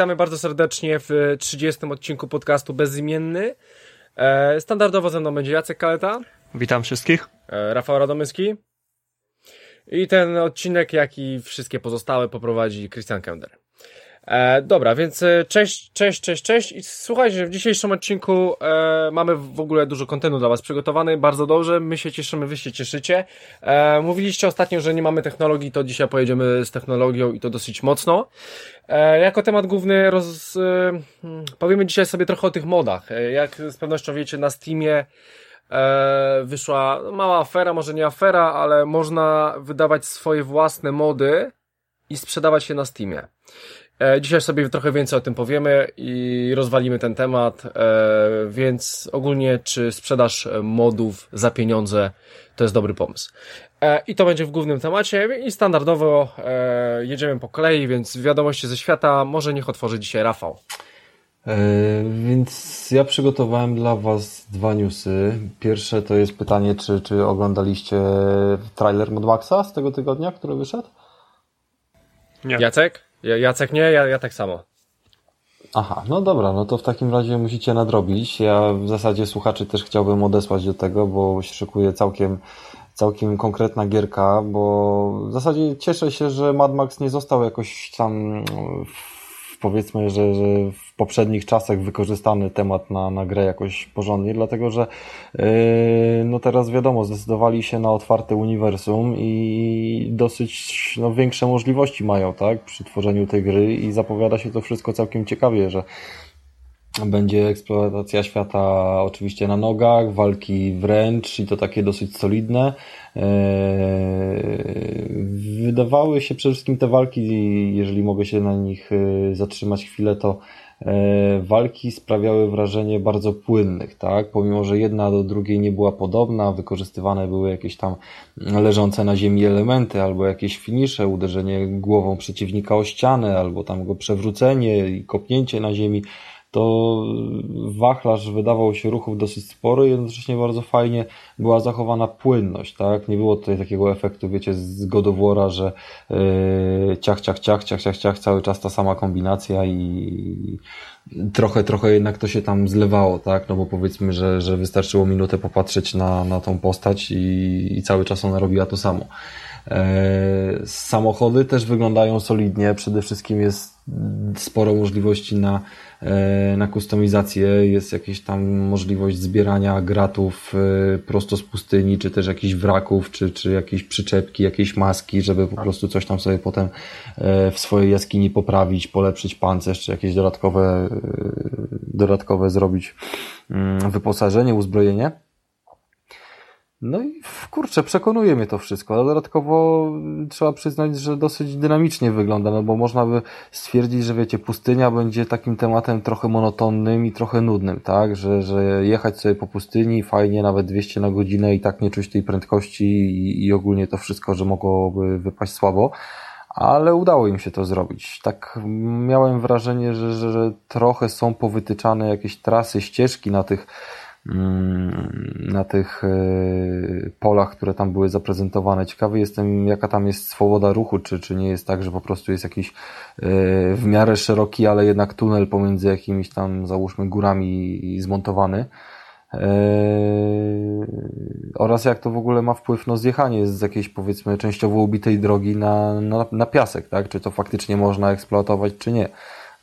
witamy bardzo serdecznie w 30. odcinku podcastu Bezimienny. E, standardowo ze mną będzie Jacek Kaleta. Witam wszystkich. E, Rafał Radomyski. I ten odcinek, jak i wszystkie pozostałe poprowadzi Christian Kender. E, dobra, więc e, cześć, cześć, cześć, cześć. I słuchajcie, w dzisiejszym odcinku e, mamy w ogóle dużo kontentu dla Was przygotowany. Bardzo dobrze, my się cieszymy, Wy się cieszycie. E, mówiliście ostatnio, że nie mamy technologii, to dzisiaj pojedziemy z technologią i to dosyć mocno. E, jako temat główny roz, e, hmm, powiemy dzisiaj sobie trochę o tych modach. E, jak z pewnością wiecie, na Steamie e, wyszła mała afera, może nie afera, ale można wydawać swoje własne mody i sprzedawać je na Steamie. E, Dzisiaj sobie trochę więcej o tym powiemy i rozwalimy ten temat, e, więc ogólnie czy sprzedaż modów za pieniądze to jest dobry pomysł. E, I to będzie w głównym temacie i standardowo jedziemy po kolei, więc wiadomości ze świata może niech otworzy dzisiaj Rafał. E, więc ja przygotowałem dla Was dwa newsy. Pierwsze to jest pytanie, czy, czy oglądaliście trailer Mad Maxa z tego tygodnia, który wyszedł? Nie. Jacek? Ja, Jacek nie, ja, ja tak samo. Aha, no dobra, no to w takim razie musicie nadrobić. Ja w zasadzie słuchaczy też chciałbym odesłać do tego, bo się szykuje całkiem, całkiem konkretna gierka, bo w zasadzie cieszę się, że Mad Max nie został jakoś tam powiedzmy, że, że w poprzednich czasach wykorzystany temat na, na grę jakoś porządnie, dlatego że yy, no teraz wiadomo, zdecydowali się na otwarte uniwersum i dosyć no, większe możliwości mają, tak, przy tworzeniu tej gry i zapowiada się to wszystko całkiem ciekawie, że będzie eksploatacja świata oczywiście na nogach, walki wręcz i to takie dosyć solidne. Eee, Wydawały się przede wszystkim te walki, jeżeli mogę się na nich e, zatrzymać chwilę, to e, walki sprawiały wrażenie bardzo płynnych, tak? Pomimo, że jedna do drugiej nie była podobna, wykorzystywane były jakieś tam leżące na ziemi elementy, albo jakieś finisze, uderzenie głową przeciwnika o ścianę, albo tam go przewrócenie i kopnięcie na ziemi, to wachlarz wydawał się ruchów dosyć spory, jednocześnie bardzo fajnie była zachowana płynność, tak? Nie było tutaj takiego efektu, wiecie, z godowora, że yy, ciach, ciach, ciach, ciach, ciach, ciach, cały czas ta sama kombinacja i trochę, trochę jednak to się tam zlewało, tak? No bo powiedzmy, że, że wystarczyło minutę popatrzeć na, na tą postać i, i cały czas ona robiła to samo. E, Samochody też wyglądają solidnie. Przede wszystkim jest sporo możliwości na, na kustomizację. Jest jakaś tam możliwość zbierania gratów e, prosto z pustyni, czy też jakichś wraków, czy, czy jakieś przyczepki, jakieś maski, żeby po prostu coś tam sobie potem w swojej jaskini poprawić, polepszyć pancerz, czy jakieś dodatkowe, dodatkowe zrobić mm, wyposażenie, uzbrojenie. No i kurczę, przekonuje mnie to wszystko. A dodatkowo trzeba przyznać, że dosyć dynamicznie wygląda, no bo można by stwierdzić, że wiecie, pustynia będzie takim tematem trochę monotonnym i trochę nudnym, tak? Że, że jechać sobie po pustyni fajnie, nawet 200 na godzinę i tak nie czuć tej prędkości i, i ogólnie to wszystko, że mogłoby wypaść słabo. Ale udało im się to zrobić. Tak miałem wrażenie, że, że, że trochę są powytyczane jakieś trasy, ścieżki na tych na tych e, polach, które tam były zaprezentowane. Ciekawy jestem, jaka tam jest swoboda ruchu, czy, czy nie jest tak, że po prostu jest jakiś e, w miarę szeroki, ale jednak tunel pomiędzy jakimiś tam, załóżmy, górami zmontowany. E, oraz jak to w ogóle ma wpływ na zjechanie z jakiejś powiedzmy częściowo ubitej drogi na, na, na piasek, tak? Czy to faktycznie można eksploatować, czy nie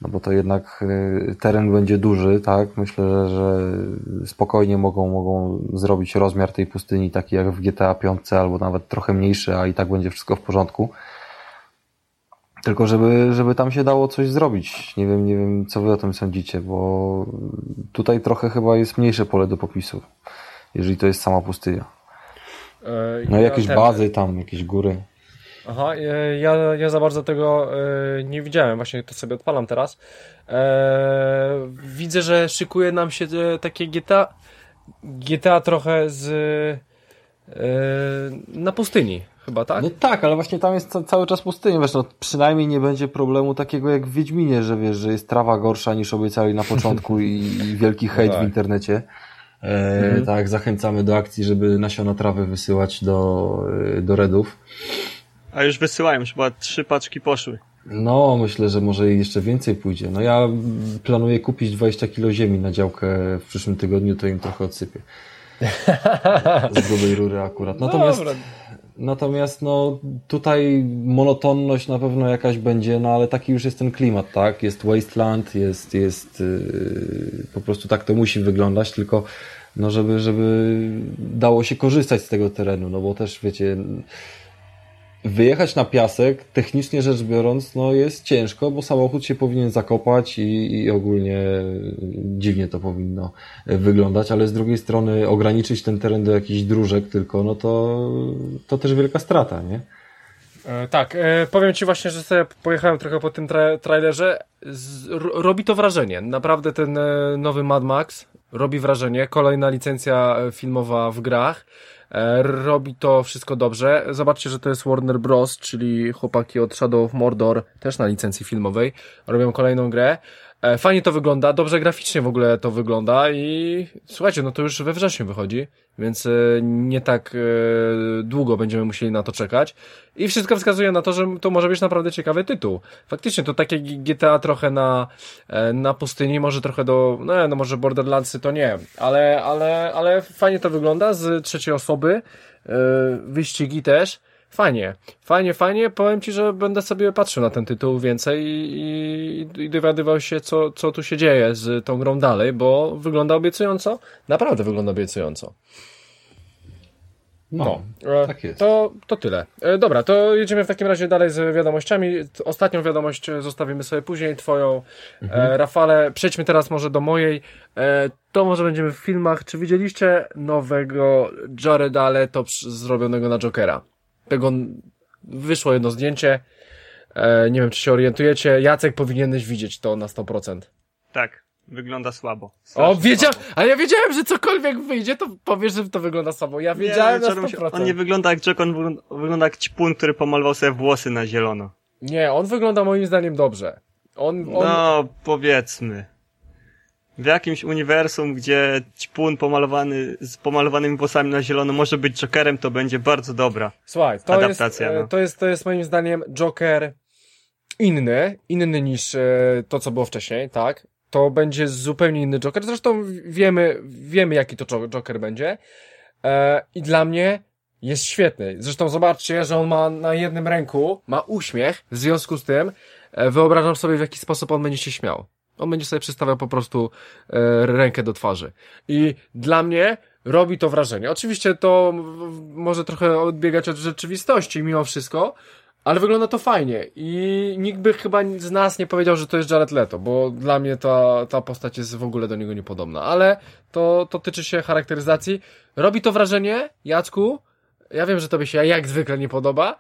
no bo to jednak y, teren będzie duży, tak? Myślę, że, spokojnie mogą, mogą zrobić rozmiar tej pustyni taki jak w GTA 5 albo nawet trochę mniejszy, a i tak będzie wszystko w porządku. Tylko żeby, żeby tam się dało coś zrobić. Nie wiem, nie wiem, co wy o tym sądzicie, bo tutaj trochę chyba jest mniejsze pole do popisu, jeżeli to jest sama pustynia. E, no jakieś bazy tam, jakieś góry. Aha, e, ja, ja za bardzo tego e, nie widziałem, właśnie to sobie odpalam teraz. E, widzę, że szykuje nam się takie GTA, GTA trochę z na pustyni chyba, tak? No tak, ale właśnie tam jest cały czas pustynia, wiesz, no, przynajmniej nie będzie problemu takiego jak w Wiedźminie, że wiesz, że jest trawa gorsza niż obiecali na początku i, i wielki hejt no tak. w internecie. E, mhm. Tak, zachęcamy do akcji, żeby nasiona trawy wysyłać do, do redów. A już wysyłają, już chyba trzy paczki poszły. No, myślę, że może jeszcze więcej pójdzie. No ja planuję kupić 20 kilo ziemi na działkę w przyszłym tygodniu, to im trochę odsypię. Z grubej rury akurat. Natomiast, Dobra. natomiast no tutaj monotonność na pewno jakaś będzie, no ale taki już jest ten klimat, tak? Jest wasteland, jest, jest yy, po prostu tak to musi wyglądać, tylko no żeby, żeby dało się korzystać z tego terenu, no bo też wiecie, wyjechać na piasek, technicznie rzecz biorąc, no jest ciężko, bo samochód się powinien zakopać i, i ogólnie dziwnie to powinno wyglądać, ale z drugiej strony ograniczyć ten teren do jakichś dróżek tylko, no to, to też wielka strata, nie? E, tak, e, powiem Ci właśnie, że sobie pojechałem trochę po tym tra trailerze. Z, ro- robi to wrażenie. Naprawdę ten e, nowy Mad Max robi wrażenie. Kolejna licencja filmowa w grach. E, robi to wszystko dobrze. Zobaczcie, że to jest Warner Bros., czyli chłopaki od Shadow of Mordor, też na licencji filmowej. Robią kolejną grę. E, fajnie to wygląda, dobrze graficznie w ogóle to wygląda i słuchajcie, no to już we wrześniu wychodzi, więc e, nie tak e, długo będziemy musieli na to czekać. I wszystko wskazuje na to, że to może być naprawdę ciekawy tytuł. Faktycznie to takie GTA trochę na, na pustyni, może trochę do, no, no może Borderlandsy to nie, ale, ale, ale fajnie to wygląda z trzeciej osoby, wyścigi też. Fajnie, fajnie, fajnie. Powiem Ci, że będę sobie patrzył na ten tytuł więcej i, i, i dowiadywał się, co, co tu się dzieje z tą grą dalej, bo wygląda obiecująco. Naprawdę wygląda obiecująco. No, e, tak jest. To, to tyle. E, Dobra, to jedziemy w takim razie dalej z wiadomościami. Ostatnią wiadomość e, zostawimy sobie później, twoją. E, Rafale, przejdźmy teraz może do mojej. To może będziemy w filmach. Czy widzieliście nowego Jareda Leto zrobionego na Jokera? Tego wyszło jedno zdjęcie. E, nie wiem, czy się orientujecie. Jacek powinieneś widzieć to na 100%. Tak, wygląda słabo. O, wiedziałem, słabo. a ja wiedziałem, że cokolwiek wyjdzie, to powiesz, że to wygląda słabo. Ja wiedziałem Nie, na czarno się- 100%. On nie wygląda jak Jack, on wygląda, wygląda jak ćpun, który pomalował sobie włosy na zielono. Nie, on wygląda moim zdaniem dobrze. On, on, No, powiedzmy. W jakimś uniwersum, gdzie ćpun pomalowany, z pomalowanymi włosami na zielono może być Jokerem, to będzie bardzo dobra. słuchaj, to adaptacja, jest, no. to jest, to jest moim zdaniem Joker inny, inny niż e, to, co było wcześniej, tak? To będzie zupełnie inny Joker. Zresztą wiemy, wiemy jaki to Jo- Joker będzie. E, I dla mnie jest świetny. Zresztą zobaczcie, że on ma na jednym ręku, ma uśmiech, w związku z tym e, wyobrażam sobie w jaki sposób on będzie się śmiał. On będzie sobie przystawiał po prostu e, rękę do twarzy. I dla mnie robi to wrażenie. Oczywiście to może trochę odbiegać od rzeczywistości mimo wszystko, ale wygląda to fajnie i nikt by chyba z nas nie powiedział, że to jest Jared Leto, bo dla mnie ta, ta postać jest w ogóle do niego niepodobna, ale to, to tyczy się charakteryzacji. Robi to wrażenie, Jacku, ja wiem, że tobie się jak zwykle nie podoba,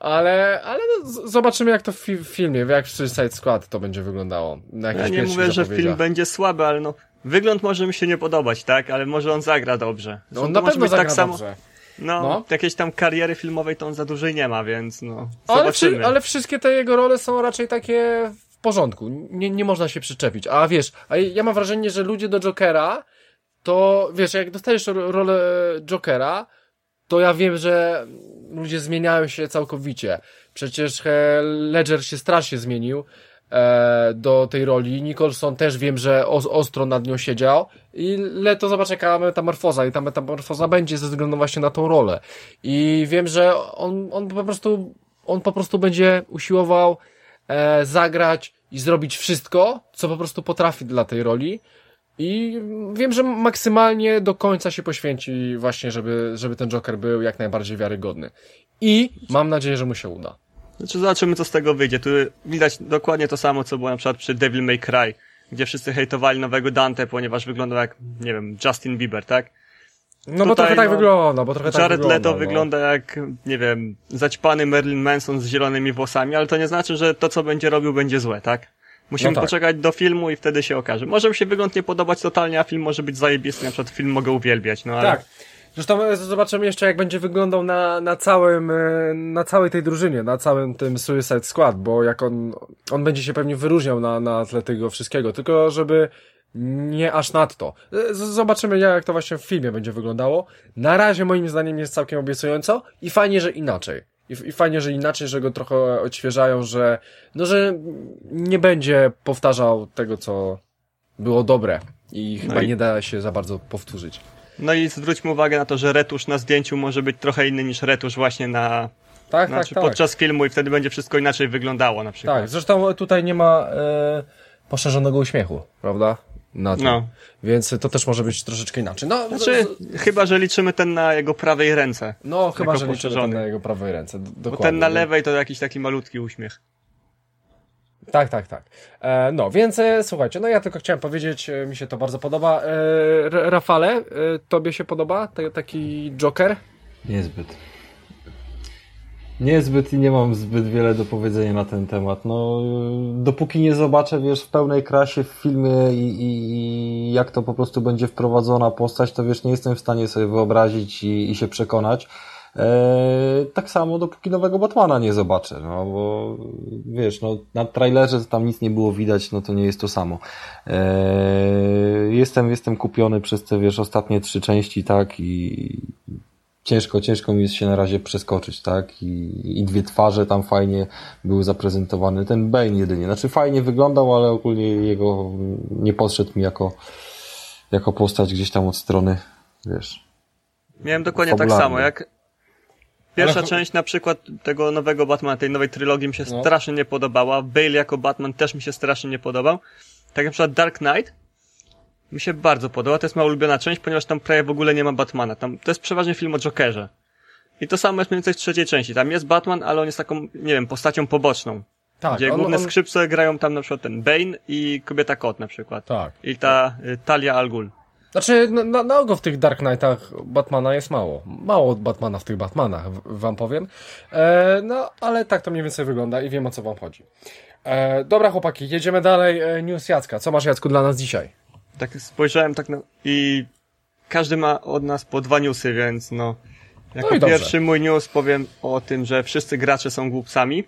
ale, ale no, zobaczymy jak to w fi- filmie, jak w Suicide Squad to będzie wyglądało. Na Ja nie mówię, że film będzie słaby, ale no, wygląd może mi się nie podobać, tak? Ale może on zagra dobrze. No, on na pewno być zagra tak samo. dobrze. No, No. jakiejś tam kariery filmowej to on za dużej nie ma, więc no, Ale, zobaczymy. wszy- ale wszystkie te jego role są raczej takie w porządku. Nie, nie można się przyczepić. A wiesz, a ja mam wrażenie, że ludzie do Jokera, to wiesz, jak dostajesz ro- rolę Jokera, to ja wiem, że ludzie zmieniają się całkowicie. Przecież Heath Ledger się strasznie zmienił e, do tej roli. Nicholson też wiem, że os- ostro nad nią siedział. I Leto zobacz jaka metamorfoza i ta metamorfoza będzie ze względu właśnie na tą rolę. I wiem, że on, on po prostu on po prostu będzie usiłował e, zagrać i zrobić wszystko, co po prostu potrafi dla tej roli. I wiem, że maksymalnie do końca się poświęci właśnie, żeby, żeby ten Joker był jak najbardziej wiarygodny. I mam nadzieję, że mu się uda. Znaczy zobaczymy co z tego wyjdzie. Tu widać dokładnie to samo, co było na przykład przy Devil May Cry, gdzie wszyscy hejtowali nowego Dante, ponieważ wyglądał jak, nie wiem, Justin Bieber, tak? No bo Tutaj, trochę tak no, wygląda, bo trochę tak Jared wygląda. Leto no. wygląda jak, nie wiem, zaćpany Marilyn Manson z zielonymi włosami, ale to nie znaczy, że to co będzie robił będzie złe, tak? Musimy No tak. poczekać do filmu i wtedy się okaże. Może mi się wygląd nie podobać totalnie, a film może być zajebisty, na przykład film mogę uwielbiać, no ale... Tak. Zresztą e, zobaczymy jeszcze, jak będzie wyglądał na, na całym, e, na całej tej drużynie, na całym tym Suicide Squad, bo jak on, on będzie się pewnie wyróżniał na, na tle tego wszystkiego, tylko żeby nie aż nadto. E, Zobaczymy, jak to właśnie w filmie będzie wyglądało. Na razie moim zdaniem jest całkiem obiecująco i fajnie, że inaczej. I, I fajnie, że inaczej, że go trochę odświeżają, że, no, że nie będzie powtarzał tego, co było dobre i chyba No i- nie da się za bardzo powtórzyć. No i zwróćmy uwagę na to, że retusz na zdjęciu może być trochę inny niż retusz właśnie na, Tak, znaczy tak, tak. podczas filmu i wtedy będzie wszystko inaczej wyglądało na przykład. Tak, zresztą tutaj nie ma e, poszerzonego uśmiechu, prawda? Na tym. No. Więc to też może być troszeczkę inaczej. No, Znaczy, z- chyba, że liczymy ten na jego prawej ręce. no chyba, że liczymy ten na jego prawej ręce. d- Bo Dokładnie. ten na lewej to jakiś taki malutki uśmiech. Tak, tak, tak. E, no, więc e, słuchajcie, no ja tylko chciałem powiedzieć, e, mi się to bardzo podoba. E, Rafale, e, tobie się podoba taki Joker? Niezbyt. Niezbyt i nie mam zbyt wiele do powiedzenia na ten temat. No, dopóki nie zobaczę, wiesz, w pełnej krasie w filmie i, i, i jak to po prostu będzie wprowadzona postać, to wiesz, nie jestem w stanie sobie wyobrazić i, i się przekonać. Eee, tak samo dopóki nowego Batmana nie zobaczę, no bo wiesz, no na trailerze tam nic nie było widać, no to nie jest to samo. Eee, jestem, jestem kupiony przez te, wiesz, ostatnie trzy części, tak, i ciężko, ciężko mi jest się na razie przeskoczyć, tak? I, I dwie twarze tam fajnie były zaprezentowane. Ten Bane jedynie. Znaczy fajnie wyglądał, ale ogólnie jego nie podszedł mi jako, jako postać gdzieś tam od strony, wiesz. Miałem dokładnie tak Fabularny. samo, jak pierwsza Ale- część na przykład tego nowego Batmana, tej nowej trylogii mi się No. strasznie nie podobała. Bale jako Batman też mi się strasznie nie podobał. Tak na przykład Dark Knight mi się bardzo podoba. To jest moja ulubiona część, ponieważ tam prawie w ogóle nie ma Batmana. Tam, to jest przeważnie film o Jokerze. I to samo jest mniej więcej w trzeciej części. Tam jest Batman, ale on jest taką, nie wiem, postacią poboczną. Tak, gdzie on- główne on- skrzypce grają tam na przykład ten Bane i Kobieta Kot na przykład. Tak. I ta y, Talia Al Ghul. Znaczy, na, na, ogół w tych Dark Knightach Batmana jest mało. Mało Batmana w tych Batmanach, wam powiem. E, no, ale tak to mniej więcej wygląda i wiem o co wam chodzi. E, dobra chłopaki, jedziemy dalej. E, news Jacka. Co masz Jacku dla nas dzisiaj? Tak spojrzałem tak na... i każdy ma od nas po dwa newsy, więc no... Jako No pierwszy mój news powiem o tym, że wszyscy gracze są głupcami,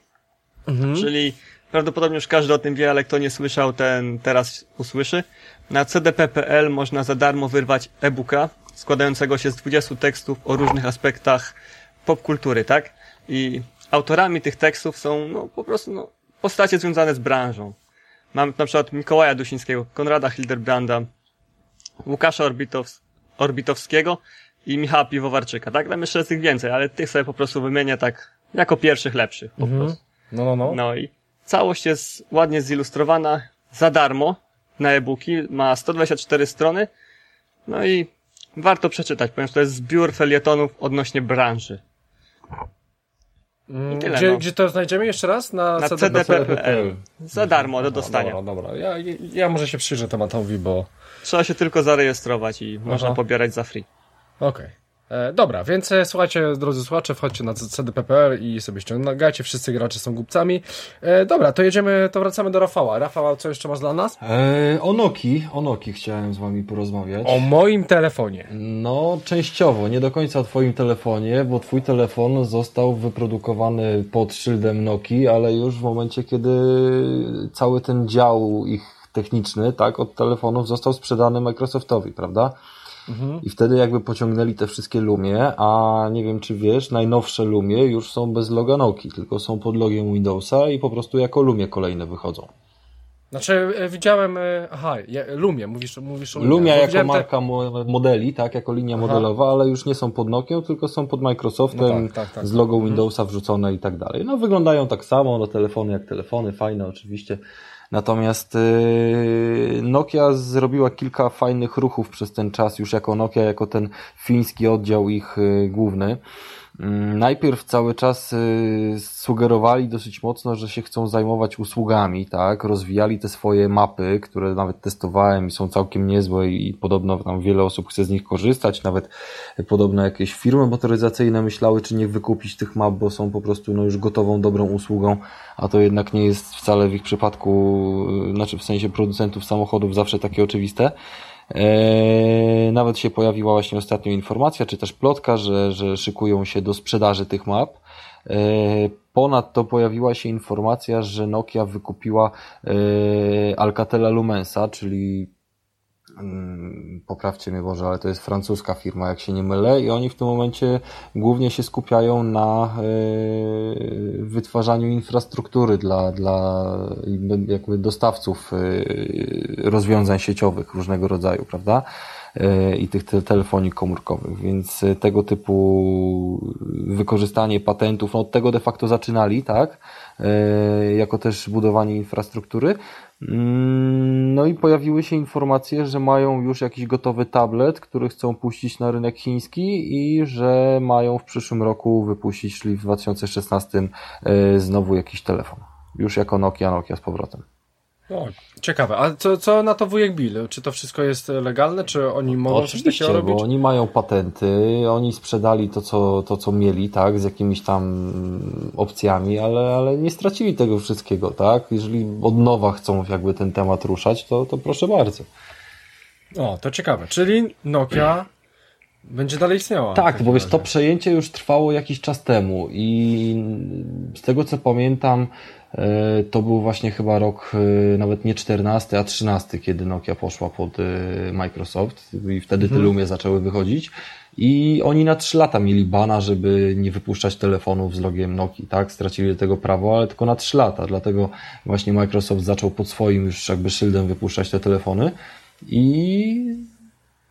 Mhm. czyli prawdopodobnie już każdy o tym wie, ale kto nie słyszał, ten teraz usłyszy. Na cdp.pl można za darmo wyrwać e-booka składającego się z 20 tekstów o różnych aspektach popkultury, tak? I autorami tych tekstów są no, po prostu no, postacie związane z branżą. Mamy na przykład Mikołaja Dusińskiego, Konrada Hildebranda, Łukasza Orbitows Orbitowskiego i Michała Piwowarczyka, tak? Tam jeszcze jest ich więcej, ale tych sobie po prostu wymienię tak jako pierwszych lepszych po Mhm. prostu. No, no, no. No i całość jest ładnie zilustrowana za darmo na e-booki, ma 124 strony, no i warto przeczytać, ponieważ to jest zbiór felietonów odnośnie branży. Mm, i tyle, gdzie, no. gdzie to znajdziemy jeszcze raz? Na, Na CD? cdp.pl. Za darmo do No, dostania. Dobra, dobra. Ja, ja może się przyjrzę tematowi, bo... Trzeba się tylko zarejestrować i można Aha. pobierać za free. Okej. E, Dobra, więc e, słuchajcie, drodzy słuchacze, wchodźcie na cdp.pl i sobie ściągajcie, wszyscy gracze są głupcami. E, dobra, to jedziemy, to wracamy do Rafała. Rafał, co jeszcze masz dla nas? Eee, o Noki, o Noki chciałem z wami porozmawiać. O moim telefonie. No, częściowo, nie do końca o Twoim telefonie, bo Twój telefon został wyprodukowany pod szyldem Nokii, ale już w momencie, kiedy cały ten dział ich techniczny, tak, od telefonów został sprzedany Microsoftowi, prawda? I wtedy jakby pociągnęli te wszystkie Lumie, a nie wiem czy wiesz, najnowsze Lumie już są bez loga Nokii, tylko są pod logiem Windowsa i po prostu jako Lumie kolejne wychodzą. Znaczy, e, widziałem, e, aha, Lumie, mówisz, mówisz o Lumie. Lumia jako te- marka mo- modeli, tak, jako linia Aha. modelowa, ale już nie są pod Nokią, tylko są pod Microsoftem, No tak, tak, tak. z logo Windowsa wrzucone i tak dalej. No wyglądają tak samo, no telefony jak telefony, fajne oczywiście. Natomiast yy, Nokia zrobiła kilka fajnych ruchów przez ten czas, już jako Nokia, jako ten fiński oddział ich yy, główny. Mm, Najpierw cały czas y, sugerowali dosyć mocno, że się chcą zajmować usługami, tak? Rozwijali te swoje mapy, które nawet testowałem i są całkiem niezłe i podobno tam wiele osób chce z nich korzystać, nawet podobno jakieś firmy motoryzacyjne myślały, czy nie wykupić tych map, bo są po prostu no, już gotową, dobrą usługą, a to jednak nie jest wcale w ich przypadku, y, znaczy w sensie producentów samochodów zawsze takie oczywiste. Eee, nawet się pojawiła właśnie ostatnio informacja, czy też plotka, że, że szykują się do sprzedaży tych map. Eee, Ponadto pojawiła się informacja, że Nokia wykupiła eee, Alcatela Lumensa, czyli poprawcie mnie Boże, ale to jest francuska firma, jak się nie mylę, i oni w tym momencie głównie się skupiają na yy, wytwarzaniu infrastruktury dla, dla jakby dostawców yy, rozwiązań sieciowych różnego rodzaju, prawda? i tych te telefonii komórkowych, więc tego typu wykorzystanie patentów, no od tego de facto zaczynali, tak? Jako też budowanie infrastruktury, Mm, no i pojawiły się informacje, że mają już jakiś gotowy tablet, który chcą puścić na rynek chiński i że mają w przyszłym roku wypuścić, czyli w 2016 e, znowu jakiś telefon. Już jako Nokia, Nokia z powrotem. O, ciekawe. A co, co na to wujek Bill? Czy to wszystko jest legalne? Czy oni mogą Oczywiście, coś takiego robić? bo oni mają patenty, oni sprzedali to co, to, co mieli, tak, z jakimiś tam opcjami, ale, ale nie stracili tego wszystkiego, tak? Jeżeli od nowa chcą jakby ten temat ruszać, to, to proszę bardzo. O, to ciekawe. Czyli Nokia będzie dalej istniała. Tak, bo wiesz, to przejęcie już trwało jakiś czas temu i z tego co pamiętam, to był właśnie chyba rok e, nawet nie 14, a 13, kiedy Nokia poszła pod e, Microsoft i wtedy mhm. te Lumie zaczęły wychodzić. I oni na 3 lata mieli bana, żeby nie wypuszczać telefonów z logiem Nokii, tak? Stracili do tego prawo, ale tylko na 3 lata. Dlatego właśnie Microsoft zaczął pod swoim już jakby szyldem wypuszczać te telefony. I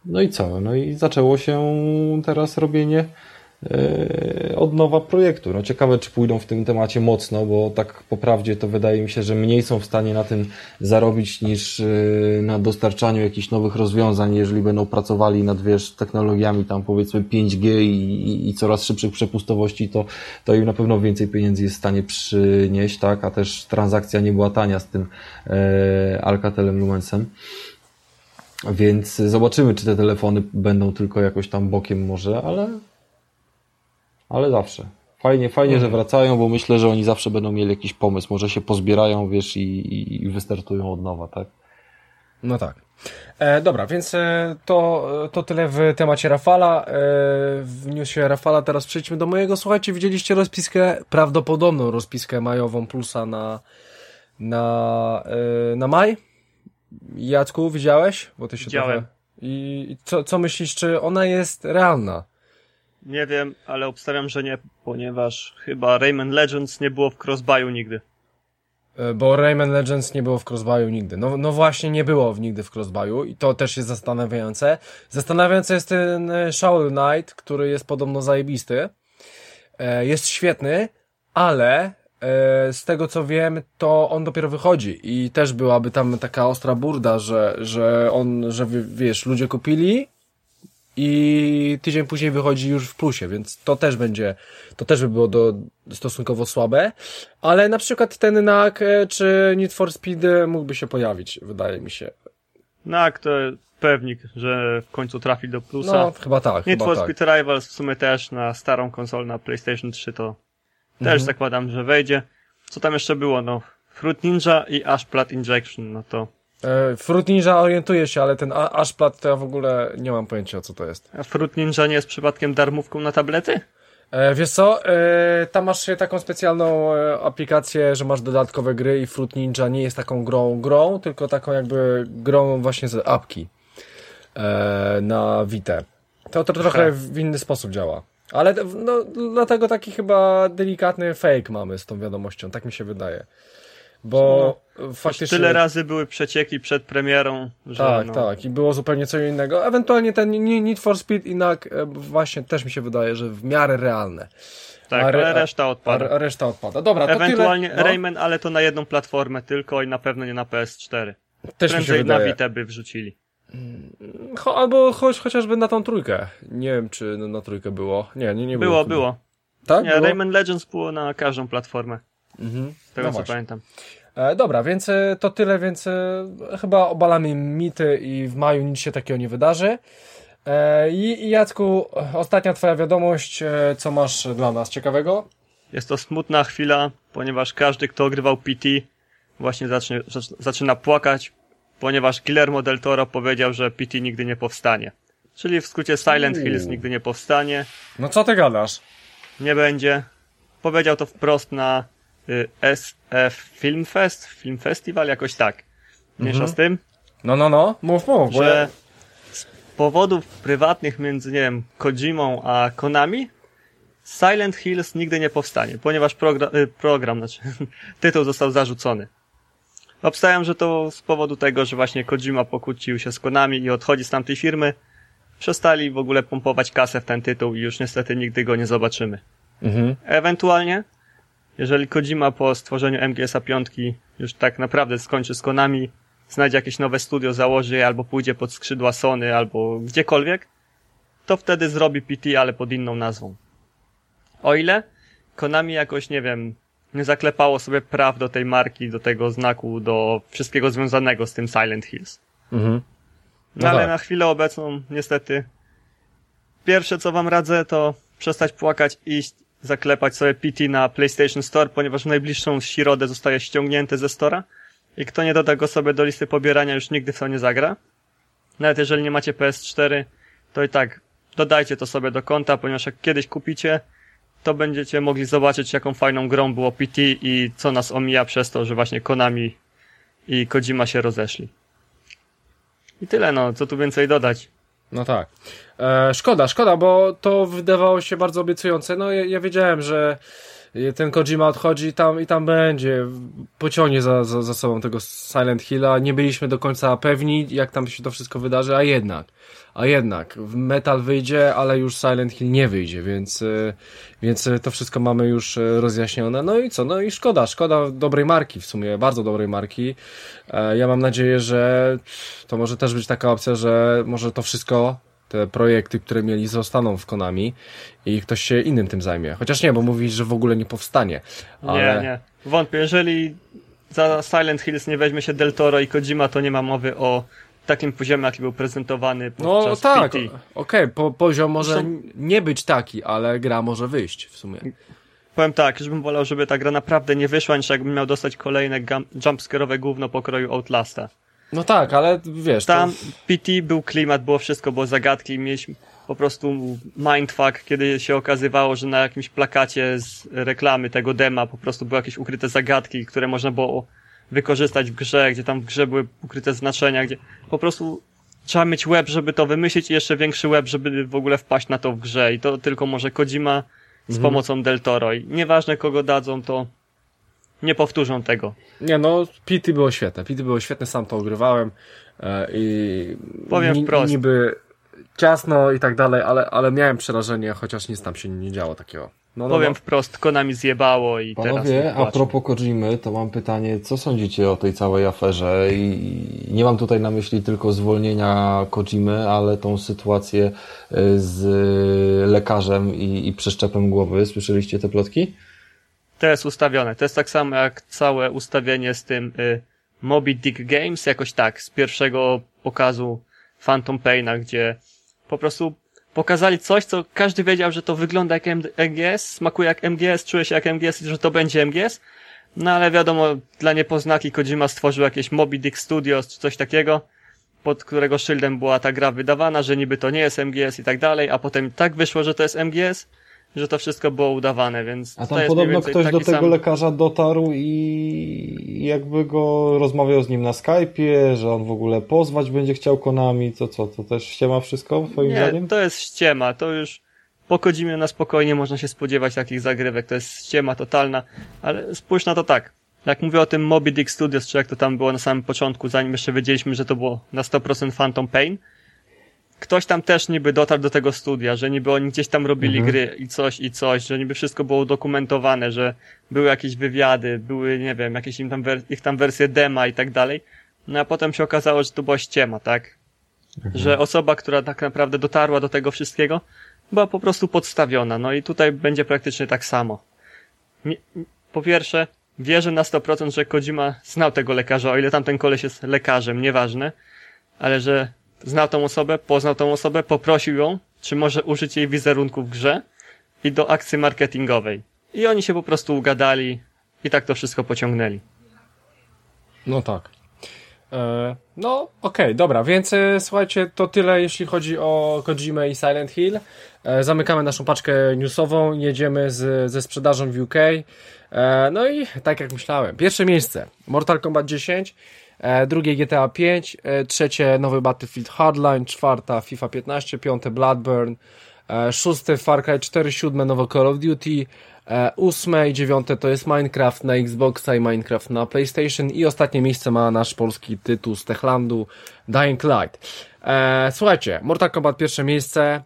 no i co? No i zaczęło się teraz robienie E, od nowa projektu. No ciekawe, czy pójdą w tym temacie mocno, bo tak po prawdzie to wydaje mi się, że mniej są w stanie na tym zarobić niż e, na dostarczaniu jakichś nowych rozwiązań, jeżeli będą pracowali nad wiesz, technologiami tam powiedzmy 5G i, i coraz szybszych przepustowości, to, to im na pewno więcej pieniędzy jest w stanie przynieść, tak? A też transakcja nie była tania z tym e, Alcatelem Lumensem. Więc zobaczymy, czy te telefony będą tylko jakoś tam bokiem może, ale ale zawsze. Fajnie, fajnie, mhm. że wracają, bo myślę, że oni zawsze będą mieli jakiś pomysł. Może się pozbierają, wiesz, i, i wystartują od nowa, tak? No tak. E, dobra, więc e, to, to tyle w temacie Rafala. E, w newsie Rafala teraz przejdźmy do mojego. Słuchajcie, widzieliście rozpiskę, prawdopodobną rozpiskę majową Plusa na, na, e, na maj? Jacku, widziałeś? Bo ty się Widziałem. Trochę... I co, co myślisz, czy ona jest realna? Nie wiem, ale obstawiam, że nie, ponieważ chyba Rayman Legends nie było w Crossbuyu nigdy. E, bo Rayman Legends nie było w Crossbuyu nigdy. No, no właśnie nie było w nigdy w Crossbuyu i to też jest zastanawiające. Zastanawiające jest ten e, Shovel Knight, który jest podobno zajebisty. E, jest świetny, ale z tego co wiem, to on dopiero wychodzi i też byłaby tam taka ostra burda, że, że on, że wiesz, ludzie kupili, i tydzień później wychodzi już w plusie, więc to też będzie, to też by było do, stosunkowo słabe, ale na przykład ten NAK e, czy Need for Speed mógłby się pojawić, wydaje mi się. NAK to pewnik, że w końcu trafi do plusa. No, chyba tak. Need chyba for tak. Speed Rivals w sumie też na starą konsolę, na PlayStation 3 to też mhm. zakładam, że wejdzie. Co tam jeszcze było? No, Fruit Ninja i Ashplat Injection, no to E, Fruit Ninja orientuje się, ale ten Ashplat to ja w ogóle nie mam pojęcia, co to jest. A Fruit Ninja nie jest przypadkiem darmówką na tablety? E, wiesz co, e, tam masz taką specjalną e, aplikację, że masz dodatkowe gry i Fruit Ninja nie jest taką grą grą, tylko taką jakby grą właśnie z apki e, na Vita. To, to trochę w inny sposób działa. Ale no, dlatego taki chyba delikatny fake mamy z tą wiadomością, tak mi się wydaje. Bo faktycznie... Tyle razy były przecieki przed premierą, że Tak, no... tak. I było zupełnie co innego. Ewentualnie ten Need for Speed jednak e, właśnie też mi się wydaje, że w miarę realne. Tak, a, ale reszta odpada. A, reszta odpada. Dobra, Ewentualnie tyle, no. Rayman, ale to na jedną platformę tylko i na pewno nie na PS4. Też Prędzej mi się wydaje. na Vita by wrzucili. Cho, albo choć, chociażby na tą trójkę. Nie wiem, czy na trójkę było. Nie, nie, nie było. Było, było. Tak? Nie, było? Rayman Legends było na każdą platformę. Mhm. Tego no co właśnie. pamiętam. E, dobra, więc e, to tyle, więc e, chyba obalamy mity i w maju nic się takiego nie wydarzy. I Jacku, ostatnia twoja wiadomość, co masz dla nas ciekawego? Jest to smutna chwila, ponieważ każdy, kto ogrywał PT, właśnie zacznie, zaczyna płakać, ponieważ Guillermo del Toro powiedział, że PT nigdy nie powstanie. Czyli w skrócie Silent Hills nigdy nie powstanie. No co ty gadasz? Nie będzie. Powiedział to wprost na SF Film Fest, Film Festival, jakoś tak. Mniejsza mhm. z tym. No, no, no, mów, mów. Że ja... z powodów prywatnych między, nie wiem, Kojimą a Konami Silent Hills nigdy nie powstanie, ponieważ program, y, program znaczy tytuł został zarzucony. Obstawiam, że to z powodu tego, że właśnie Kojima pokłócił się z Konami i odchodzi z tamtej firmy, przestali w ogóle pompować kasę w ten tytuł i już niestety nigdy go nie zobaczymy. Mhm. Ewentualnie, jeżeli Kojima po stworzeniu MGS-a 5 już tak naprawdę skończy z Konami, znajdzie jakieś nowe studio, założy je albo pójdzie pod skrzydła Sony albo gdziekolwiek, to wtedy zrobi PT, ale pod inną nazwą. O ile Konami jakoś, nie wiem, nie zaklepało sobie praw do tej marki, do tego znaku, do wszystkiego związanego z tym Silent Hills. Mhm. No, no ale tak. na chwilę obecną, niestety, pierwsze co wam radzę, to przestać płakać, iść, zaklepać sobie PT na PlayStation Store, ponieważ w najbliższą środę zostaje ściągnięty ze Stora i kto nie doda go sobie do listy pobierania, już nigdy w to nie zagra. Nawet jeżeli nie macie PS4, to i tak dodajcie to sobie do konta, ponieważ jak kiedyś kupicie, to będziecie mogli zobaczyć, jaką fajną grą było PT i co nas omija przez to, że właśnie Konami i Kojima się rozeszli. I tyle, no, co tu więcej dodać. No tak. E, szkoda, szkoda, bo to wydawało się bardzo obiecujące. No ja, ja wiedziałem, że ten Kojima odchodzi tam i tam będzie, pociągnie za, za, za sobą tego Silent Hilla. Nie byliśmy do końca pewni, jak tam się to wszystko wydarzy, a jednak, a jednak, Metal wyjdzie, ale już Silent Hill nie wyjdzie, więc, e, więc to wszystko mamy już e, rozjaśnione. No i co, no i szkoda, szkoda dobrej marki w sumie, bardzo dobrej marki. E, ja mam nadzieję, że to może też być taka opcja, że może to wszystko te projekty, które mieli, zostaną w Konami i ktoś się innym tym zajmie. Chociaż nie, bo mówisz, że w ogóle nie powstanie. Ale... Nie, nie. Wątpię. Jeżeli za Silent Hills nie weźmie się Del Toro i Kojima, to nie ma mowy o takim poziomie, jaki był prezentowany podczas No tak, okej, okay. po, poziom może nie być taki, ale gra może wyjść w sumie. Powiem tak, żebym wolał, żeby ta gra naprawdę nie wyszła, niż jakbym miał dostać kolejne jumpscare'owe gówno pokroju Outlasta. No tak, ale wiesz... Tam to... PT był klimat, było wszystko, było zagadki, mieliśmy po prostu mindfuck, kiedy się okazywało, że na jakimś plakacie z reklamy tego dema po prostu były jakieś ukryte zagadki, które można było wykorzystać w grze, gdzie tam w grze były ukryte znaczenia, gdzie po prostu trzeba mieć web, żeby to wymyślić i jeszcze większy web, żeby w ogóle wpaść na to w grze i to tylko może Kojima z mhm. pomocą Del Toro i nieważne kogo dadzą, to nie powtórzą tego. Nie no, Pity było świetne. Pity było świetne, sam to ogrywałem e, i powiem ni, wprost. niby ciasno i tak dalej, ale, ale miałem przerażenie, chociaż nic tam się nie działo takiego. No, no, Powiem no. wprost, Konami zjebało i Panowie, teraz a propos Kojimy, to mam pytanie, co sądzicie o tej całej aferze? I nie mam tutaj na myśli tylko zwolnienia Kojimy, ale tą sytuację e, z lekarzem i, i przeszczepem głowy. Słyszeliście te plotki? To jest ustawione. To jest tak samo jak całe ustawienie z tym y, Moby Dick Games, jakoś tak, z pierwszego pokazu Phantom Paina, gdzie po prostu pokazali coś, co każdy wiedział, że to wygląda jak MGS, smakuje jak MGS, czuje się jak MGS i że to będzie MGS. No ale wiadomo, dla niepoznaki Kojima stworzył jakieś Moby Dick Studios czy coś takiego, pod którego szyldem była ta gra wydawana, że niby to nie jest MGS i tak dalej, a potem tak wyszło, że to jest MGS, że to wszystko było udawane, więc. A tam podobno ktoś do tego sam... lekarza dotarł i jakby go rozmawiał z nim na Skype'ie, że on w ogóle pozwać będzie chciał Konami, to co, to też ściema wszystko twoim Nie, zdaniem? to jest ściema, to już pokodzimy na spokojnie, można się spodziewać takich zagrywek, to jest ściema totalna, ale spójrz na to tak. Jak mówię o tym Moby Dick Studios, czy jak to tam było na samym początku, zanim jeszcze wiedzieliśmy, że to było na 100% Phantom Pain, ktoś tam też niby dotarł do tego studia, że niby oni gdzieś tam robili mhm. gry i coś i coś, że niby wszystko było udokumentowane, że były jakieś wywiady, były, nie wiem, jakieś im tam ich tam wersje dema i tak dalej. No a potem się okazało, że to była ściema, tak? Mhm. Że osoba, która tak naprawdę dotarła do tego wszystkiego, była po prostu podstawiona. No i tutaj będzie praktycznie tak samo. Po pierwsze, wierzę na 100%, że Kojima znał tego lekarza, o ile tamten koleś jest lekarzem, nieważne, ale że znał tą osobę, poznał tą osobę, poprosił ją, czy może użyć jej wizerunku w grze i do akcji marketingowej. I oni się po prostu ugadali i tak to wszystko pociągnęli. No tak. E, no, okej, okay, dobra, więc e, słuchajcie, to tyle jeśli chodzi o Kojimę i Silent Hill. E, zamykamy naszą paczkę newsową, jedziemy z, ze sprzedażą w UK. No i tak jak myślałem, pierwsze miejsce Mortal Kombat 10 e, drugie GTA 5, e, trzecie nowy Battlefield Hardline, czwarta FIFA 15, piąte Bloodburn, e, szóste Far Cry 4, siódme nowe Call of Duty, e, ósme i dziewiąte to jest Minecraft na Xboxa i Minecraft na PlayStation i ostatnie miejsce ma nasz polski tytuł z Techlandu Dying Light. E, słuchajcie, Mortal Kombat pierwsze miejsce,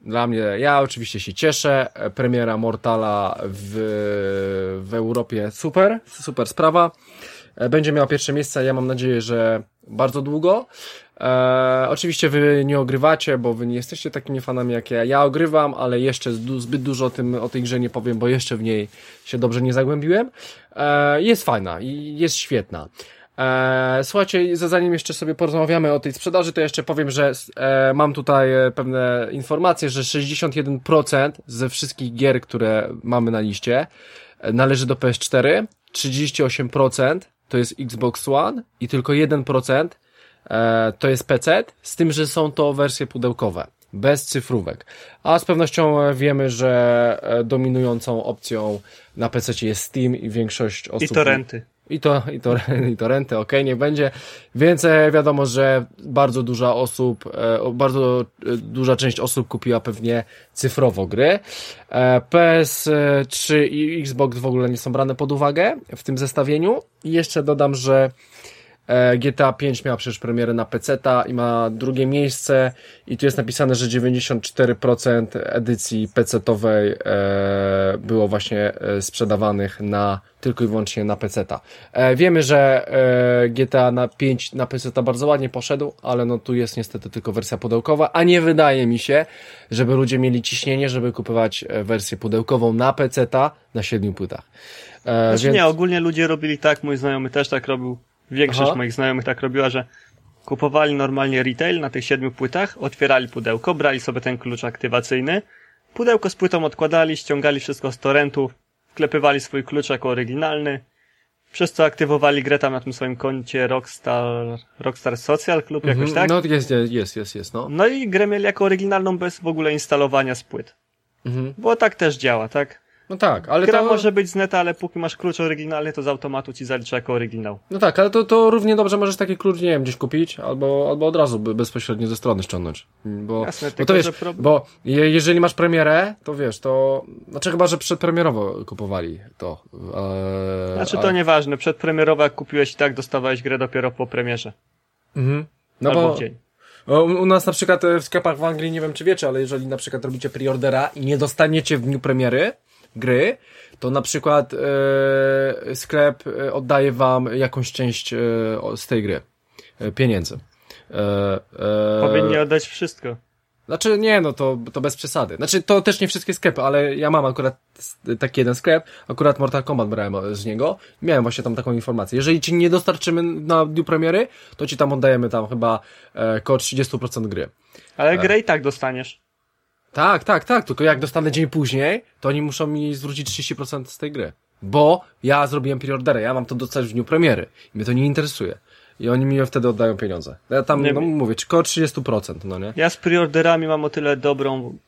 dla mnie, ja oczywiście się cieszę. E, Premiera Mortala w, w Europie super, super sprawa. E, Będzie miała pierwsze miejsce, ja mam nadzieję, że bardzo długo. E, oczywiście wy nie ogrywacie, bo wy nie jesteście takimi fanami jak ja. Ja ogrywam, ale jeszcze zbyt dużo o, tym, o tej grze nie powiem, bo jeszcze w niej się dobrze nie zagłębiłem. E, jest fajna i jest świetna. E, słuchajcie, za- zanim jeszcze sobie porozmawiamy o tej sprzedaży, to jeszcze powiem, że e, mam tutaj e, pewne informacje, że 61% ze wszystkich gier, które mamy na liście, e, należy do PS4, 38% to jest Xbox One i tylko 1% e, to jest PC, z tym, że są to wersje pudełkowe, bez cyfrówek. A z pewnością e, wiemy, że e, dominującą opcją na PC jest Steam i większość osób... I torenty. I to, i to, i to renty, okej, okay, niech będzie. Więc wiadomo, że bardzo duża osób, e, bardzo e, duża część osób kupiła pewnie cyfrowo gry. E, PS3 i Xbox w ogóle nie są brane pod uwagę w tym zestawieniu. I jeszcze dodam, że GTA 5 miała przecież premierę na PC-ta i ma drugie miejsce i tu jest napisane, że 94% edycji PC-towej e, było właśnie e, sprzedawanych na tylko i wyłącznie na PC-ta. E, wiemy, że e, GTA na 5 na PC-ta bardzo ładnie poszedł, ale no tu jest niestety tylko wersja pudełkowa, a nie wydaje mi się, żeby ludzie mieli ciśnienie, żeby kupować e, wersję pudełkową na PC-ta na 7 płytach. E, Znaczy więc- nie, ogólnie ludzie robili tak, mój znajomy też tak robił, większość Aha. moich znajomych tak robiła, że kupowali normalnie retail na tych siedmiu płytach, otwierali pudełko, brali sobie ten klucz aktywacyjny, pudełko z płytą odkładali, ściągali wszystko z torrentów, wklepywali swój klucz jako oryginalny, przez co aktywowali grę tam na tym swoim koncie Rockstar, Rockstar Social Club jakoś Mhm, tak. No jest, jest, jest, jest, no. No i grę mieli jako oryginalną bez w ogóle instalowania z płyt. Mhm. Bo tak też działa, tak? No tak, ale Gra to... może być z neta, ale póki masz klucz oryginalny, to z automatu ci zalicza jako oryginał. No tak, ale to, to równie dobrze możesz taki klucz, nie wiem, gdzieś kupić, albo, albo od razu be- bezpośrednio ze strony ściągnąć. Bo, Jasne, bo tylko to wiesz, problem- bo je, jeżeli masz premierę, to wiesz, to, znaczy chyba, że przedpremierowo kupowali to. E, Znaczy a- to nieważne, przedpremierowo jak kupiłeś i tak dostawałeś grę dopiero po premierze. Mhm. No albo bo w dzień. u nas na przykład e, w sklepach w Anglii, nie wiem czy wiecie, ale jeżeli na przykład robicie preordera i nie dostaniecie w dniu premiery gry, to na przykład e, sklep e, oddaje wam jakąś część o- z tej gry. E, pieniędzy. Powinni oddać wszystko. Znaczy nie, no to, to bez przesady. Znaczy to też nie wszystkie sklepy, ale ja mam akurat taki jeden sklep, akurat Mortal Kombat brałem z niego. Miałem właśnie tam taką informację. Jeżeli ci nie dostarczymy na dniu premiery, to ci tam oddajemy tam chyba e, koło 30% gry. Ale grę i tak dostaniesz. Tak, tak, tak, tylko jak dostanę dzień później, to oni muszą mi zwrócić 30% z tej gry. Bo ja zrobiłem preorderę, ja mam to dostać w dniu premiery. I mnie to nie interesuje. I oni mi wtedy oddają pieniądze. Ja tam, Nie no mówię, czy koło 30%, no nie? Ja z preorderami mam o tyle dobrą,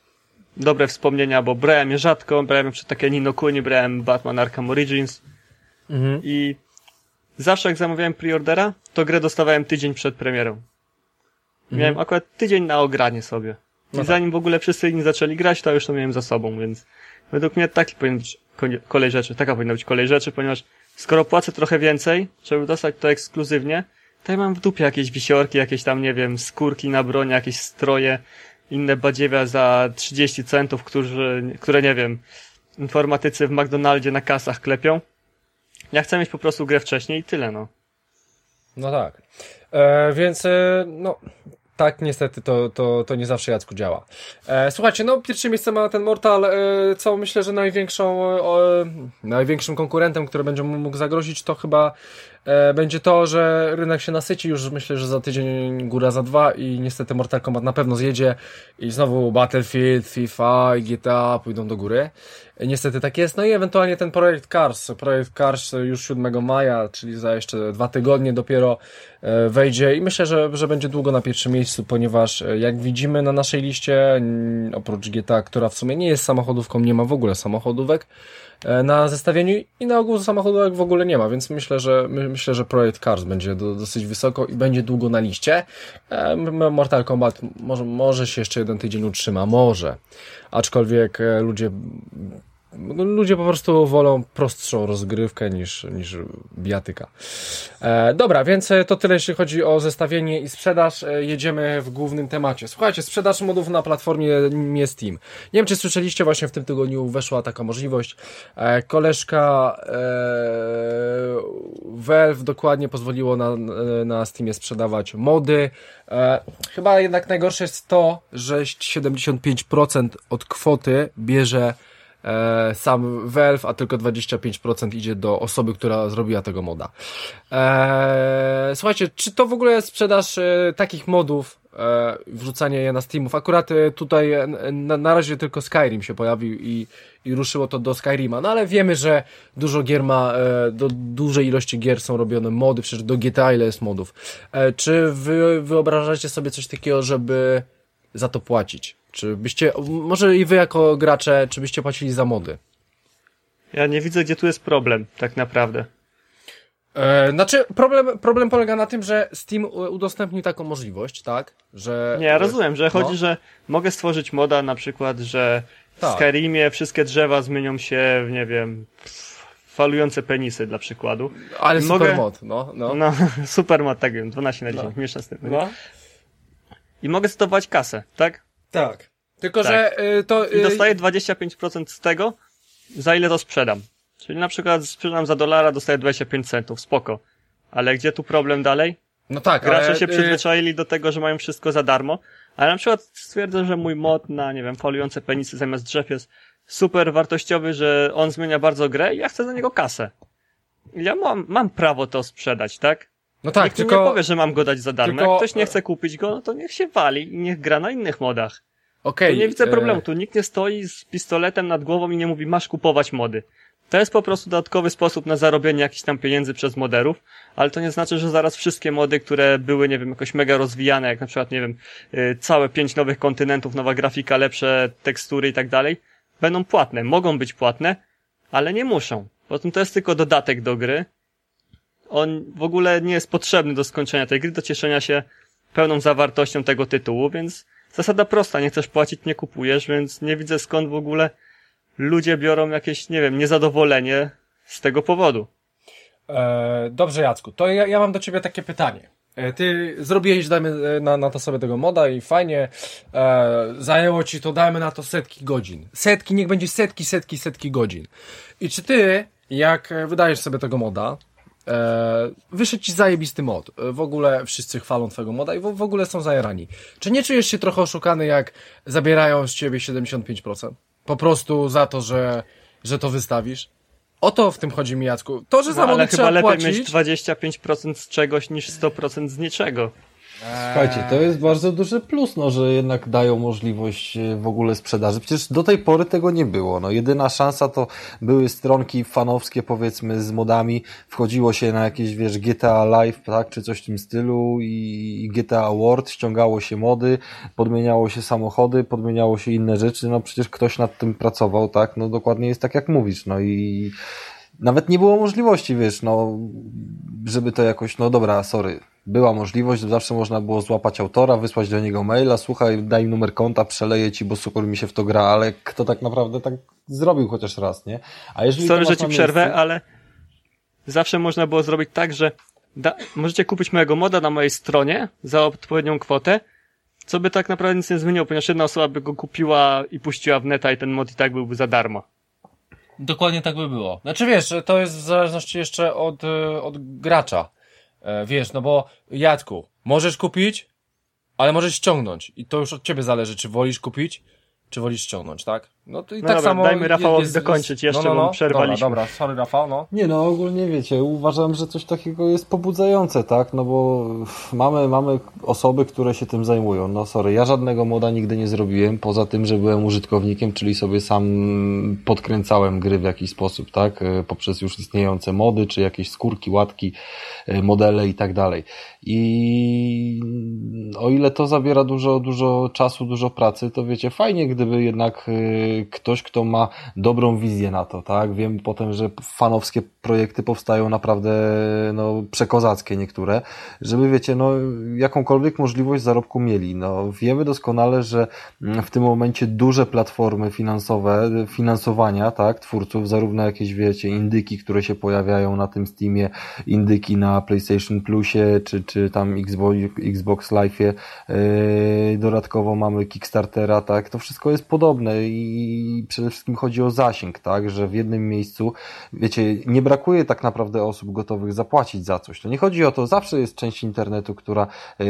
dobre wspomnienia, bo brałem je rzadko, brałem przed takie Nino Kuni, brałem Batman Arkham Origins Mhm. i zawsze jak zamawiałem preordera, to grę dostawałem tydzień przed premierą. Miałem akurat tydzień na ogranie sobie. I. No tak. zanim w ogóle wszyscy inni zaczęli grać, to już to miałem za sobą, więc według mnie taki powinien być kolej rzeczy, taka powinna być kolej rzeczy, ponieważ skoro płacę trochę więcej, żeby dostać to ekskluzywnie, to ja mam w dupie jakieś wisiorki, jakieś tam, nie wiem, skórki na broń, jakieś stroje, inne badziewia za 30 centów, którzy, które, nie wiem, informatycy w McDonaldzie na kasach klepią. Ja chcę mieć po prostu grę wcześniej i tyle, no. No tak. E, więc, e, no, tak niestety to, to, to nie zawsze Jacku działa. E, słuchajcie, no, pierwsze miejsce ma ten Mortal, e, co myślę, że największą, e, o, największym konkurentem, który będzie mógł zagrozić, to chyba e, będzie to, że rynek się nasyci już myślę, że za tydzień, góra za dwa i niestety Mortal Kombat na pewno zjedzie i znowu Battlefield, FIFA i GTA pójdą do góry. E, Niestety tak jest. No i ewentualnie ten projekt Cars. Projekt Cars już 7 maja, czyli za jeszcze dwa tygodnie dopiero e, wejdzie i myślę, że, że będzie długo na pierwszym miejscu, ponieważ e, jak widzimy na naszej liście, oprócz GTA, która w sumie nie jest samochodówką, nie ma w ogóle samochodówek e, na zestawieniu i na ogół samochodówek w ogóle nie ma, więc myślę, że my, myślę, że Projekt Cars będzie do, dosyć wysoko i będzie długo na liście. E, Mortal Kombat może, może się jeszcze jeden tydzień utrzyma, może. Aczkolwiek e, ludzie ludzie po prostu wolą prostszą rozgrywkę niż, niż bijatyka. E, dobra, więc e, to tyle jeśli chodzi o zestawienie i sprzedaż. E, jedziemy w głównym temacie. Słuchajcie, sprzedaż modów na platformie nie Steam. Nie wiem, czy słyszeliście, właśnie w tym tygodniu weszła taka możliwość. E, koleżka e, Valve dokładnie pozwoliło na, na Steamie sprzedawać mody. E, chyba jednak najgorsze jest to, że 75% od kwoty bierze e, sam Valve, a tylko 25% idzie do osoby, która zrobiła tego moda. E, słuchajcie, czy to w ogóle jest sprzedaż e, takich modów, wrzucanie je na Steamów? Akurat tutaj na, na razie tylko Skyrim się pojawił i, i ruszyło to do Skyrima, no ale wiemy, że dużo gier ma, do dużej ilości gier są robione mody, przecież do GTA ile jest modów. Czy wy wyobrażacie sobie coś takiego, żeby za to płacić? Czy byście, może i wy jako gracze, czy byście płacili za mody? Ja nie widzę, gdzie tu jest problem, tak naprawdę. E, znaczy, problem, problem polega na tym, że Steam udostępnił taką możliwość, tak? Że. Nie, ja rozumiem, że chodzi, no. że mogę stworzyć moda na przykład, że w tak. Skyrimie wszystkie drzewa zmienią się w, nie wiem, falujące penisy dla przykładu. Ale super mogę... mod, no, no. No, super mod, tak wiem, 12 na 10, no. mieszam z tym. No. I mogę stosować kasę, tak? Tak. Tylko, tak. że y, to... Y... I dostaję 25% z tego, za ile to sprzedam. Czyli na przykład sprzedam za dolara, dostaję 25 centów, spoko. Ale gdzie tu problem dalej? No tak, Gracze ale... się y- przyzwyczaili do tego, że mają wszystko za darmo, ale na przykład stwierdzę, że mój mod na, nie wiem, folujące penisy zamiast drzew jest super wartościowy, że on zmienia bardzo grę i ja chcę za niego kasę. Ja mam, mam prawo to sprzedać, tak? No tak, Nikt tylko... nie powie, że mam go dać za darmo. Tylko... Jak ktoś nie chce kupić go, no to niech się wali i niech gra na innych modach. Okej. Okay, nie widzę e- problemu. Tu nikt nie stoi z pistoletem nad głową i nie mówi, masz kupować mody. To jest po prostu dodatkowy sposób na zarobienie jakichś tam pieniędzy przez moderów, ale to nie znaczy, że zaraz wszystkie mody, które były, nie wiem, jakoś mega rozwijane, jak na przykład, nie wiem, y, całe pięć nowych kontynentów, nowa grafika, lepsze tekstury i tak dalej, będą płatne. Mogą być płatne, ale nie muszą. Poza to jest tylko dodatek do gry, on w ogóle nie jest potrzebny do skończenia tej gry, do cieszenia się pełną zawartością tego tytułu, więc zasada prosta, nie chcesz płacić, nie kupujesz, więc nie widzę skąd w ogóle ludzie biorą jakieś, nie wiem, niezadowolenie z tego powodu. E, dobrze, Jacku, to ja, ja mam do ciebie takie pytanie. E, ty zrobiłeś, dajmy e, na, na to sobie tego moda i fajnie, e, zajęło ci to, dajmy na to setki godzin. Setki, niech będzie setki, setki, setki godzin. I czy ty, jak wydajesz sobie tego moda, E, wyszedł ci zajebisty mod. E, w ogóle wszyscy chwalą twojego moda i w, w, ogóle są zajerani. Czy nie czujesz się trochę oszukany, jak zabierają z ciebie 75%? Po prostu za to, że, że to wystawisz? O to w tym chodzi mi, Jacku. To, że za no, ale chyba lepiej płacić... mieć 25% z czegoś niż 100% z niczego. Słuchajcie, to jest bardzo duży plus, no, że jednak dają możliwość e, w ogóle sprzedaży. Przecież do tej pory tego nie było. No, jedyna szansa to były stronki fanowskie, powiedzmy, z modami. Wchodziło się na jakieś, wiesz, GTA Live, tak, czy coś w tym stylu i GTA World, ściągało się mody, podmieniało się samochody, podmieniało się inne rzeczy. No, przecież ktoś nad tym pracował, tak? No, dokładnie jest tak, jak mówisz. No i nawet nie było możliwości, wiesz, no, żeby to jakoś, no dobra, sorry, była możliwość, zawsze można było złapać autora, wysłać do niego maila, słuchaj, daj numer konta, przeleję ci, bo super mi się w to gra, ale kto tak naprawdę tak zrobił chociaż raz, nie? A jeżeli Sorry, że ci przerwę, miejsce... ale zawsze można było zrobić tak, że da... możecie kupić mojego moda na mojej stronie za odpowiednią kwotę, co by tak naprawdę nic nie zmieniło, ponieważ jedna osoba by go kupiła i puściła w neta i ten mod i tak byłby za darmo. Dokładnie tak by było. Znaczy wiesz, to jest w zależności jeszcze od, e, od gracza. E, wiesz, no bo Jacku, możesz kupić, ale możesz ściągnąć. I to już od ciebie zależy, czy wolisz kupić, czy wolisz ściągnąć, tak? No to i no tak dobra, samo. Dajmy Rafałowi jest, dokończyć jeszcze, no, no, no, bo przerwaliśmy. Dobra, dobra, sorry Rafał, no. Nie no, ogólnie wiecie, uważam, że coś takiego jest pobudzające, tak? No bo mamy, mamy osoby, które się tym zajmują. No sorry, ja żadnego moda nigdy nie zrobiłem, poza tym, że byłem użytkownikiem, czyli sobie sam podkręcałem gry w jakiś sposób, tak? E, poprzez już istniejące mody, czy jakieś skórki, łatki, e, modele i tak dalej. I o ile to zabiera dużo, dużo czasu, dużo pracy, to wiecie, fajnie gdyby jednak e, ktoś, kto ma dobrą wizję na to, tak? Wiem potem, że fanowskie projekty powstają naprawdę, no, przekozackie niektóre, żeby, wiecie, no, jakąkolwiek możliwość zarobku mieli. No, wiemy doskonale, że mm, w tym momencie duże platformy finansowe, finansowania, tak, twórców, zarówno jakieś, wiecie, indyki, które się pojawiają na tym Steamie, indyki na PlayStation Plusie, czy, czy tam Xbox, Xbox Live'ie, yy, dodatkowo mamy Kickstartera, tak, to wszystko jest podobne i przede wszystkim chodzi o zasięg, tak, że w jednym miejscu, wiecie, nie brakuje tak naprawdę osób gotowych zapłacić za coś. To nie chodzi o to, zawsze jest część internetu, która yy,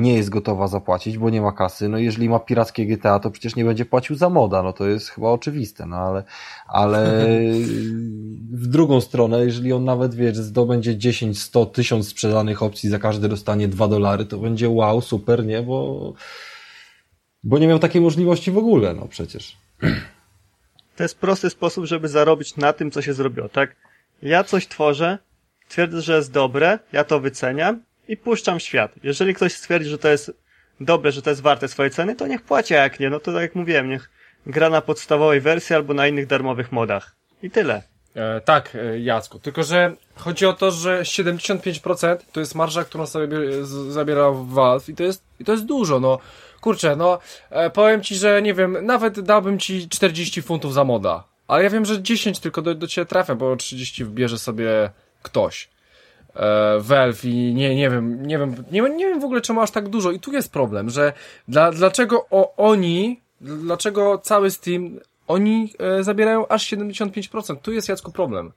nie jest gotowa zapłacić, bo nie ma kasy. No jeżeli ma pirackie GTA, to przecież nie będzie płacił za moda, no to jest chyba oczywiste, no ale, ale w drugą stronę, jeżeli on nawet, wiesz, zdobędzie 10, 100, 1000 sprzedanych opcji, za każdy dostanie 2 dolary, to będzie wow, super, nie, bo bo nie miał takiej możliwości w ogóle, no przecież. To jest prosty sposób, żeby zarobić na tym, co się zrobiło, tak? Ja coś tworzę, twierdzę, że jest dobre, ja to wyceniam i puszczam świat. Jeżeli ktoś stwierdzi, że to jest dobre, że to jest warte swojej ceny, to niech płaci, a jak nie, no to tak jak mówiłem, niech gra na podstawowej wersji albo na innych darmowych modach. I tyle. E, tak, e, Jacku. Tylko, że chodzi o to, że 75% to jest marża, którą sobie zabiera Valve i to jest, i to jest dużo, no. Kurczę, no, e, powiem ci, że nie wiem, nawet dałbym ci 40 funtów za moda. Ale ja wiem, że 10 tylko do, do ciebie trafia, bo 30 wbierze sobie ktoś. E, i nie, nie wiem, nie wiem, nie, nie wiem w ogóle czemu aż tak dużo. I tu jest problem, że dla, dlaczego o, oni, dlaczego cały Steam, oni e, zabierają aż 75%. Tu jest Jacku problem.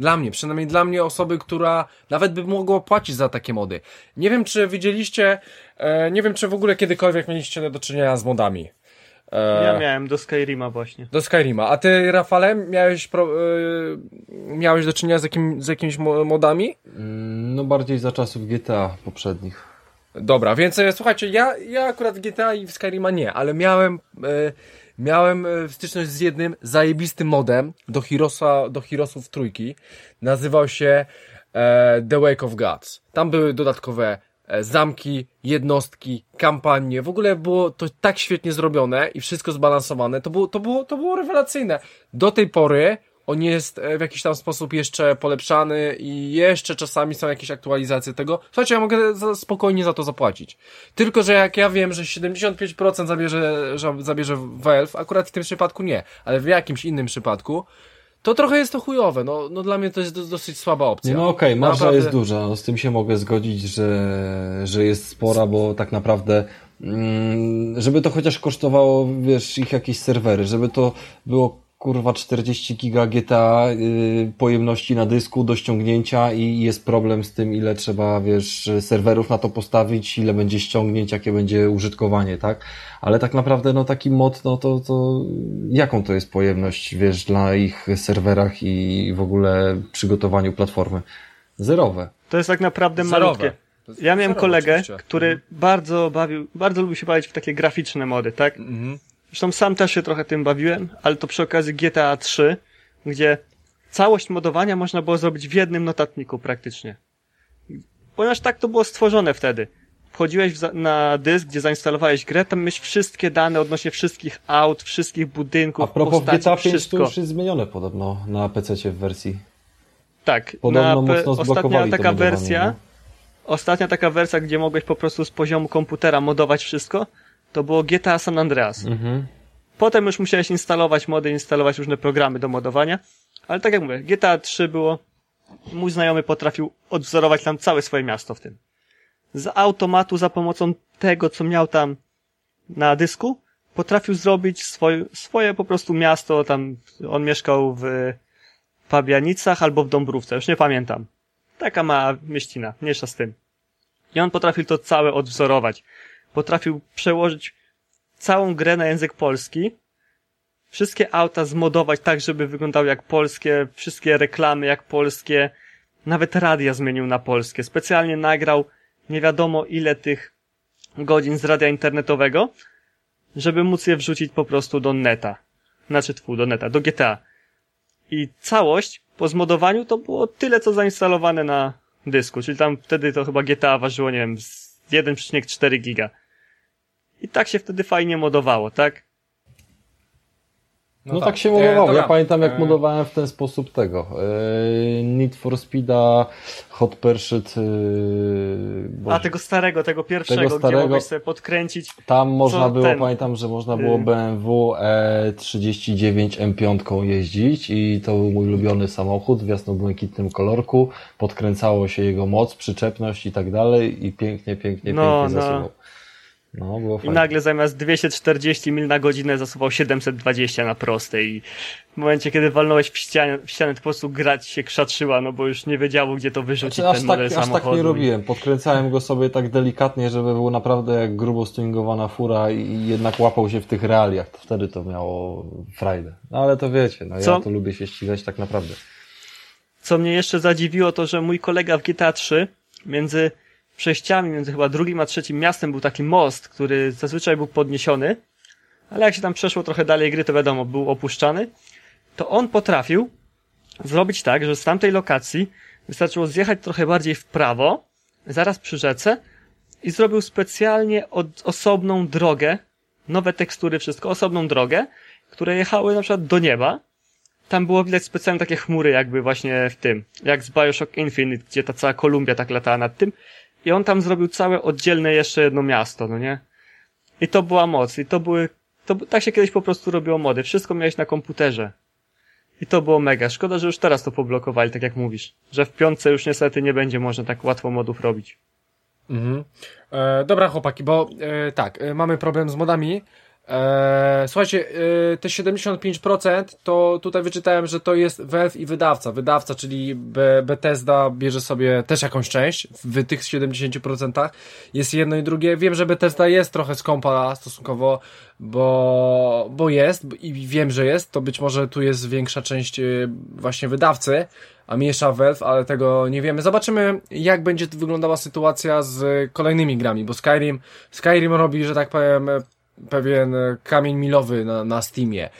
Dla mnie, przynajmniej dla mnie osoby, która nawet by mogła płacić za takie mody. Nie wiem, czy widzieliście, e, nie wiem, czy w ogóle kiedykolwiek mieliście do czynienia z modami. E, ja miałem do Skyrima właśnie. Do Skyrima. A ty, Rafale, miałeś, pro, e, miałeś do czynienia z, jakim, z jakimiś modami? Mm, no bardziej za czasów GTA poprzednich. Dobra, więc e, słuchajcie, ja, ja akurat w GTA i w Skyrima nie, ale miałem... E, miałem e, styczność z jednym zajebistym modem do Heroesa, do Heroesów trójki. Nazywał się e, The Wake of Gods. Tam były dodatkowe e, zamki, jednostki, kampanie. W ogóle było to tak świetnie zrobione i wszystko zbalansowane. To było, to było, to było rewelacyjne. Do tej pory on jest e, w jakiś tam sposób jeszcze polepszany i jeszcze czasami są jakieś aktualizacje tego. Słuchajcie, ja mogę za, spokojnie za to zapłacić. Tylko, że jak ja wiem, że 75% zabierze, że zabierze Valve, akurat w tym przypadku nie, ale w jakimś innym przypadku, to trochę jest to chujowe. No, no dla mnie to jest dosyć słaba opcja. No okej, okay, marża naprawdę... jest duża. No, z tym się mogę zgodzić, że, że jest spora, bo tak naprawdę mm, żeby to chociaż kosztowało, wiesz, ich jakieś serwery, żeby to było kurwa 40 giga GTA yy, pojemności na dysku do ściągnięcia i jest problem z tym, ile trzeba, wiesz, serwerów na to postawić, ile będzie ściągnięć, jakie będzie użytkowanie, tak? Ale tak naprawdę, no taki mod, no to, to jaką to jest pojemność, wiesz, dla ich serwerach i w ogóle przygotowaniu platformy? Zerowe. To jest tak naprawdę Zerowe. malutkie. Ja miałem kolegę, oczywiście. który mhm. bardzo bawił, bardzo lubił się bawić w takie graficzne mody, tak? Mhm. Zresztą sam też się trochę tym bawiłem, ale to przy okazji GTA 3, gdzie całość modowania można było zrobić w jednym notatniku praktycznie. Ponieważ tak to było stworzone wtedy. Wchodziłeś na dysk, gdzie zainstalowałeś grę, tam miałeś wszystkie dane odnośnie wszystkich aut, wszystkich budynków, A propos postaci, GTA 5 to już jest zmienione podobno na PC w wersji. Tak. Podobno na mocno ostatnia taka wersja, nie? ostatnia taka wersja, gdzie mogłeś po prostu z poziomu komputera modować wszystko, to było GTA San Andreas. Mhm. Potem już musiałeś instalować mody, instalować różne programy do modowania, ale tak jak mówię, GTA 3 było, mój znajomy potrafił odwzorować tam całe swoje miasto w tym. Z automatu za pomocą tego, co miał tam na dysku, potrafił zrobić swoje, swoje po prostu miasto, tam on mieszkał w Pabianicach albo w Dąbrówce, już nie pamiętam. Taka ma mieścina, mniejsza z tym. I on potrafił to całe odwzorować potrafił przełożyć całą grę na język polski, wszystkie auta zmodować tak, żeby wyglądały jak polskie, wszystkie reklamy jak polskie, nawet radia zmienił na polskie. Specjalnie nagrał nie wiadomo ile tych godzin z radia internetowego, żeby móc je wrzucić po prostu do neta. Znaczy, tfu, do neta, do GTA. I całość po zmodowaniu to było tyle, co zainstalowane na dysku, czyli tam wtedy to chyba GTA ważyło, nie wiem, 1,4 giga. I tak się wtedy fajnie modowało, tak? No, no tak. tak. się modowało. ja pamiętam jak e... modowałem w ten sposób tego. E... Need for Speeda, Hot Pursuit. E... A tego starego, tego pierwszego, tego starego, gdzie mogłeś sobie podkręcić. Tam można było, ten... pamiętam, że można było BMW E39 M5 jeździć i to był mój ulubiony samochód w jasno-błękitnym kolorku. Podkręcało się jego moc, przyczepność i tak dalej i pięknie, pięknie, no, pięknie no. zasuwał. No, było I nagle zamiast 240 mil na godzinę zasuwał 720 na prostej i w momencie, kiedy walnąłeś w ścianę, w ścianę to po prostu grać się krzaczyła, no bo już nie wiedziało, gdzie to wyrzucić znaczy, ten model tak, samochodu. Aż tak nie robiłem. Podkręcałem go sobie tak delikatnie, żeby był naprawdę jak grubo stuningowana fura i jednak łapał się w tych realiach. To wtedy to miało frajdę. No ale to wiecie, no Co? ja to lubię się ścigać tak naprawdę. Co mnie jeszcze zadziwiło, to że mój kolega w GTA 3 między przejściami między chyba drugim a trzecim miastem był taki most, który zazwyczaj był podniesiony, ale jak się tam przeszło trochę dalej gry, to wiadomo, był opuszczany, to on potrafił zrobić tak, że z tamtej lokacji wystarczyło zjechać trochę bardziej w prawo, zaraz przy rzece i zrobił specjalnie od, osobną drogę, nowe tekstury, wszystko, osobną drogę, które jechały na przykład do nieba. Tam było widać specjalnie takie chmury jakby właśnie w tym, jak z Bioshock Infinite, gdzie ta cała Kolumbia tak latała nad tym i on tam zrobił całe oddzielne jeszcze jedno miasto, no nie? I to była moc. I to były, to, tak się kiedyś po prostu robiło mody. Wszystko miałeś na komputerze. I to było mega. Szkoda, że już teraz to poblokowali, tak jak mówisz. Że w piątce już niestety nie będzie można tak łatwo modów robić. Mhm. E, dobra, chłopaki, bo e, tak, e, mamy problem z modami. Eee, słuchajcie, e, te 75% to tutaj wyczytałem, że to jest Valve i wydawca. Wydawca, czyli Be Bethesda bierze sobie też jakąś część w tych 70%. Jest jedno i drugie. Wiem, że Bethesda jest trochę skąpa stosunkowo, bo, bo jest i wiem, że jest. To być może tu jest większa część e, właśnie wydawcy, a mniejsza Valve, ale tego nie wiemy. Zobaczymy, jak będzie wyglądała sytuacja z kolejnymi grami, bo Skyrim, Skyrim robi, że tak powiem, pewien kamień milowy na, na Steamie.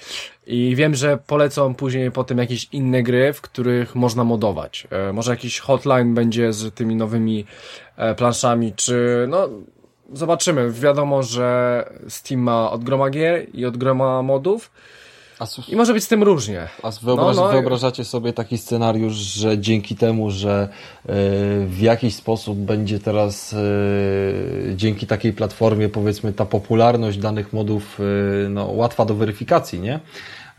I wiem, że polecą później potem jakieś inne gry, w których można modować. E, może jakiś hotline będzie z tymi nowymi e, planszami, czy no zobaczymy. Wiadomo, że Steam ma od groma gier i od groma modów. I może być z tym różnie. A wyobraż, no, no, wyobrażacie sobie taki scenariusz, że dzięki temu, że y, w jakiś sposób będzie teraz y, dzięki takiej platformie powiedzmy ta popularność danych modów y, no, łatwa do weryfikacji, nie?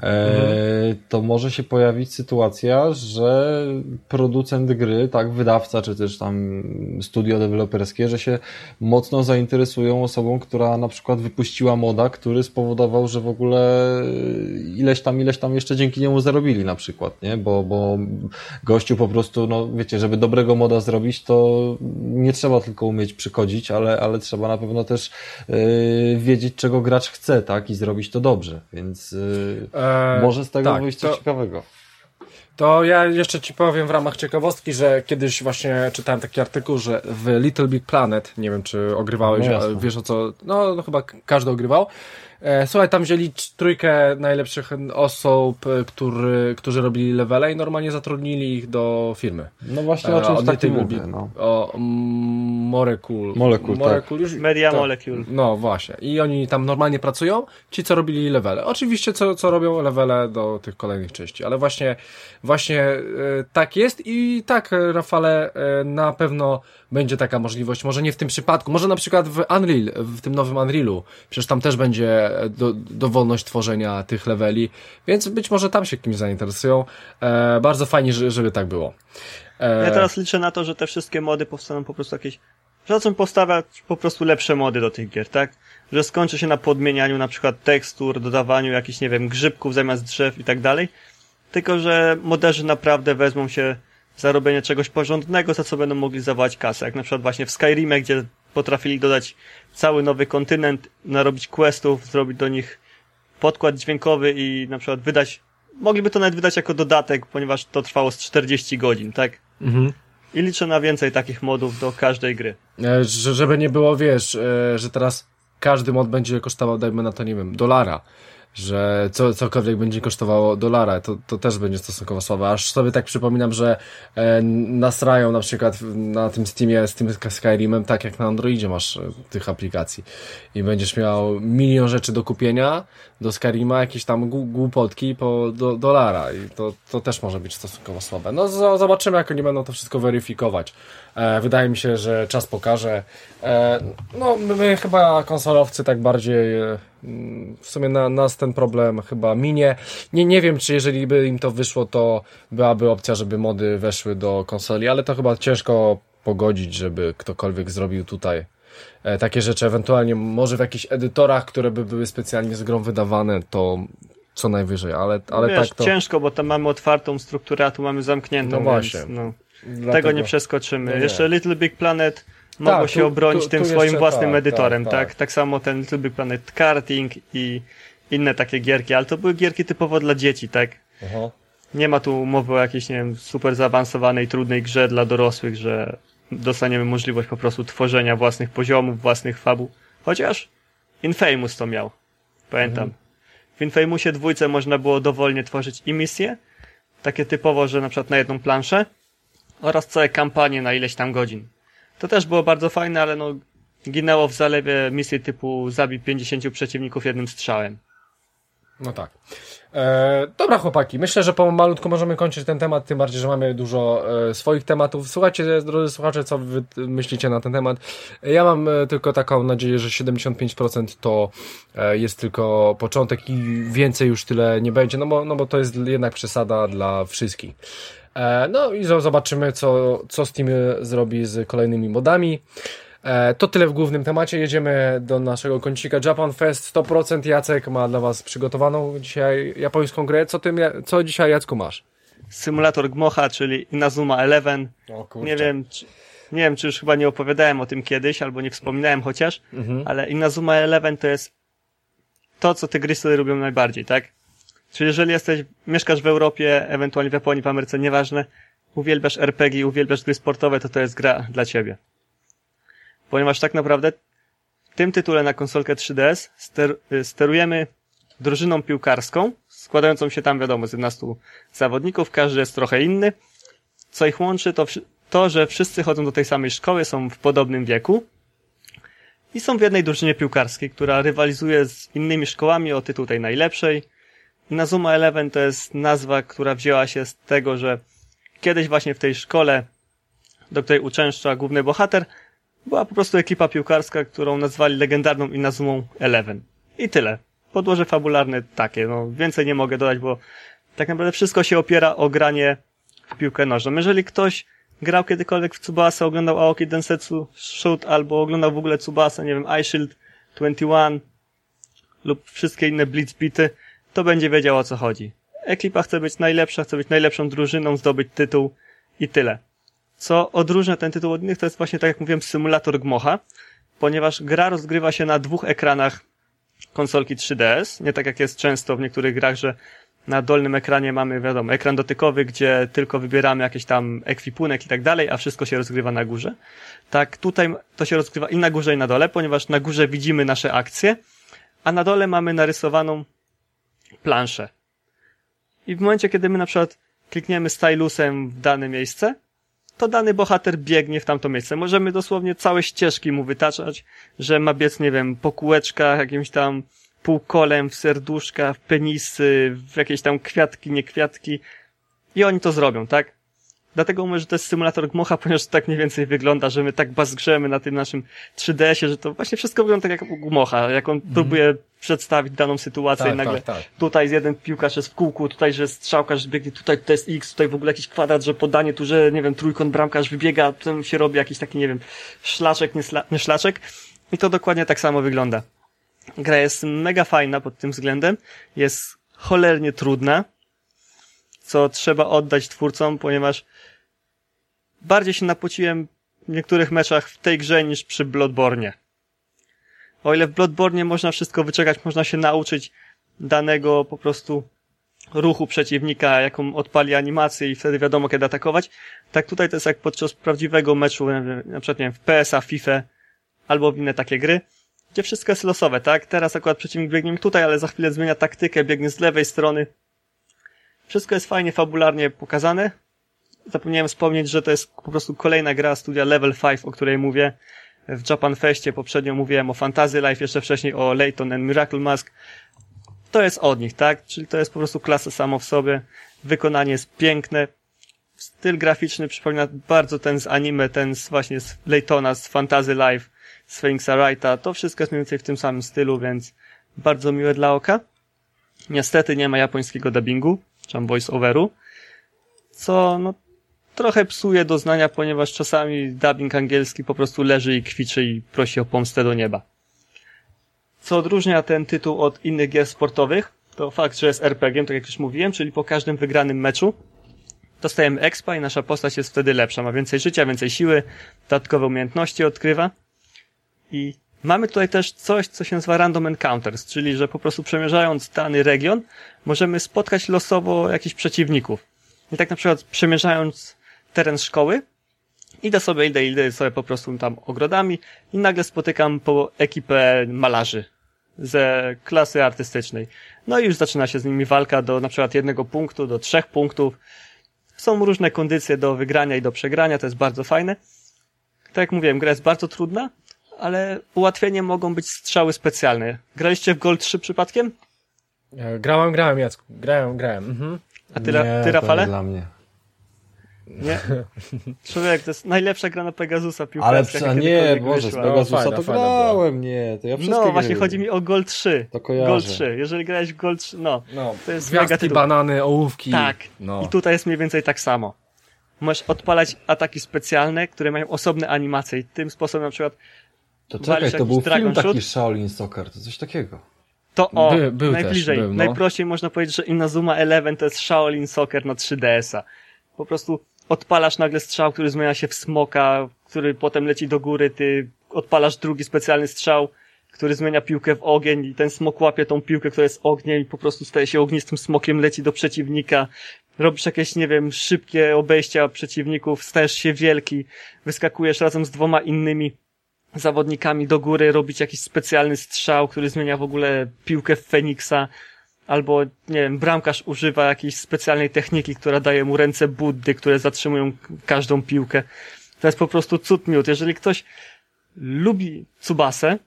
Mhm. to może się pojawić sytuacja, że producent gry, tak, wydawca, czy też tam studio deweloperskie, że się mocno zainteresują osobą, która na przykład wypuściła moda, który spowodował, że w ogóle ileś tam, ileś tam jeszcze dzięki niemu zarobili na przykład, nie? Bo, bo gościu po prostu, no wiecie, żeby dobrego moda zrobić, to nie trzeba tylko umieć przychodzić, ale, ale trzeba na pewno też yy, wiedzieć, czego gracz chce, tak? I zrobić to dobrze, więc yy, Eee, Może z tego tak, wyjść coś to, ciekawego. To ja jeszcze ci powiem w ramach ciekawostki, że kiedyś właśnie czytałem taki artykuł, że w Little Big Planet, nie wiem czy ogrywałeś, no wiesz o co, no, no chyba każdy ogrywał, słuchaj, tam wzięli trójkę najlepszych osób, e, który, którzy robili levele i normalnie zatrudnili ich do firmy. No właśnie o e, czymś takim mówię, no. O Molecule. Molecule, tak. już, Media to, Molecule. No właśnie. I oni tam normalnie pracują, ci co robili levele. Oczywiście co, co robią levele do tych kolejnych części, ale właśnie, właśnie tak jest i tak, Rafale, na pewno będzie taka możliwość. Może nie w tym przypadku, może na przykład w Unreal, w tym nowym Unrealu. Przecież tam też będzie do, dowolność tworzenia tych leveli, więc być może tam się kimś zainteresują. E, bardzo fajnie, żeby tak było. E... Ja teraz liczę na to, że te wszystkie mody powstaną po prostu jakieś zaczną postawiać po prostu lepsze mody do tych gier, tak? Że skończy się na podmienianiu na przykład tekstur, dodawaniu jakichś, nie wiem, grzybków zamiast drzew i tak dalej. Tylko, że moderzy naprawdę wezmą się za robienie czegoś porządnego, za co będą mogli zawołać kasę. Jak na przykład właśnie w Skyrimie, gdzie potrafili dodać cały nowy kontynent, narobić questów, zrobić do nich podkład dźwiękowy i na przykład wydać, mogliby to nawet wydać jako dodatek, ponieważ to trwało z 40 godzin, tak? Mhm. I liczę na więcej takich modów do każdej gry. E, żeby nie było, wiesz, e, że teraz każdy mod będzie kosztował, dajmy na to, nie wiem, dolara że co, cokolwiek będzie kosztowało dolara, to, to też będzie stosunkowo słabe. Aż sobie tak przypominam, że e, nasrają na przykład na tym Steamie z tym Skyrimem, tak jak na Androidzie masz e, tych aplikacji i będziesz miał milion rzeczy do kupienia do Skyrima, jakieś tam głupotki po do, dolara i to, to też może być stosunkowo słabe. No zobaczymy, jak oni będą to wszystko weryfikować. E, wydaje mi się, że czas pokaże. E, no my, chyba konsolowcy tak bardziej e, w sumie na nas ten problem chyba minie. Nie, nie wiem, czy jeżeli by im to wyszło, to byłaby opcja, żeby mody weszły do konsoli, ale to chyba ciężko pogodzić, żeby ktokolwiek zrobił tutaj takie rzeczy. Ewentualnie może w jakichś edytorach, które by były specjalnie z grą wydawane, to co najwyżej, ale, ale Wiesz, tak to... ciężko, bo tam mamy otwartą strukturę, a tu mamy zamkniętą, no właśnie. Więc, no, Dlatego... Tego nie przeskoczymy. Nie. Jeszcze Little Big Planet mogło tak, się obronić tu, tym tu swoim własnym tak, edytorem, tak, tak, tak? tak? samo ten Little Big Planet Karting i inne takie gierki, ale to były gierki typowo dla dzieci, tak? Nie ma tu mowy o jakiejś, nie wiem, super zaawansowanej, trudnej grze dla dorosłych, że dostaniemy możliwość po prostu tworzenia własnych poziomów, własnych fabuł. Chociaż Infamous to miał. Pamiętam. Mhm. W Infamousie dwójce można było dowolnie tworzyć i misje, takie typowo, że na przykład na jedną planszę, oraz całe kampanie na ileś tam godzin. To też było bardzo fajne, ale no, ginęło w zalewie misji typu zabij 50 przeciwników jednym strzałem. No tak. E, dobra chłopaki, myślę, że po malutku możemy kończyć ten temat, tym bardziej, że mamy dużo e, swoich tematów. Słuchajcie, drodzy słuchacze, co wy myślicie na ten temat. Ja mam e, tylko taką nadzieję, że 75% to e, jest tylko początek i więcej już tyle nie będzie, no bo, no bo to jest jednak przesada dla wszystkich. E, no i zobaczymy, co, co Steam zrobi z kolejnymi modami. E, to tyle w głównym temacie. Jedziemy do naszego kącika Japan Fest 100%. Jacek ma dla Was przygotowaną dzisiaj japońską grę. Co, ty, co dzisiaj, Jacku, masz? Symulator Gmocha, czyli Inazuma Eleven. O, nie wiem, czy, nie wiem, czy już chyba nie opowiadałem o tym kiedyś, albo nie wspominałem chociaż, mhm. ale Inazuma Eleven to jest to, co te gry sobie robią najbardziej, tak? Czyli jeżeli jesteś, mieszkasz w Europie, ewentualnie w Japonii, w Ameryce, nieważne, uwielbiasz RPG, uwielbiasz gry sportowe, to to jest gra dla ciebie. Ponieważ tak naprawdę w tym tytule na konsolkę 3DS ster y, sterujemy drużyną piłkarską, składającą się tam, wiadomo, z 11 zawodników, każdy jest trochę inny. Co ich łączy, to to, że wszyscy chodzą do tej samej szkoły, są w podobnym wieku i są w jednej drużynie piłkarskiej, która rywalizuje z innymi szkołami o tytuł tej najlepszej Inazuma Eleven to jest nazwa, która wzięła się z tego, że kiedyś właśnie w tej szkole, do której uczęszcza główny bohater, była po prostu ekipa piłkarska, którą nazwali legendarną Inazumą Eleven. I tyle. Podłoże fabularne takie, no więcej nie mogę dodać, bo tak naprawdę wszystko się opiera o granie w piłkę nożną. Jeżeli ktoś grał kiedykolwiek w Tsubasa, oglądał Aoki Densetsu Shoot albo oglądał w ogóle Tsubasa, nie wiem, iShield 21 lub wszystkie inne Blitzbity, to będzie wiedział o co chodzi. Ekipa chce być najlepsza, chce być najlepszą drużyną, zdobyć tytuł i tyle. Co odróżnia ten tytuł od innych, to jest właśnie, tak jak mówiłem, symulator Gmocha, ponieważ gra rozgrywa się na dwóch ekranach konsolki 3DS, nie tak jak jest często w niektórych grach, że na dolnym ekranie mamy, wiadomo, ekran dotykowy, gdzie tylko wybieramy jakiś tam ekwipunek i tak dalej, a wszystko się rozgrywa na górze. Tak, tutaj to się rozgrywa i na górze, i na dole, ponieważ na górze widzimy nasze akcje, a na dole mamy narysowaną planszę. I w momencie, kiedy my na przykład klikniemy stylusem w dane miejsce, to dany bohater biegnie w tamto miejsce. Możemy dosłownie całe ścieżki mu wytaczać, że ma biec, nie wiem, po kółeczkach, jakimś tam półkolem, w serduszka, w penisy, w jakieś tam kwiatki, nie kwiatki. I oni to zrobią, tak? Dlatego mówię, że to jest symulator gmocha, ponieważ tak mniej więcej wygląda, że my tak bazgrzemy na tym naszym 3DS-ie, że to właśnie wszystko wygląda tak jak gmocha, jak on mm. próbuje przedstawić daną sytuację tak, i nagle tak, tak. tutaj jest jeden piłkarz jest w kółku, tutaj, że strzałkarz biegnie, tutaj to jest X, tutaj w ogóle jakiś kwadrat, że podanie, tu, że nie wiem, trójkąt bramkarz wybiega, potem się robi jakiś taki, nie wiem, szlaczek, nie, nie szlaczek i to dokładnie tak samo wygląda. Gra jest mega fajna pod tym względem, jest cholernie trudna, co trzeba oddać twórcom, ponieważ bardziej się napociłem w niektórych meczach w tej grze niż przy Bloodborne. O ile w Bloodborne można wszystko wyczekać, można się nauczyć danego po prostu ruchu przeciwnika, jaką odpali animację i wtedy wiadomo kiedy atakować, tak tutaj to jest jak podczas prawdziwego meczu, na przykład nie wiem, w PSA, FIFA albo w inne takie gry, gdzie wszystko jest losowe, tak? Teraz akurat przeciwnik biegnie tutaj, ale za chwilę zmienia taktykę, biegnie z lewej strony. Wszystko jest fajnie, fabularnie pokazane. Zapomniałem wspomnieć, że to jest po prostu kolejna gra studia Level 5, o której mówię. W Japan Festie poprzednio mówiłem o Fantasy Life, jeszcze wcześniej o Layton and Miracle Mask. To jest od nich, tak? Czyli to jest po prostu klasa samo w sobie. Wykonanie jest piękne. Styl graficzny przypomina bardzo ten z anime, ten z właśnie z Laytona, z Fantasy Life, z Phoenixa Wrighta. To wszystko jest mniej więcej w tym samym stylu, więc bardzo miłe dla oka. Niestety nie ma japońskiego dubbingu, czy tam voice-overu, co no trochę psuje doznania, ponieważ czasami dubbing angielski po prostu leży i kwiczy i prosi o pomstę do nieba. Co odróżnia ten tytuł od innych gier sportowych, to fakt, że jest RPG, tak jak już mówiłem, czyli po każdym wygranym meczu dostajemy expa i nasza postać jest wtedy lepsza, ma więcej życia, więcej siły, dodatkowe umiejętności odkrywa i mamy tutaj też coś, co się nazywa random encounters, czyli że po prostu przemierzając dany region możemy spotkać losowo jakichś przeciwników. I tak na przykład przemierzając teren szkoły, idę sobie, idę, idę sobie po prostu tam ogrodami i nagle spotykam po ekipę malarzy ze klasy artystycznej. No i już zaczyna się z nimi walka do na przykład jednego punktu, do trzech punktów. Są różne kondycje do wygrania i do przegrania, to jest bardzo fajne. Tak jak mówiłem, gra jest bardzo trudna, ale ułatwieniem mogą być strzały specjalne. Graliście w Gold 3 przypadkiem? E, Grałem, grałem, Jacku. Grałem, grałem. Mhm. A ty, nie, Ra- ty Rafale? nie dla mnie. Nie? Człowiek, to jest najlepsza gra na Pegasusa piłkarska. Ale nie, Boże, z. Pegasusa fajna, to grałem, nie, to ja wszystkie No, właśnie chodzi mi o Gold 3. To kojarzę. Gold 3. Jeżeli grałeś w Gold 3, no. No, To jest mega tytuł. banany, ołówki. Tak. No. I tutaj jest mniej więcej tak samo. Możesz odpalać ataki specjalne, które mają osobne animacje i tym sposobem na przykład To czekaj, to był Dragon film taki Shoot? Shaolin Soccer, to coś takiego. to o, By- był też, najbliżej. był, no. Najprościej można powiedzieć, że Inazuma Eleven to jest Shaolin Soccer na 3DS-a. Po prostu odpalasz nagle strzał, który zmienia się w smoka, który potem leci do góry, ty odpalasz drugi specjalny strzał, który zmienia piłkę w ogień i ten smok łapie tą piłkę, która jest ogniem i po prostu staje się ognistym smokiem, leci do przeciwnika. Robisz jakieś, nie wiem, szybkie obejścia przeciwników, stajesz się wielki, wyskakujesz razem z dwoma innymi zawodnikami do góry, robić jakiś specjalny strzał, który zmienia w ogóle piłkę w Feniksa, albo, nie wiem, bramkarz używa jakiejś specjalnej techniki, która daje mu ręce Buddy, które zatrzymują każdą piłkę. To jest po prostu cud miód. Jeżeli ktoś lubi Tsubasę,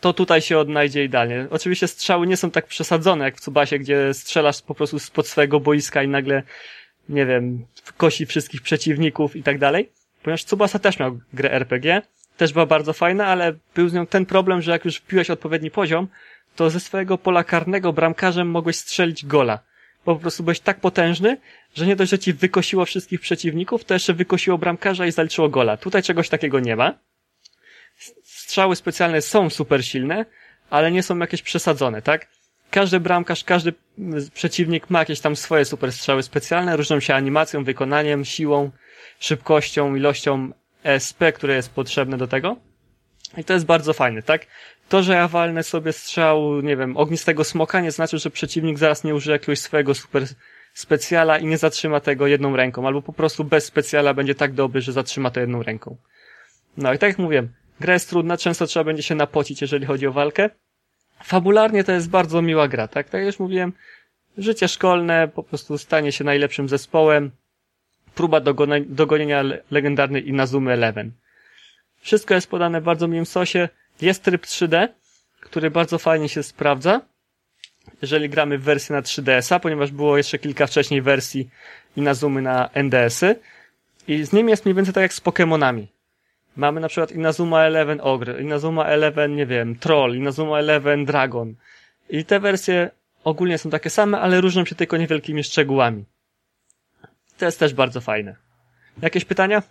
to tutaj się odnajdzie idealnie. Oczywiście strzały nie są tak przesadzone jak w Tsubasie, gdzie strzelasz po prostu spod swojego boiska i nagle, nie wiem, kosi wszystkich przeciwników i tak dalej. Ponieważ Tsubasa też miał grę RPG, też była bardzo fajna, ale był z nią ten problem, że jak już wpiłeś odpowiedni poziom, to ze swojego pola karnego bramkarzem mogłeś strzelić gola. Po prostu byłeś tak potężny, że nie dość, że ci wykosiło wszystkich przeciwników, to jeszcze wykosiło bramkarza i zaliczyło gola. Tutaj czegoś takiego nie ma. Strzały specjalne są super silne, ale nie są jakieś przesadzone, tak? Każdy bramkarz, każdy mm, przeciwnik ma jakieś tam swoje super strzały specjalne, różnią się animacją, wykonaniem, siłą, szybkością, ilością SP, które jest potrzebne do tego. I to jest bardzo fajne, tak? To, że ja walnę sobie strzał, nie wiem, ognistego smoka, nie znaczy, że przeciwnik zaraz nie użyje jakiegoś swojego super specjala i nie zatrzyma tego jedną ręką, albo po prostu bez specjala będzie tak dobry, że zatrzyma to jedną ręką. No i tak jak mówiłem, gra jest trudna, często trzeba będzie się napocić, jeżeli chodzi o walkę. Fabularnie to jest bardzo miła gra, tak? Tak jak już mówiłem, życie szkolne, po prostu stanie się najlepszym zespołem, próba dogonienia le- legendarnej Inazumy Eleven. Wszystko jest podane w bardzo miłym sosie. Jest tryb 3D, który bardzo fajnie się sprawdza, jeżeli gramy w wersję na 3DS-a, ponieważ było jeszcze kilka wcześniej wersji Inazumy na NDS-y. I z nimi jest mniej więcej tak jak z Pokémonami. Mamy na przykład Inazuma Eleven Ogre, Inazuma Eleven, nie wiem, Troll, Inazuma Eleven Dragon. I te wersje ogólnie są takie same, ale różnią się tylko niewielkimi szczegółami. To jest też bardzo fajne. Jakieś pytania?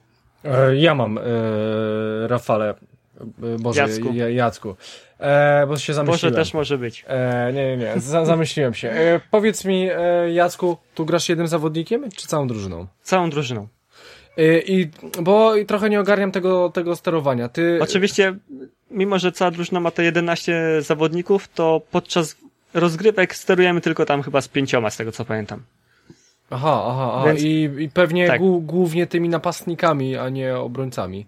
E, Ja mam, e, Rafale, Boże, Jacku. Ja- Jacku, e, bo się zamyśliłem. też może być. E, nie, nie, nie, Za, zamyśliłem się. E, powiedz mi, e, Jacku, tu grasz jednym zawodnikiem, czy całą drużyną? Całą drużyną. E, I, bo i trochę nie ogarniam tego, tego sterowania. Ty, Oczywiście, mimo że cała drużyna ma te 11 zawodników, to podczas rozgrywek sterujemy tylko tam chyba z pięcioma, z tego co pamiętam. Aha, aha, aha. Więc- I, I pewnie tak. głównie tymi napastnikami, a nie obrońcami.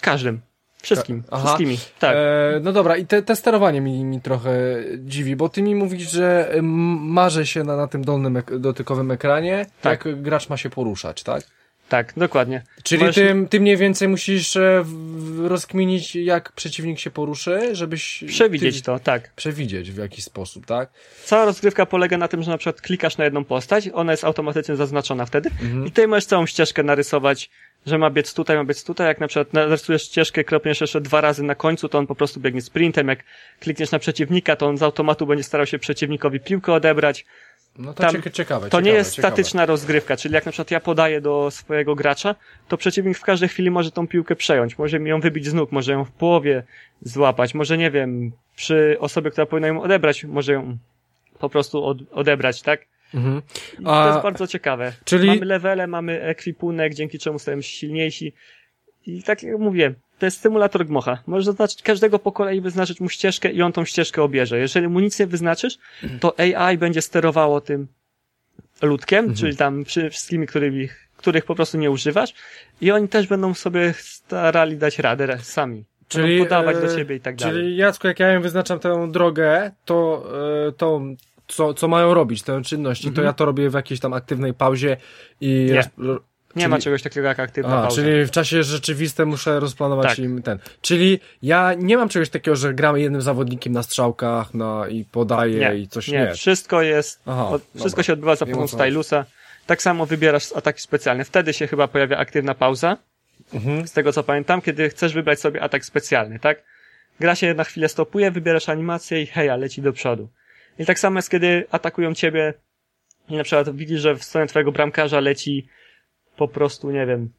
Każdym. Wszystkim, Aha. wszystkimi, tak. E, no dobra, i te, te sterowanie mi, mi trochę dziwi, bo ty mi mówisz, że m, marzy się na, na tym dolnym ek dotykowym ekranie, Tak. jak gracz ma się poruszać, tak? Tak, dokładnie. Czyli Możesz- ty, ty mniej więcej musisz e, rozkminić, jak przeciwnik się poruszy, żebyś... Przewidzieć ty, to, tak. Przewidzieć w jakiś sposób, tak? Cała rozgrywka polega na tym, że na przykład klikasz na jedną postać, ona jest automatycznie zaznaczona wtedy Mhm. i ty możesz całą ścieżkę narysować, że ma biec tutaj, ma biec tutaj. Jak na przykład narysujesz ścieżkę, kropniesz jeszcze dwa razy na końcu, to on po prostu biegnie sprintem. Jak klikniesz na przeciwnika, to on z automatu będzie starał się przeciwnikowi piłkę odebrać. No to Tam- cieka- ciekawe, To nie ciekawe, jest ciekawe. statyczna rozgrywka, czyli jak na przykład ja podaję do swojego gracza, to przeciwnik w każdej chwili może tą piłkę przejąć. Może mi ją wybić z nóg, może ją w połowie złapać, może nie wiem, przy osobie, która powinna ją odebrać, może ją po prostu od, odebrać, tak? Mhm. A- to jest bardzo ciekawe. czyli- Mamy levele, mamy ekwipunek, dzięki czemu stajemy się silniejsi. I tak jak mówię, to jest symulator gmocha. Możesz zaznaczyć każdego po kolei, wyznaczyć mu ścieżkę i on tą ścieżkę obierze. Jeżeli mu nic nie wyznaczysz, to AI będzie sterowało tym ludkiem, Mhm. czyli tam wszystkimi, którymi, których po prostu nie używasz i oni też będą sobie starali dać radę sami. Czyli, podawać e, do siebie i tak dalej. Czyli Jacku, jak ja im wyznaczam tę drogę, to, e, to co, co mają robić, tę czynności, to ja to robię w jakiejś tam aktywnej pauzie i... Mhm. Nie. Nie czyli- ma czegoś takiego jak aktywna A, pauza. czyli w czasie rzeczywistym muszę rozplanować Tak. im ten. Czyli ja nie mam czegoś takiego, że gramy jednym zawodnikiem na strzałkach no, i podaję Nie, i coś nie, nie. wszystko jest, Aha, od, wszystko dobra. się odbywa za pomocą stylusa. Tak samo wybierasz ataki specjalne. Wtedy się chyba pojawia aktywna pauza. Mhm. Z tego co pamiętam, kiedy chcesz wybrać sobie atak specjalny, tak? Gra się na chwilę stopuje, wybierasz animację i heja, leci do przodu. I tak samo jest, kiedy atakują ciebie i na przykład widzisz, że w stronę twojego bramkarza leci po prostu, nie wiem,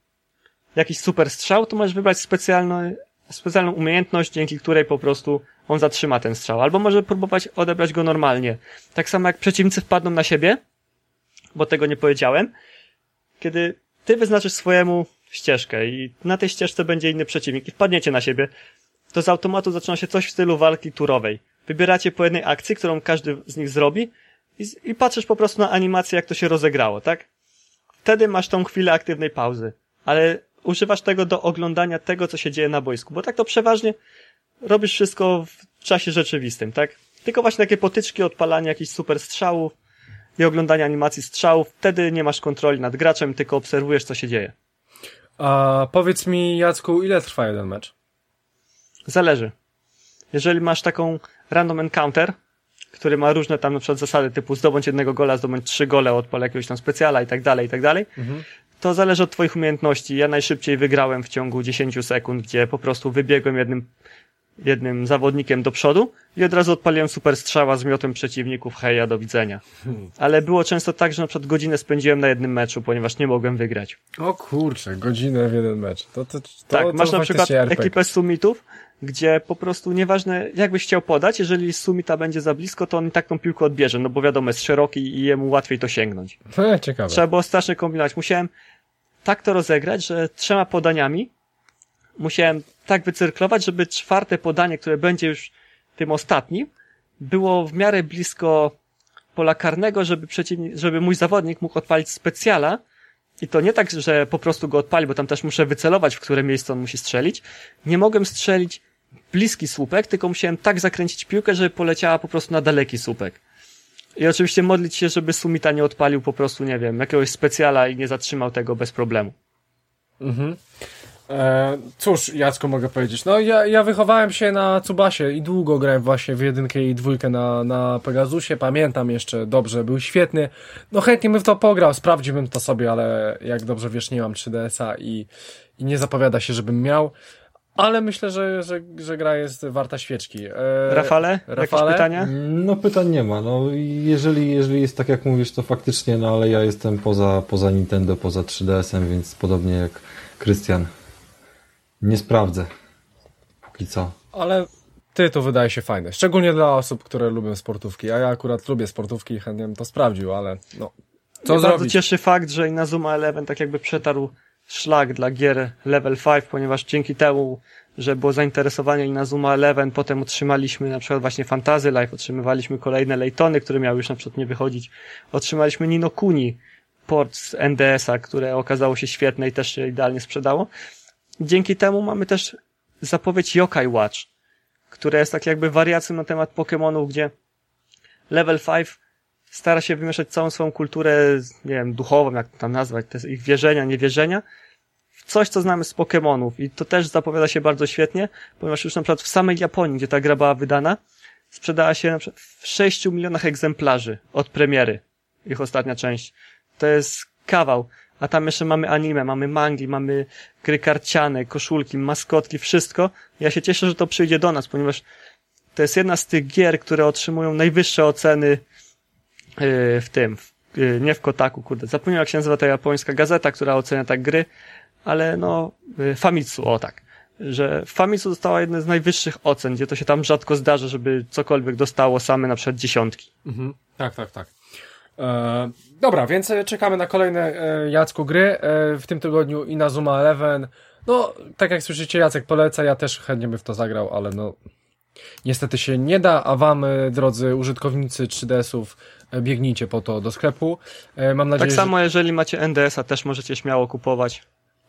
jakiś super strzał, to możesz wybrać specjalną, specjalną umiejętność, dzięki której po prostu on zatrzyma ten strzał. Albo może próbować odebrać go normalnie. Tak samo jak przeciwnicy wpadną na siebie, bo tego nie powiedziałem, kiedy ty wyznaczysz swojemu ścieżkę i na tej ścieżce będzie inny przeciwnik i wpadniecie na siebie, to z automatu zaczyna się coś w stylu walki turowej. Wybieracie po jednej akcji, którą każdy z nich zrobi i, i patrzysz po prostu na animację, jak to się rozegrało, tak? Wtedy masz tą chwilę aktywnej pauzy, ale używasz tego do oglądania tego, co się dzieje na boisku, bo tak to przeważnie robisz wszystko w czasie rzeczywistym, tak? Tylko właśnie takie potyczki, odpalanie jakichś super strzałów i oglądanie animacji strzałów, wtedy nie masz kontroli nad graczem, tylko obserwujesz, co się dzieje. A powiedz mi, Jacku, ile trwa jeden mecz? Zależy. Jeżeli masz taką random encounter, który ma różne tam na przykład zasady typu zdobądź jednego gola, zdobądź trzy gole, odpal jakiegoś tam specjala i tak dalej, i tak dalej, to zależy od twoich umiejętności. Ja najszybciej wygrałem w ciągu 10 sekund, gdzie po prostu wybiegłem jednym, jednym zawodnikiem do przodu i od razu odpaliłem super strzała z miotem przeciwników, heja, do widzenia. Ale było często tak, że na przykład godzinę spędziłem na jednym meczu, ponieważ nie mogłem wygrać. O kurczę, godzinę w jeden mecz. To, to, to, Tak, to masz na przykład RPG. ekipę summitów, gdzie po prostu nieważne jak byś chciał podać, jeżeli summita będzie za blisko, to on i tak tą piłkę odbierze, no bo wiadomo, jest szeroki i jemu łatwiej to sięgnąć. E, ciekawe. Trzeba było strasznie kombinować. Musiałem tak to rozegrać, że trzema podaniami musiałem tak wycyrklować, żeby czwarte podanie, które będzie już tym ostatnim, było w miarę blisko pola karnego, żeby przeciwnik, żeby mój zawodnik mógł odpalić specjala i to nie tak, że po prostu go odpali, bo tam też muszę wycelować, w które miejsce on musi strzelić. Nie mogłem strzelić bliski słupek, tylko musiałem tak zakręcić piłkę, żeby poleciała po prostu na daleki słupek. I oczywiście modlić się, żeby Sumita nie odpalił po prostu, nie wiem, jakiegoś specjala i nie zatrzymał tego bez problemu. Mhm. E, cóż, Jacku mogę powiedzieć. No ja, ja wychowałem się na Cubasie i długo grałem właśnie w jedynkę i dwójkę na, na Pegasusie. Pamiętam jeszcze dobrze, był świetny. No chętnie bym w to pograł, sprawdziłbym to sobie, ale jak dobrze wiesz, nie mam 3DS-a i, i nie zapowiada się, żebym miał. Ale myślę, że, że, że gra jest warta świeczki. E, Rafale, Rafale? jakieś pytania? No pytań nie ma. No i jeżeli, jeżeli jest tak jak mówisz, to faktycznie, no ale ja jestem poza, poza Nintendo, poza 3DS-em, więc podobnie jak Krystian. Nie sprawdzę. Póki co. Ale ty to wydaje się fajne. Szczególnie dla osób, które lubią sportówki. A ja akurat lubię sportówki i chętnie bym to sprawdził, ale no. Co Mnie bardzo zrobić? cieszy fakt, że Inazuma Eleven tak jakby przetarł szlak dla gier Level 5, ponieważ dzięki temu, że było zainteresowanie Inazuma Eleven, potem otrzymaliśmy na przykład właśnie Fantasy Life, otrzymywaliśmy kolejne Laytony, które miały już na przykład nie wychodzić. Otrzymaliśmy Nino Kuni, port z NDS-a, które okazało się świetne i też się idealnie sprzedało. Dzięki temu mamy też zapowiedź Yokai Watch, która jest tak jakby wariacją na temat Pokémonów, gdzie Level 5 stara się wymieszać całą swoją kulturę, nie wiem, duchową, jak to tam nazwać, te ich wierzenia, niewierzenia, w coś, co znamy z Pokémonów. I to też zapowiada się bardzo świetnie, ponieważ już na przykład w samej Japonii, gdzie ta gra była wydana, sprzedała się na przykład w 6 milionach egzemplarzy od premiery. Ich ostatnia część. To jest kawał. A tam jeszcze mamy anime, mamy mangi, mamy gry karciane, koszulki, maskotki, wszystko. Ja się cieszę, że to przyjdzie do nas, ponieważ to jest jedna z tych gier, które otrzymują najwyższe oceny w tym, yy, nie w Kotaku, kurde. Zapomniałem jak się nazywa ta japońska gazeta, która ocenia tak gry, ale no, yy, Famitsu, o tak. Że Famitsu dostała jedne z najwyższych ocen, gdzie to się tam rzadko zdarza, żeby cokolwiek dostało same na przykład dziesiątki. Mhm. Tak, tak, tak. E, dobra, więc e, czekamy na kolejne e, Jacku gry. E, w tym tygodniu Inazuma Eleven. No, tak jak słyszycie, Jacek poleca, ja też chętnie by w to zagrał, ale no, niestety się nie da, a wam, e, drodzy użytkownicy 3DS-ów, e, biegnijcie po to do sklepu. E, mam nadzieję, Tak samo, jeżeli macie NDS-a, też możecie śmiało kupować.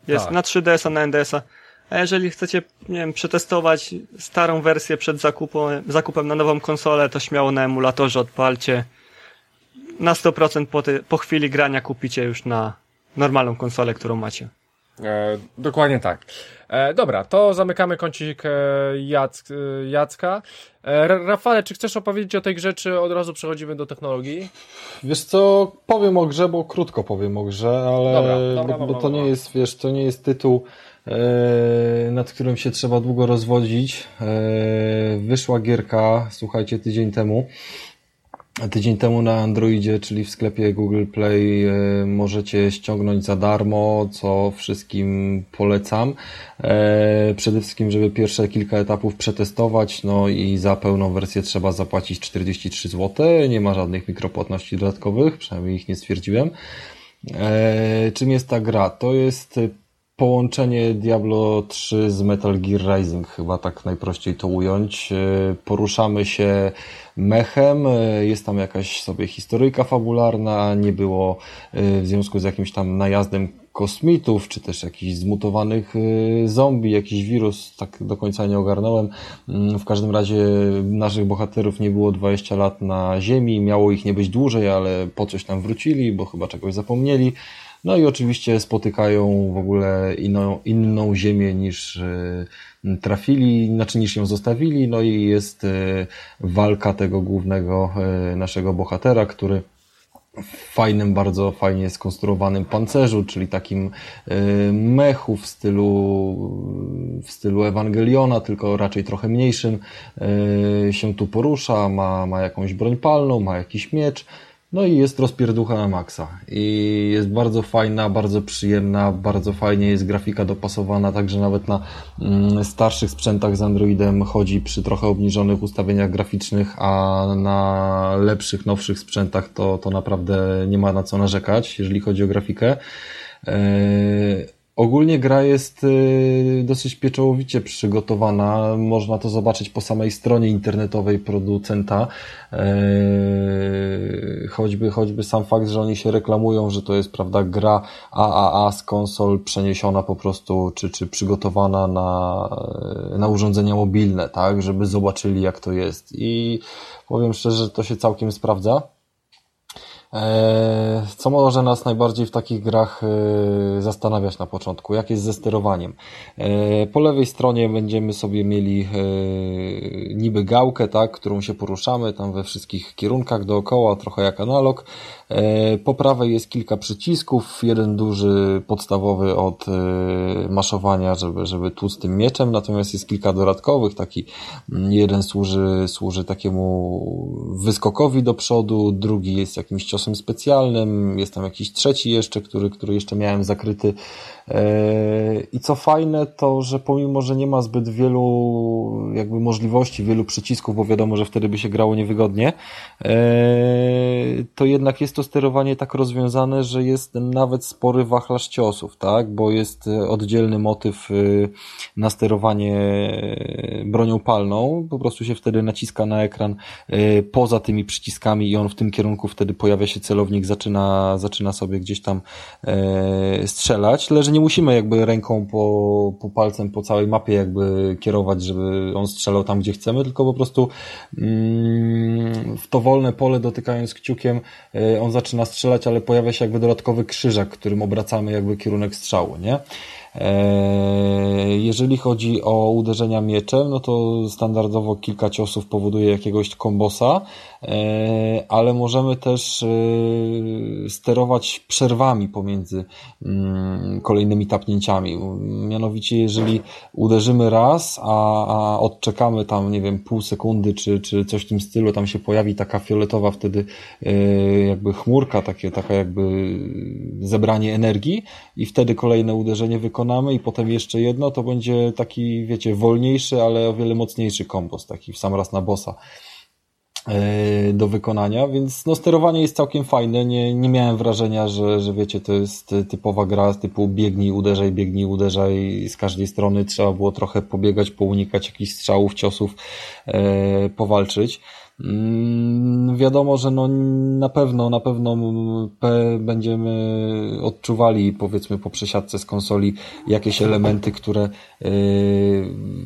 Jest Tak. na 3DS-a, na NDS-a. A jeżeli chcecie, nie wiem, przetestować starą wersję przed zakupem, zakupem na nową konsolę, to śmiało na emulatorze odpalcie. Na 100% po, ty, po chwili grania kupicie już na normalną konsolę, którą macie. E, dokładnie tak. E, dobra, to zamykamy kącik e, Jack, e, Jacka. E, Ra- Rafale, czy chcesz opowiedzieć o tej grze, czy od razu przechodzimy do technologii? Wiesz co, powiem o grze, bo krótko powiem o grze, ale Dobra, dobra, bo, bo dobra, to nie jest, wiesz, to nie jest tytuł, e, nad którym się trzeba długo rozwodzić. Wyszła gierka, słuchajcie, tydzień temu. Tydzień temu na Androidzie, czyli w sklepie Google Play, e, możecie ściągnąć za darmo, co wszystkim polecam. E, przede wszystkim, żeby pierwsze kilka etapów przetestować, no i za pełną wersję trzeba zapłacić 43 zł. Nie ma żadnych mikropłatności dodatkowych, przynajmniej ich nie stwierdziłem. E, czym jest ta gra? To jest połączenie Diablo 3 z Metal Gear Rising, chyba tak najprościej to ująć. E, Poruszamy się mechem, e, jest tam jakaś sobie historyjka fabularna, nie było e, w związku z jakimś tam najazdem kosmitów, czy też jakichś zmutowanych zombie, jakiś wirus, tak do końca nie ogarnąłem. Mm, W każdym razie naszych bohaterów nie było 20 lat na Ziemi, miało ich nie być dłużej, ale po coś tam wrócili, bo chyba czegoś zapomnieli. No i oczywiście spotykają w ogóle inną, inną ziemię niż e, trafili, znaczy niż ją zostawili. No i jest e, walka tego głównego e, naszego bohatera, który w fajnym, bardzo fajnie skonstruowanym pancerzu, czyli takim mechu w stylu, w stylu Ewangeliona, tylko raczej trochę mniejszym, się tu porusza, ma, ma jakąś broń palną, ma jakiś miecz, no i jest rozpierducha na maksa. I jest bardzo fajna, bardzo przyjemna, bardzo fajnie jest grafika dopasowana, także nawet na mm, starszych sprzętach z Androidem chodzi przy trochę obniżonych ustawieniach graficznych, a na lepszych, nowszych sprzętach to, to naprawdę nie ma na co narzekać, jeżeli chodzi o grafikę. Eee, Ogólnie gra jest y, dosyć pieczołowicie przygotowana. Można to zobaczyć po samej stronie internetowej producenta. Eee, Choćby, choćby sam fakt, że oni się reklamują, że to jest prawda gra AAA z konsol przeniesiona po prostu, czy, czy przygotowana na, na urządzenia mobilne, tak, żeby zobaczyli jak to jest. I powiem szczerze, że to się całkiem sprawdza. Eee, Co może nas najbardziej w takich grach e, zastanawiać na początku? Jak jest ze sterowaniem? Eee, Po lewej stronie będziemy sobie mieli e, niby gałkę, tak, którą się poruszamy tam we wszystkich kierunkach dookoła, trochę jak analog. Po prawej jest kilka przycisków, jeden duży, podstawowy od e, maszowania, żeby, żeby tłuc tym mieczem, natomiast jest kilka dodatkowych, taki mm, jeden służy, służy takiemu wyskokowi do przodu, drugi jest jakimś ciosem specjalnym, jest tam jakiś trzeci jeszcze, który, który jeszcze miałem zakryty. Eee, I co fajne, to że pomimo, że nie ma zbyt wielu jakby możliwości, wielu przycisków, bo wiadomo, że wtedy by się grało niewygodnie, eee, to jednak jest to sterowanie tak rozwiązane, że jest nawet spory wachlarz ciosów, tak? Bo jest e, oddzielny motyw na sterowanie bronią palną, po prostu się wtedy naciska na ekran poza tymi przyciskami i on w tym kierunku wtedy pojawia się celownik, zaczyna, zaczyna sobie gdzieś tam strzelać. Tyle, że nie musimy jakby ręką po, po palcem po całej mapie jakby kierować, żeby on strzelał tam, gdzie chcemy, tylko po prostu mm, w to wolne pole dotykając kciukiem e, on zaczyna strzelać, ale pojawia się jakby dodatkowy krzyżak, którym obracamy jakby kierunek strzału, nie? E, jeżeli chodzi o uderzenia mieczem, no to standardowo kilka ciosów powoduje jakiegoś kombosa, e, ale możemy też e, sterować przerwami pomiędzy mm, kolejnymi tapnięciami. Mianowicie, jeżeli uderzymy raz, a, odczekamy tam, nie wiem, pół sekundy, czy, czy coś w tym stylu, tam się pojawi taka fioletowa wtedy jakby chmurka, takie, taka jakby zebranie energii i wtedy kolejne uderzenie wykonamy i potem jeszcze jedno, to będzie taki, wiecie, wolniejszy, ale o wiele mocniejszy kombos, taki w sam raz na bossa e, do wykonania, więc no sterowanie jest całkiem fajne, nie, nie miałem wrażenia, że, że wiecie, to jest typowa gra typu biegnij, uderzaj, biegnij, uderzaj. Z każdej strony, trzeba było trochę pobiegać, pounikać jakichś strzałów, ciosów, e, powalczyć. Mm, wiadomo, że no na pewno, na pewno będziemy odczuwali powiedzmy po przesiadce z konsoli jakieś elementy, które yy,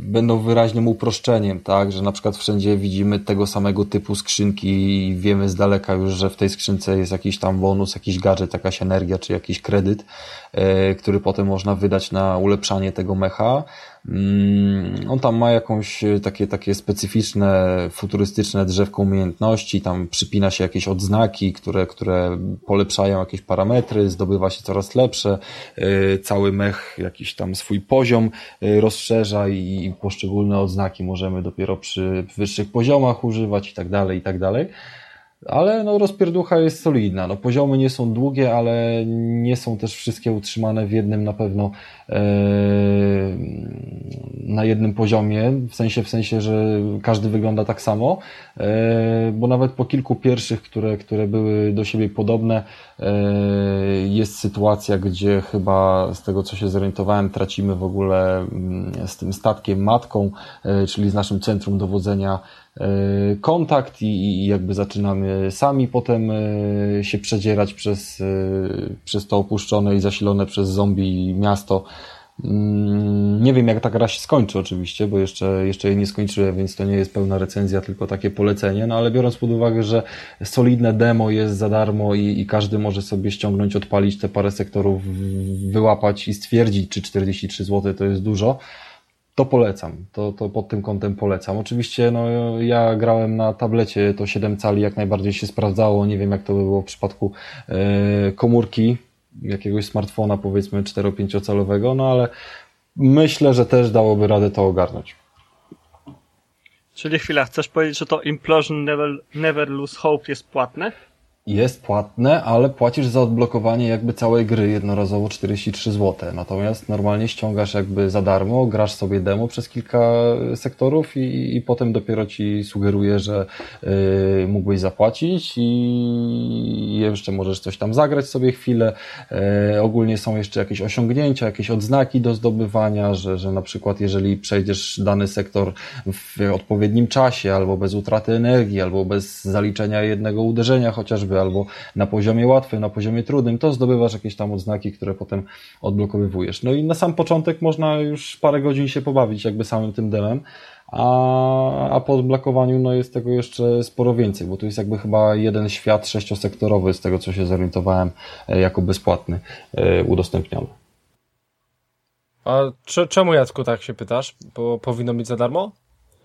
będą wyraźnym uproszczeniem, tak, że na przykład wszędzie widzimy tego samego typu skrzynki i wiemy z daleka już, że w tej skrzynce jest jakiś tam bonus, jakiś gadżet, jakaś energia czy jakiś kredyt, yy, który potem można wydać na ulepszanie tego mecha. Mm, on tam ma jakąś e, takie, takie specyficzne, futurystyczne drzewko umiejętności, tam przypina się jakieś odznaki, które, które polepszają jakieś parametry, zdobywa się coraz lepsze, e, cały mech jakiś tam swój poziom e, rozszerza i poszczególne odznaki możemy dopiero przy wyższych poziomach używać i tak dalej, i tak dalej ale no rozpierducha jest solidna. No poziomy nie są długie, ale nie są też wszystkie utrzymane w jednym na pewno e, na jednym poziomie, w sensie w sensie, że każdy wygląda tak samo, e, bo nawet po kilku pierwszych, które, które były do siebie podobne, e, jest sytuacja, gdzie chyba z tego co się zorientowałem, tracimy w ogóle mm, z tym statkiem matką, e, czyli z naszym centrum dowodzenia kontakt i, jakby zaczynamy sami potem się przedzierać przez, przez to opuszczone i zasilone przez zombie miasto. Mm, nie wiem, jak ta gra się skończy, oczywiście, bo jeszcze, jeszcze jej nie skończyłem, więc to nie jest pełna recenzja, tylko takie polecenie. No ale biorąc pod uwagę, że solidne demo jest za darmo i, i każdy może sobie ściągnąć, odpalić te parę sektorów, wyłapać i stwierdzić, czy 43 zł to jest dużo, to polecam. To, to pod tym kątem polecam. Oczywiście, no, ja grałem na tablecie, to 7 cali jak najbardziej się sprawdzało. Nie wiem, jak to by było w przypadku e, komórki, jakiegoś smartfona, powiedzmy 4-5 calowego, no ale myślę, że też dałoby radę to ogarnąć. Czyli chwila, chcesz powiedzieć, że to Implosion Never, Never Lose Hope jest płatne? Jest płatne, ale płacisz za odblokowanie jakby całej gry jednorazowo 43 zł. Natomiast normalnie ściągasz jakby za darmo, grasz sobie demo przez kilka sektorów i, i potem dopiero ci sugeruje, że yy, mógłbyś zapłacić i jeszcze możesz coś tam zagrać sobie chwilę. Yy, ogólnie są jeszcze jakieś osiągnięcia, jakieś odznaki do zdobywania, że, że na przykład jeżeli przejdziesz dany sektor w odpowiednim czasie, albo bez utraty energii, albo bez zaliczenia jednego uderzenia chociażby, albo na poziomie łatwym, na poziomie trudnym, to zdobywasz jakieś tam odznaki, które potem odblokowywujesz. No i na sam początek można już parę godzin się pobawić jakby samym tym demem, a, a po odblokowaniu no jest tego jeszcze sporo więcej, bo tu jest jakby chyba jeden świat sześciosektorowy z tego co się zorientowałem e, jako bezpłatny e, udostępniony. A czemu Jacku tak się pytasz? Bo powinno być za darmo?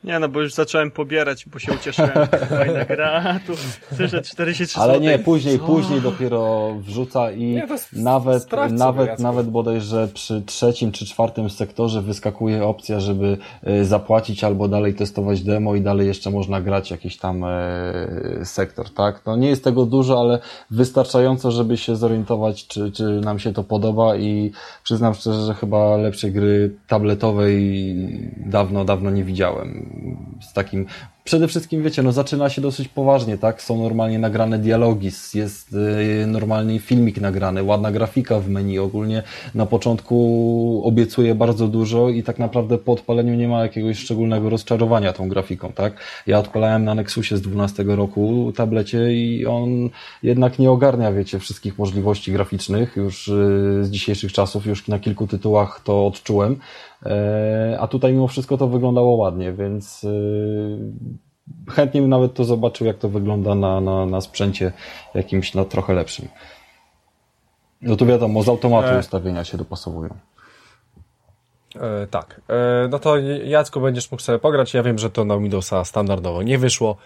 Nie, no bo już zacząłem pobierać, bo się ucieszyłem. Fajna gra, tu słyszę 43 Ale nie, później, Co? później dopiero wrzuca i nie, nawet, nawet, nawet bodajże przy trzecim czy czwartym sektorze wyskakuje opcja, żeby e, zapłacić albo dalej testować demo i dalej jeszcze można grać jakiś tam e, sektor, tak? No nie jest tego dużo, ale wystarczająco, żeby się zorientować, czy, czy nam się to podoba i przyznam szczerze, że chyba lepszej gry tabletowej dawno, dawno nie widziałem z takim przede wszystkim, wiecie, no zaczyna się dosyć poważnie, tak? Są normalnie nagrane dialogi, jest y, normalny filmik nagrany, ładna grafika w menu. Ogólnie na początku obiecuje bardzo dużo i tak naprawdę po odpaleniu nie ma jakiegoś szczególnego rozczarowania tą grafiką, tak? Ja odpalałem na Nexusie z 12 roku tablecie i on jednak nie ogarnia, wiecie, wszystkich możliwości graficznych już y, z dzisiejszych czasów, już na kilku tytułach to odczułem. E, a tutaj mimo wszystko to wyglądało ładnie, więc e, chętnie bym nawet to zobaczył, jak to wygląda na, na, na sprzęcie jakimś no, trochę lepszym. No to wiadomo, z automatu e... ustawienia się dopasowują. E, tak. E, no to Jacku będziesz mógł sobie pograć. Ja wiem, że to na Windowsa standardowo nie wyszło,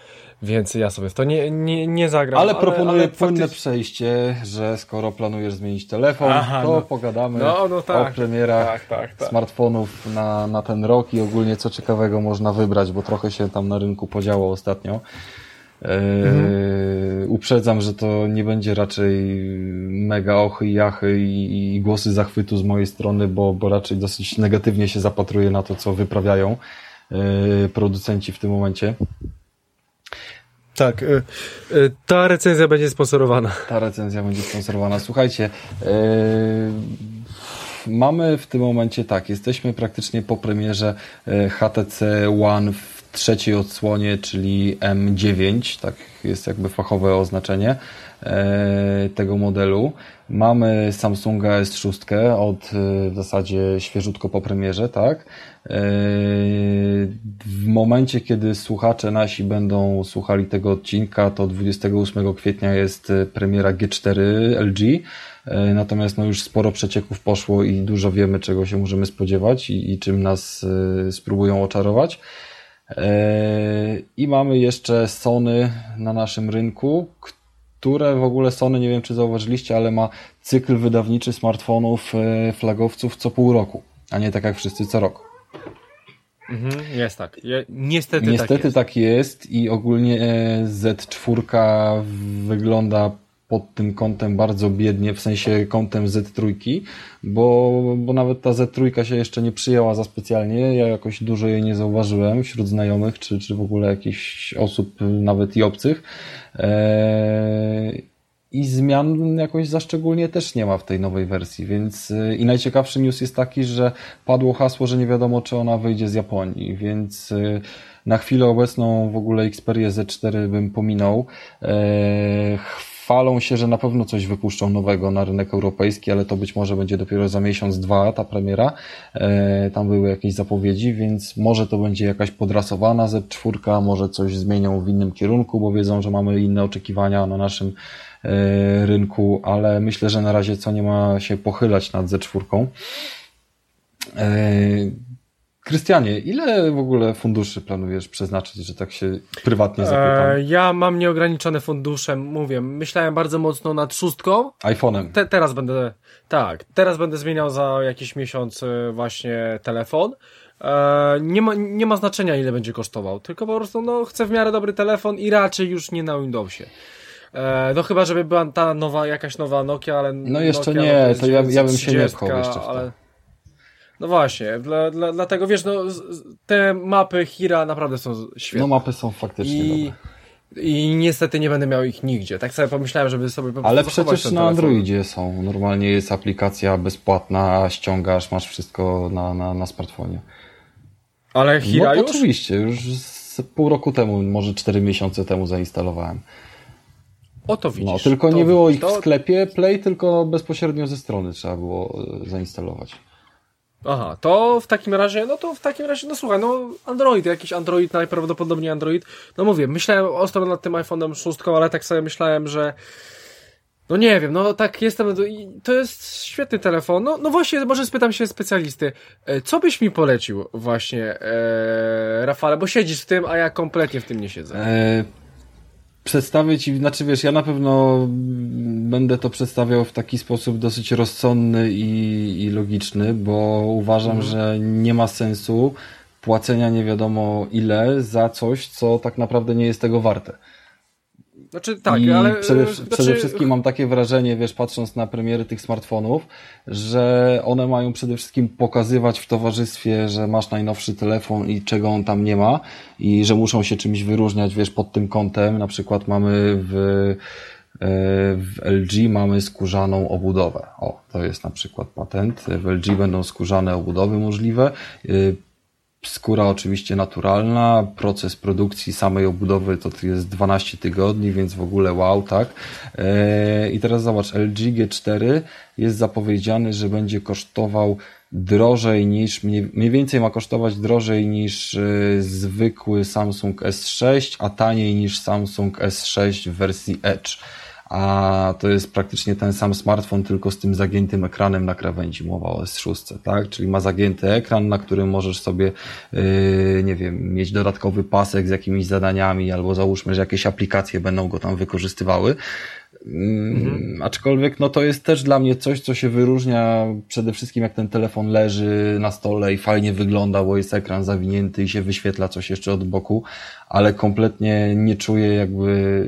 więc ja sobie w to nie, nie, nie zagram. Ale, ale proponuję ale płynne faktycznie... przejście, że skoro planujesz zmienić telefon, Aha, to no. pogadamy no, no tak, o premierach tak, tak, tak, smartfonów na, na ten rok i ogólnie co ciekawego można wybrać, bo trochę się tam na rynku podziało ostatnio. Mhm. Uprzedzam, że to nie będzie raczej mega ochy i jachy i, i, głosy zachwytu z mojej strony, bo, bo raczej dosyć negatywnie się zapatruję na to, co wyprawiają yy, producenci w tym momencie. Tak, yy, ta recenzja będzie sponsorowana. Ta recenzja będzie sponsorowana. Słuchajcie, mamy w tym momencie tak, jesteśmy praktycznie po premierze HTC One w trzeciej odsłonie, czyli M9, tak jest jakby fachowe oznaczenie e, tego modelu. Mamy Samsunga S6 od e, w zasadzie świeżutko po premierze, tak? E, w momencie, kiedy słuchacze nasi będą słuchali tego odcinka, to 28 kwietnia jest premiera G4 LG. Natomiast no już sporo przecieków poszło i dużo wiemy, czego się możemy spodziewać i, i czym nas spróbują oczarować. E, I mamy jeszcze Sony na naszym rynku, które w ogóle Sony, nie wiem czy zauważyliście, ale ma cykl wydawniczy smartfonów e, flagowców co pół roku, a nie tak jak wszyscy co rok. Mhm, jest tak. Niestety, niestety tak, jest. tak jest i ogólnie e, Z4 wygląda pod tym kątem bardzo biednie, w sensie kątem Z3, bo, bo nawet ta Z3 się jeszcze nie przyjęła za specjalnie. Ja jakoś dużo jej nie zauważyłem wśród znajomych, czy, czy w ogóle jakichś osób, nawet i obcych. Eee, I zmian jakoś za szczególnie też nie ma w tej nowej wersji, więc e, i najciekawszy news jest taki, że padło hasło, że nie wiadomo, czy ona wyjdzie z Japonii, więc e, na chwilę obecną w ogóle Xperia Z4 bym pominął. Eee, chwalą się, że na pewno coś wypuszczą nowego na rynek europejski, ale to być może będzie dopiero za miesiąc, dwa ta premiera. E, tam były jakieś zapowiedzi, więc może to będzie jakaś podrasowana Z4, może coś zmienią w innym kierunku, bo wiedzą, że mamy inne oczekiwania na naszym e, rynku, ale myślę, że na razie co nie ma się pochylać nad Z4. Krystianie, ile w ogóle funduszy planujesz przeznaczyć, że tak się prywatnie zapytam? E, ja mam nieograniczone fundusze, mówię, myślałem bardzo mocno nad szóstką. iPhone'em. Te, teraz będę, tak, teraz będę zmieniał za jakiś miesiąc e, właśnie telefon. E, nie, ma, nie ma znaczenia ile będzie kosztował, tylko po prostu no, chcę w miarę dobry telefon i raczej już nie na Windowsie. E, no chyba, żeby była ta nowa, jakaś nowa Nokia, ale... No jeszcze Nokia, nie, no to, to ja, ja bym się nie pchał jeszcze w to. Ale... No właśnie, dla, dla, dlatego wiesz, no, te mapy Hira naprawdę są świetne. No mapy są faktycznie I, dobre. I niestety nie będę miał ich nigdzie. Tak sobie pomyślałem, żeby sobie po Ale przecież na Androidzie są. Normalnie jest aplikacja bezpłatna, ściągasz, masz wszystko na, na, na smartfonie. Ale Hira no, już? oczywiście, już z pół roku temu, może cztery miesiące temu zainstalowałem. O to widzisz. No, tylko nie było ich w sklepie Play, tylko bezpośrednio ze strony trzeba było e, zainstalować. Aha, to w takim razie, no to w takim razie, no słuchaj, no Android, jakiś Android, najprawdopodobniej Android. No mówię, myślałem ostro nad tym iPhone'em 6, ale tak sobie myślałem, że no nie wiem, no tak jestem, to jest świetny telefon. No, no właśnie, może spytam się specjalisty, e, co byś mi polecił właśnie, e, Rafale, bo siedzisz w tym, a ja kompletnie w tym nie siedzę. E przedstawić i znaczy wiesz, ja na pewno będę to przedstawiał w taki sposób dosyć rozsądny i, i logiczny, bo uważam, mhm. że nie ma sensu płacenia nie wiadomo ile za coś, co tak naprawdę nie jest tego warte. Znaczy tak, I ale... Przede, znaczy... przede wszystkim mam takie wrażenie, wiesz, patrząc na premiery tych smartfonów, że one mają przede wszystkim pokazywać w towarzystwie, że masz najnowszy telefon i czego on tam nie ma i że muszą się czymś wyróżniać, wiesz, pod tym kątem. Na przykład mamy w e, w LG mamy skórzaną obudowę. O, to jest na przykład patent. W LG będą skórzane obudowy możliwe. Skóra oczywiście naturalna, proces produkcji samej obudowy to jest 12 tygodni, więc w ogóle wow, tak? E, I teraz zobacz, LG G4 jest zapowiedziany, że będzie kosztował drożej niż, mniej więcej ma kosztować drożej niż e, zwykły Samsung S6, a taniej niż Samsung S6 w wersji Edge a to jest praktycznie ten sam smartfon, tylko z tym zagiętym ekranem na krawędzi, mowa o S6, tak? Czyli ma zagięty ekran, na którym możesz sobie, yy, nie wiem, mieć dodatkowy pasek z jakimiś zadaniami, albo załóżmy, że jakieś aplikacje będą go tam wykorzystywały. Mhm. Aczkolwiek no to jest też dla mnie coś, co się wyróżnia przede wszystkim jak ten telefon leży na stole i fajnie wygląda, bo jest ekran zawinięty i się wyświetla coś jeszcze od boku, ale kompletnie nie czuję jakby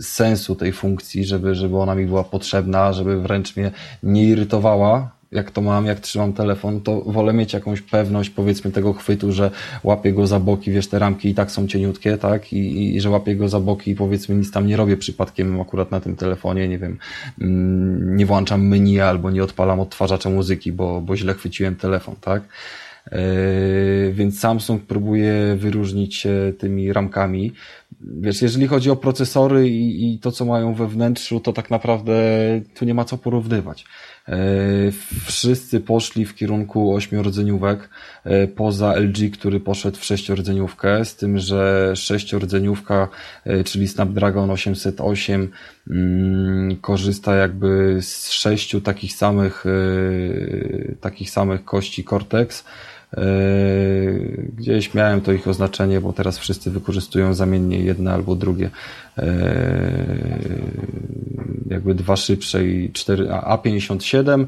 sensu tej funkcji, żeby, żeby ona mi była potrzebna, żeby wręcz mnie nie irytowała, jak to mam, jak trzymam telefon, to wolę mieć jakąś pewność, powiedzmy, tego chwytu, że łapię go za boki, wiesz, te ramki i tak są cieniutkie, tak, i, i że łapię go za boki i powiedzmy nic tam nie robię przypadkiem akurat na tym telefonie, nie wiem, mm, nie włączam menu albo nie odpalam odtwarzacza muzyki, bo, bo źle chwyciłem telefon, tak. Yy, więc Samsung próbuje wyróżnić się tymi ramkami. Wiesz, jeżeli chodzi o procesory i, i to, co mają we wnętrzu, to tak naprawdę tu nie ma co porównywać. E, wszyscy poszli w kierunku ośmiordzeniówek, e, poza LG, który poszedł w sześciordzeniówkę, z tym, że sześciordzeniówka, e, czyli Snapdragon 808, mm, korzysta jakby z sześciu takich samych, takich samych kości Cortex, Gdzieś miałem to ich oznaczenie, bo teraz wszyscy wykorzystują zamiennie jedne albo drugie. Jakby dwa szybsze i 4, A57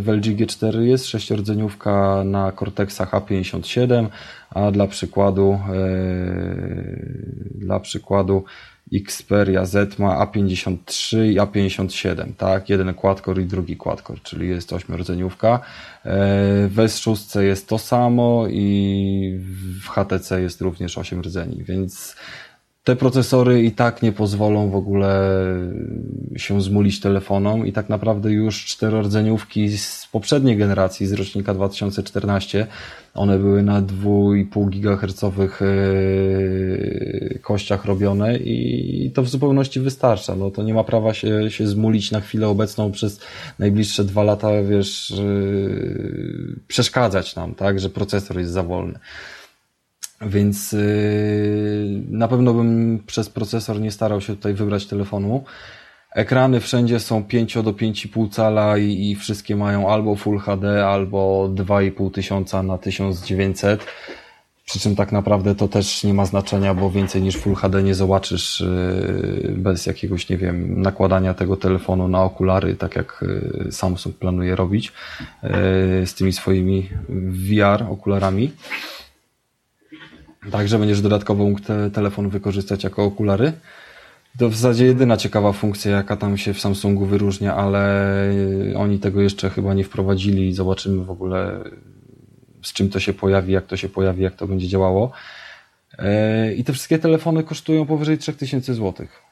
w LG G4 jest sześciordzeniówka na Cortexach A57, a dla przykładu dla przykładu Xperia Z ma A53 i A57, tak? Jeden quad-core i drugi quad-core, czyli jest ośmiordzeniówka. E, w S6 jest to samo i w HTC jest również 8 rdzeni, więc te procesory i tak nie pozwolą w ogóle się zmulić telefonom i tak naprawdę już czterordzeniówki z poprzedniej generacji, z rocznika 2014, one były na 2,5 GHz e, kościach robione i to w zupełności wystarcza. No to nie ma prawa się, się zmulić na chwilę obecną przez najbliższe dwa lata, wiesz, e, przeszkadzać nam, tak, że procesor jest za wolny. Więc yy, na pewno bym przez procesor nie starał się tutaj wybrać telefonu. Ekrany wszędzie są 5 do 5,5 cala i, i wszystkie mają albo Full HD, albo 2,5 tysiąca na 1900. Przy czym tak naprawdę to też nie ma znaczenia, bo więcej niż Full HD nie zobaczysz yy, bez jakiegoś, nie wiem, nakładania tego telefonu na okulary, tak jak yy, Samsung planuje robić yy, z tymi swoimi VR okularami. Także będziesz dodatkowo mógł te, telefon wykorzystać jako okulary. To w zasadzie jedyna ciekawa funkcja, jaka tam się w Samsungu wyróżnia, ale oni tego jeszcze chyba nie wprowadzili zobaczymy w ogóle z czym to się pojawi, jak to się pojawi, jak to będzie działało. E, I te wszystkie telefony kosztują powyżej 3000 złotych.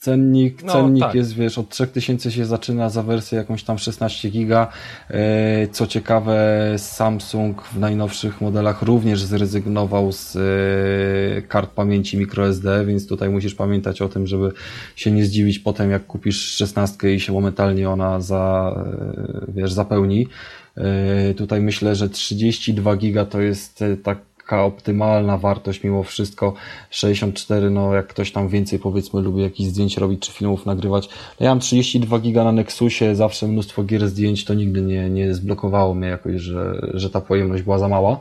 Cennik, no, cennik tak. jest, wiesz, od 3000 się zaczyna za wersję jakąś tam 16 giga. E, co ciekawe, Samsung w najnowszych modelach również zrezygnował z e, kart pamięci microSD, więc tutaj musisz pamiętać o tym, żeby się nie zdziwić potem, jak kupisz 16 i się momentalnie ona za, e, wiesz, zapełni. Tutaj myślę, że 32 giga to jest tak taka optymalna wartość mimo wszystko 64, no jak ktoś tam więcej powiedzmy lubi jakichś zdjęć robić czy filmów nagrywać. No ja mam 32 giga na Nexusie, zawsze mnóstwo gier zdjęć, to nigdy nie, nie zblokowało mnie jakoś, że, że ta pojemność była za mała.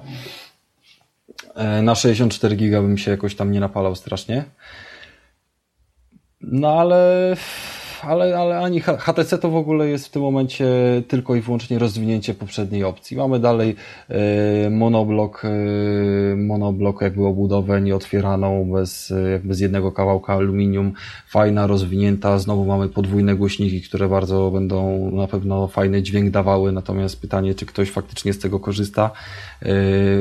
E, na 64 giga bym się jakoś tam nie napalał strasznie. No ale ale, ale ani HTC to w ogóle jest w tym momencie tylko i wyłącznie rozwinięcie poprzedniej opcji. Mamy dalej e, monoblok, e, monoblok jakby obudowę nieotwieraną bez, jakby z jednego kawałka aluminium, fajna, rozwinięta, znowu mamy podwójne głośniki, które bardzo będą na pewno fajny dźwięk dawały, natomiast pytanie, czy ktoś faktycznie z tego korzysta,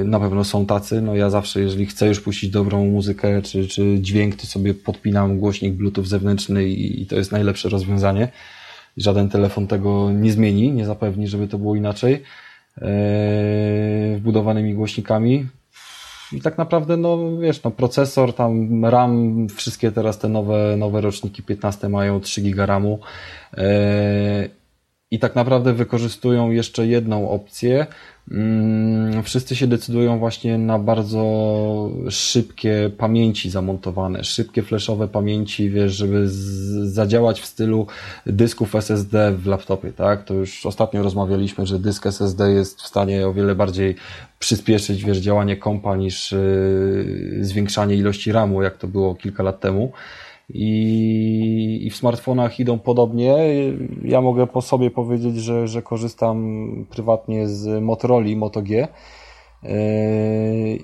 na pewno są tacy, no ja zawsze, jeżeli chcę już puścić dobrą muzykę, czy, czy dźwięk, to sobie podpinam głośnik Bluetooth zewnętrzny i, i to jest najlepsze rozwiązanie. Żaden telefon tego nie zmieni, nie zapewni, żeby to było inaczej. Eee, wbudowanymi głośnikami. I tak naprawdę, no wiesz, no procesor, tam RAM, wszystkie teraz te nowe, nowe roczniki 15 mają 3 giga RAMu. Eee, I tak naprawdę wykorzystują jeszcze jedną opcję, wszyscy się decydują właśnie na bardzo szybkie pamięci zamontowane, szybkie flashowe pamięci, wiesz, żeby zadziałać w stylu dysków SSD w laptopie, tak? To już ostatnio rozmawialiśmy, że dysk SSD jest w stanie o wiele bardziej przyspieszyć, wiesz, działanie kompa niż yy, zwiększanie ilości RAMu, jak to było kilka lat temu i, i w smartfonach idą podobnie. Ja mogę po sobie powiedzieć, że, że korzystam prywatnie z Motorola Moto G. Yy,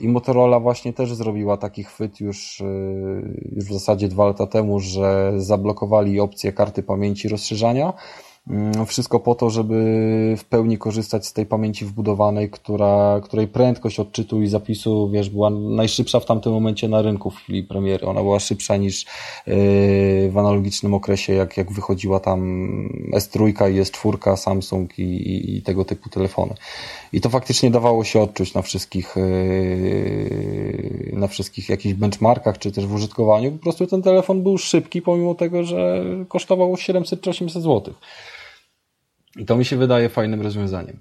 I Motorola właśnie też zrobiła taki chwyt już, yy, już w zasadzie dwa lata temu, że zablokowali opcję karty pamięci rozszerzania wszystko po to, żeby w pełni korzystać z tej pamięci wbudowanej, która, której prędkość odczytu i zapisu, wiesz, była najszybsza w tamtym momencie na rynku w chwili premiery. Ona była szybsza niż yy, w analogicznym okresie, jak, jak wychodziła tam S3 i S4, Samsung i, i, i tego typu telefony. I to faktycznie dawało się odczuć na wszystkich, yy, na wszystkich jakichś benchmarkach, czy też w użytkowaniu. Po prostu ten telefon był szybki, pomimo tego, że kosztował 700 czy 800 złotych. I to mi się wydaje fajnym rozwiązaniem.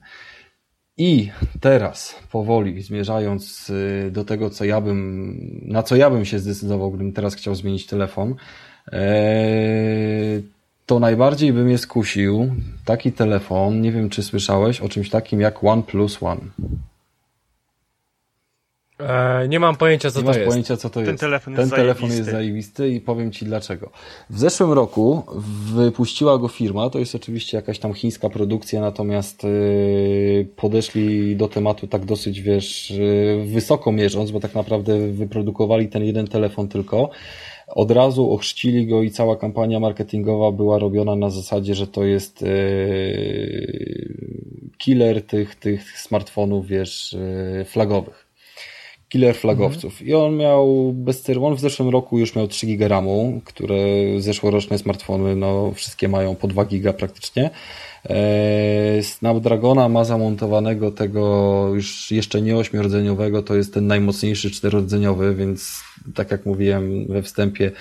I teraz, powoli, zmierzając y, do tego, co ja bym, na co ja bym się zdecydował, gdybym teraz chciał zmienić telefon, e, to najbardziej by mnie skusił taki telefon, nie wiem czy słyszałeś o czymś takim jak OnePlus One. E, nie mam pojęcia, co nie to masz jest. pojęcia, co to Ten jest. telefon Ten jest telefon zajebisty. jest zajebisty i powiem Ci dlaczego. W zeszłym roku wypuściła go firma, to jest oczywiście jakaś tam chińska produkcja, natomiast yy, podeszli do tematu tak dosyć, wiesz, yy, wysoko mierząc, bo tak naprawdę wyprodukowali ten jeden telefon tylko. Od razu ochrzcili go i cała kampania marketingowa była robiona na zasadzie, że to jest yy, killer tych, tych smartfonów, wiesz, yy, flagowych killer flagowców. I on miał bez on w zeszłym roku już miał 3 giga RAMu, które zeszłoroczne smartfony, no wszystkie mają po 2 giga praktycznie. Eee, Snapdragona ma zamontowanego tego już jeszcze nie ośmiordzeniowego, to jest ten najmocniejszy czterodzeniowy, więc tak jak mówiłem we wstępie,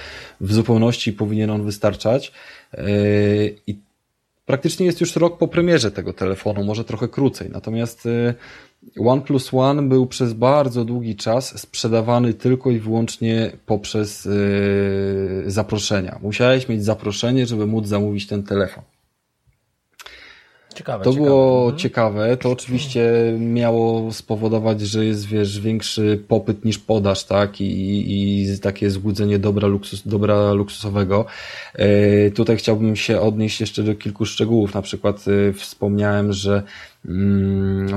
w zupełności powinien on wystarczać. Eee, I praktycznie jest już rok po premierze tego telefonu, może trochę krócej. Natomiast e, OnePlus One był przez bardzo długi czas sprzedawany tylko i wyłącznie poprzez yy, zaproszenia. Musiałeś mieć zaproszenie, żeby móc zamówić ten telefon. Ciekawe, To ciekawe. było Mhm. ciekawe. To oczywiście miało spowodować, że jest, wiesz, większy popyt niż podaż, tak? I, i, i takie złudzenie dobra, luksus, dobra luksusowego. E, tutaj chciałbym się odnieść jeszcze do kilku szczegółów. Na przykład e, wspomniałem, że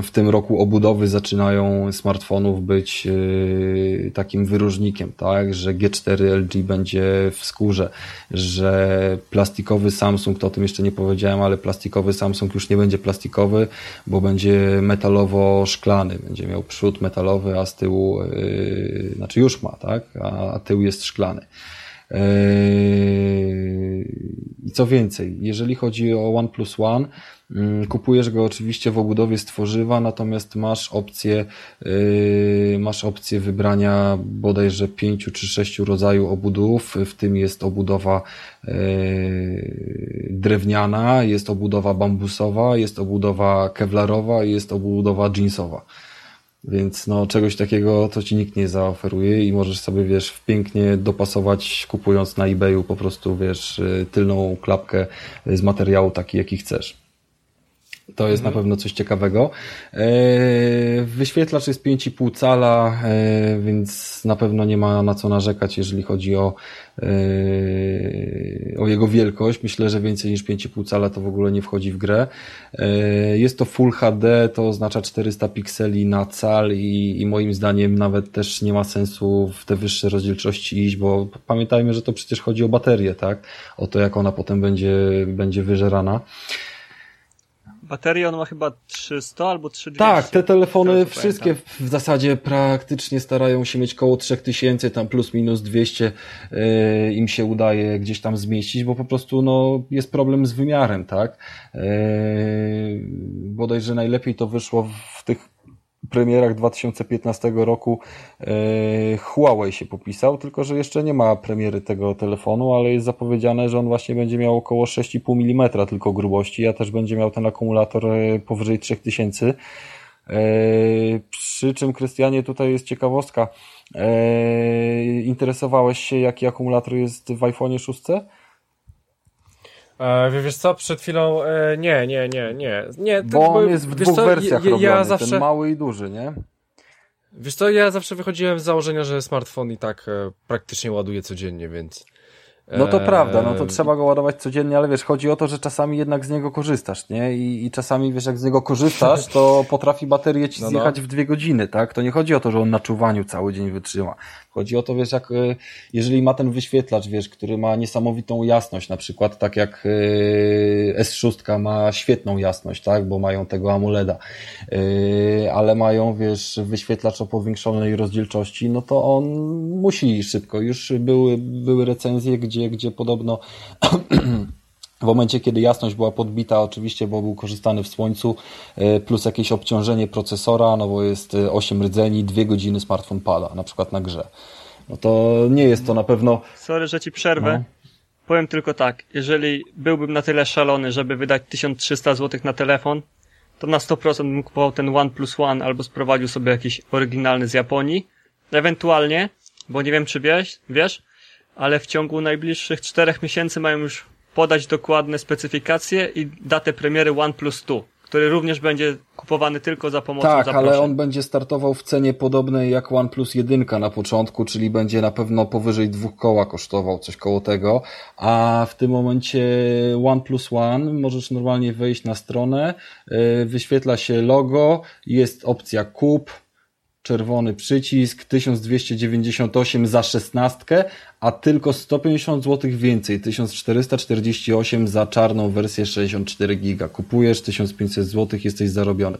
w tym roku obudowy zaczynają smartfonów być e, takim wyróżnikiem, tak? Że G4 LG będzie w skórze, że plastikowy Samsung, to o tym jeszcze nie powiedziałem, ale plastikowy Samsung już nie będzie plastikowy, bo będzie metalowo-szklany. Będzie miał przód metalowy, a z tyłu, yy, znaczy już ma, tak? A tył jest szklany. Yy, I co więcej, jeżeli chodzi o OnePlus One, mm, kupujesz go oczywiście w obudowie z tworzywa, natomiast masz opcję, yy, masz opcję wybrania bodajże pięciu czy sześciu rodzajów obudów, w tym jest obudowa yy, drewniana, jest obudowa bambusowa, jest obudowa kevlarowa i jest obudowa jeansowa. Więc no, czegoś takiego to ci nikt nie zaoferuje i możesz sobie, wiesz, pięknie dopasować, kupując na eBayu po prostu, wiesz, y, tylną klapkę z materiału taki, jaki chcesz. To jest mhm. na pewno coś ciekawego. E, wyświetlacz jest 5,5 cala, e, więc na pewno nie ma na co narzekać, jeżeli chodzi o, e, o jego wielkość. Myślę, że więcej niż 5,5 cala to w ogóle nie wchodzi w grę. Jest to Full HD, to oznacza 400 pikseli na cal i, i moim zdaniem nawet też nie ma sensu w te wyższe rozdzielczości iść, bo pamiętajmy, że to przecież chodzi o baterię, tak? O to, jak ona potem będzie, będzie wyżerana. Baterię on ma chyba 300 albo 3200. Tak, te telefony wszystkie pamiętam. w zasadzie praktycznie starają się mieć koło 3000, tam plus minus 200 yy, im się udaje gdzieś tam zmieścić, bo po prostu no, jest problem z wymiarem, tak? Yy, bodajże najlepiej to wyszło w tych premierach 2015 roku e, Huawei się popisał, tylko że jeszcze nie ma premiery tego telefonu, ale jest zapowiedziane, że on właśnie będzie miał około 6,5 mm tylko grubości, a też będzie miał ten akumulator e, powyżej 3000. E, przy czym, Krystianie, tutaj jest ciekawostka. Interesowałeś się, jaki akumulator jest w iPhone 6? E, wiesz co, przed chwilą, e, nie, nie, nie, nie, nie. Bo on jest w dwóch co, wersjach ja, robiony, ja zawsze... ten mały i duży, nie? Wiesz co, ja zawsze wychodziłem z założenia, że smartfon i tak e, praktycznie ładuje codziennie, więc... No to prawda, no to trzeba go ładować codziennie, ale wiesz, chodzi o to, że czasami jednak z niego korzystasz, nie? I, i czasami, wiesz, jak z niego korzystasz, to potrafi baterię ci no, no. zjechać w dwie godziny, tak? To nie chodzi o to, że on na czuwaniu cały dzień wytrzyma. Chodzi o to, wiesz, jak, e, jeżeli ma ten wyświetlacz, wiesz, który ma niesamowitą jasność, na przykład tak jak e, S6 ma świetną jasność, tak? Bo mają tego AMOLEDa, e, ale mają, wiesz, wyświetlacz o powiększonej rozdzielczości, no to on musi szybko. Już były, były recenzje, gdzie, gdzie podobno w momencie, kiedy jasność była podbita, oczywiście, bo był korzystany w słońcu, e, plus jakieś obciążenie procesora, no bo jest 8 e, rdzeni, 2 godziny smartfon pada, na przykład na grze. No to nie jest to na pewno... Sorry, że ci przerwę. No. Powiem tylko tak, jeżeli byłbym na tyle szalony, żeby wydać 1300 zł na telefon, to na 100% bym kupował ten OnePlus One albo sprowadził sobie jakiś oryginalny z Japonii. Ewentualnie, bo nie wiem czy wiesz, wiesz, ale w ciągu najbliższych czterech miesięcy mają już podać dokładne specyfikacje i datę premiery OnePlus 2, który również będzie kupowany tylko za pomocą Tak, zaproszeń. ale on będzie startował w cenie podobnej jak OnePlus 1 na początku, czyli będzie na pewno powyżej dwóch koła kosztował, coś koło tego, a w tym momencie OnePlus One możesz normalnie wejść na stronę, y, wyświetla się logo, jest opcja kup, czerwony przycisk, 1298 za szesnastkę, a tylko 150 zł więcej, 1448 za czarną wersję 64 giga. Kupujesz 1500 zł, jesteś zarobiony.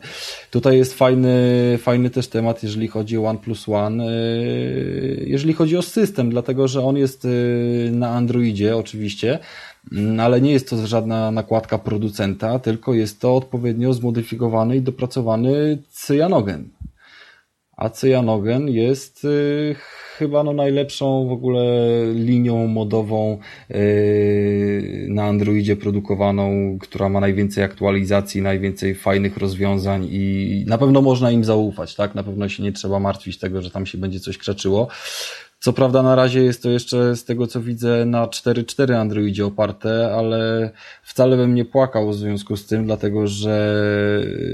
Tutaj jest fajny, fajny też temat, jeżeli chodzi o OnePlus One, yy, jeżeli chodzi o system, dlatego że on jest yy, na Androidzie oczywiście, mm, ale nie jest to żadna nakładka producenta, tylko jest to odpowiednio zmodyfikowany i dopracowany cyjanogen a cyjanogen jest y, chyba no najlepszą w ogóle linią modową y, na Androidzie produkowaną, która ma najwięcej aktualizacji, najwięcej fajnych rozwiązań i na pewno można im zaufać, tak? Na pewno się nie trzeba martwić tego, że tam się będzie coś krzaczyło. Co prawda na razie jest to jeszcze z tego co widzę na 4.4 Androidzie oparte, ale wcale bym nie płakał w związku z tym, dlatego że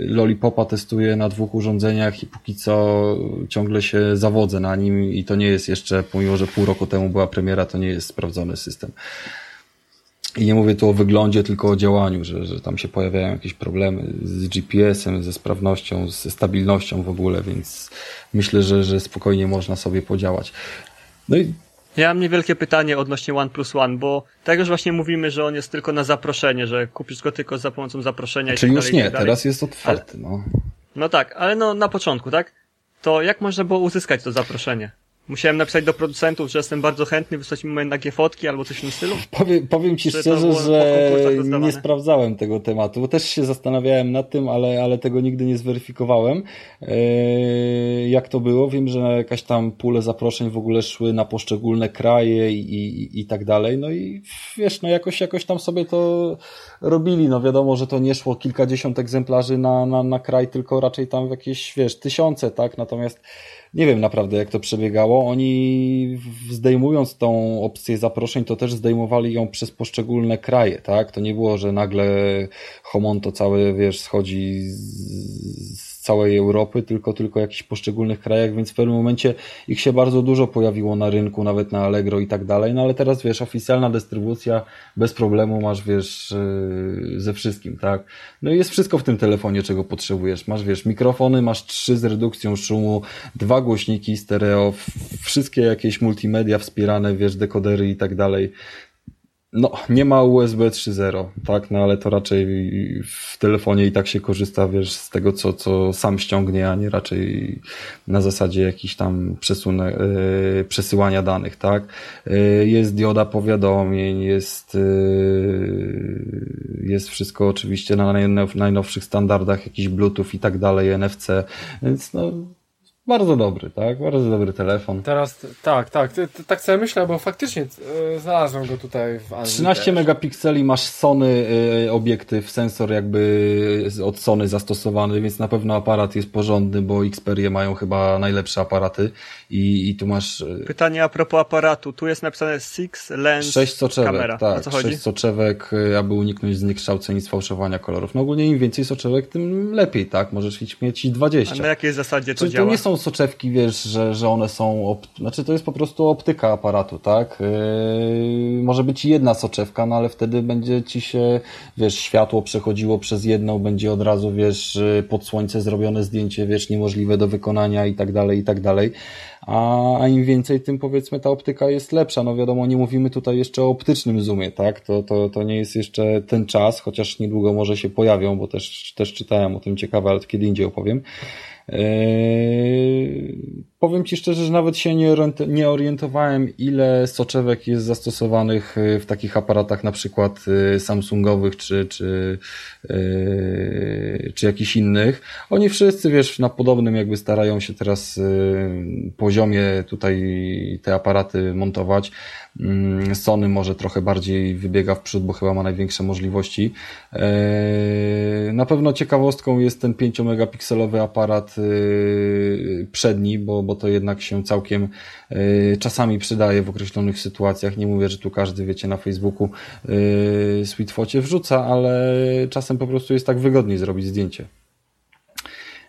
Lollipopa testuję na dwóch urządzeniach i póki co ciągle się zawodzę na nim i to nie jest jeszcze, pomimo że pół roku temu była premiera, to nie jest sprawdzony system. I nie mówię tu o wyglądzie, tylko o działaniu, że, że tam się pojawiają jakieś problemy z GPS-em, ze sprawnością, ze stabilnością w ogóle, więc myślę, że, że spokojnie można sobie podziałać. No i ja mam niewielkie pytanie odnośnie OnePlus One, bo tak już właśnie mówimy, że on jest tylko na zaproszenie, że kupisz go tylko za pomocą zaproszenia. Czyli już nie, teraz jest otwarty. Ale, no. no tak, ale no na początku, tak? To jak można było uzyskać to zaproszenie? Musiałem napisać do producentów, że jestem bardzo chętny, wysłać mi moje nagie fotki albo coś w tym stylu? Powiem, powiem Ci szczerze, że nie sprawdzałem tego tematu, bo też się zastanawiałem nad tym, ale, ale tego nigdy nie zweryfikowałem. Eee, jak to było? Wiem, że jakaś tam pule zaproszeń w ogóle szły na poszczególne kraje i, i, i tak dalej. No i wiesz, no jakoś, jakoś tam sobie to robili. No wiadomo, że to nie szło kilkadziesiąt egzemplarzy na, na, na kraj, tylko raczej tam jakieś, wiesz, tysiące, tak? Natomiast nie wiem naprawdę, jak to przebiegało oni zdejmując tą opcję zaproszeń, to też zdejmowali ją przez poszczególne kraje, tak? To nie było, że nagle Homonto całe, wiesz, schodzi z całej Europy, tylko, tylko jakichś poszczególnych krajach, więc w pewnym momencie ich się bardzo dużo pojawiło na rynku, nawet na Allegro i tak dalej, no ale teraz wiesz, oficjalna dystrybucja bez problemu masz, wiesz, yy, ze wszystkim, tak? No i jest wszystko w tym telefonie, czego potrzebujesz. Masz, wiesz, mikrofony, masz trzy z redukcją szumu, dwa głośniki stereo, wszystkie jakieś multimedia wspierane, wiesz, dekodery i tak dalej. No, nie ma USB 3.0, tak, no ale to raczej w telefonie i tak się korzysta, wiesz, z tego, co, co sam ściągnie, a nie raczej na zasadzie jakichś tam przesunę, yy, przesyłania danych, tak. Yy, jest dioda powiadomień, jest, yy, jest wszystko oczywiście na najnowszych standardach, jakiś Bluetooth i tak dalej, NFC, więc no, bardzo dobry, tak? Bardzo dobry telefon. Teraz, tak, tak, tak sobie myślę, bo faktycznie yy, znalazłem go tutaj w Anglii 13 też. megapikseli, masz Sony yy, obiektyw, sensor jakby od Sony zastosowany, więc na pewno aparat jest porządny, bo Xperia mają chyba najlepsze aparaty i, i tu masz... Yy, Pytanie a propos aparatu, tu jest napisane Six Lens 6 soczewek, kamera. tak, o co chodzi? 6 soczewek, aby uniknąć zniekształceń i sfałszowania kolorów. No ogólnie im więcej soczewek, tym lepiej, tak? Możesz mieć 20. A na jakiej zasadzie to Czyli działa? To nie są soczewki, wiesz, że, że one są, znaczy to jest po prostu optyka aparatu, tak? Yy, może być jedna soczewka, no ale wtedy będzie ci się, wiesz, światło przechodziło przez jedną, będzie od razu, wiesz, pod słońce zrobione zdjęcie, wiesz, niemożliwe do wykonania i tak dalej, i tak dalej a, a im więcej, tym powiedzmy ta optyka jest lepsza. No wiadomo, nie mówimy tutaj jeszcze o optycznym zoomie, tak? To, to, to nie jest jeszcze ten czas, chociaż niedługo może się pojawią, bo też, też czytałem o tym ciekawe, ale kiedy indziej opowiem. Yy, powiem Ci szczerze, że nawet się nie orientowałem, ile soczewek jest zastosowanych yy, w takich aparatach, na przykład yy, Samsungowych czy, czy, czy jakichś innych. Oni wszyscy, wiesz, na podobnym jakby starają się teraz poziomie tutaj te aparaty montować. Mm, Sony może trochę bardziej wybiega w przód, bo chyba ma największe możliwości. Na pewno ciekawostką jest ten 5 megapikselowy aparat Y, przedni, bo, bo to jednak się całkiem y, czasami przydaje w określonych sytuacjach. Nie mówię, że tu każdy, wiecie, na Facebooku Sweetfocie wrzuca, ale czasem po prostu jest tak wygodniej zrobić zdjęcie.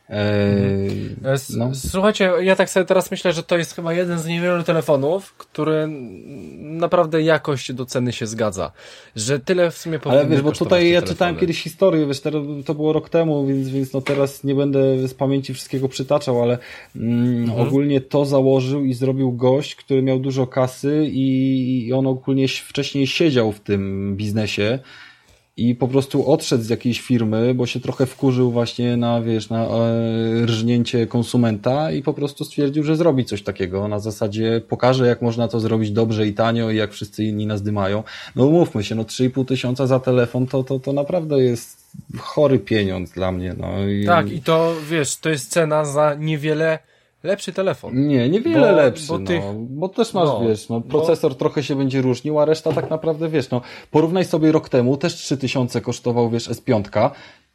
Eee, no. Słuchajcie, ja tak sobie teraz myślę, że to jest chyba jeden z niewielu telefonów, który naprawdę jakość do ceny się zgadza. Że tyle w sumie powinno Ale wiesz, bo tutaj ja czytałem kiedyś historię, wiesz, to było rok temu, więc, więc no teraz nie będę z pamięci wszystkiego przytaczał, ale mm, mhm. ogólnie to założył i zrobił gość, który miał dużo kasy i, i on ogólnie wcześniej siedział w tym biznesie i po prostu odszedł z jakiejś firmy, bo się trochę wkurzył właśnie na, wiesz, na e, rżnięcie konsumenta i po prostu stwierdził, że zrobi coś takiego. Na zasadzie pokaże, jak można to zrobić dobrze i tanio i jak wszyscy inni nas dymają. No umówmy się, no 3,5 tysiąca za telefon to, to, to naprawdę jest chory pieniądz dla mnie. No. I... Tak, i to, wiesz, to jest cena za niewiele lepszy telefon. Nie, niewiele bo, lepszy, bo, no, tych... bo też masz, no, wiesz, no, procesor bo... trochę się będzie różnił, a reszta tak naprawdę, wiesz, no, porównaj sobie rok temu, też 3000 kosztował, wiesz, S5,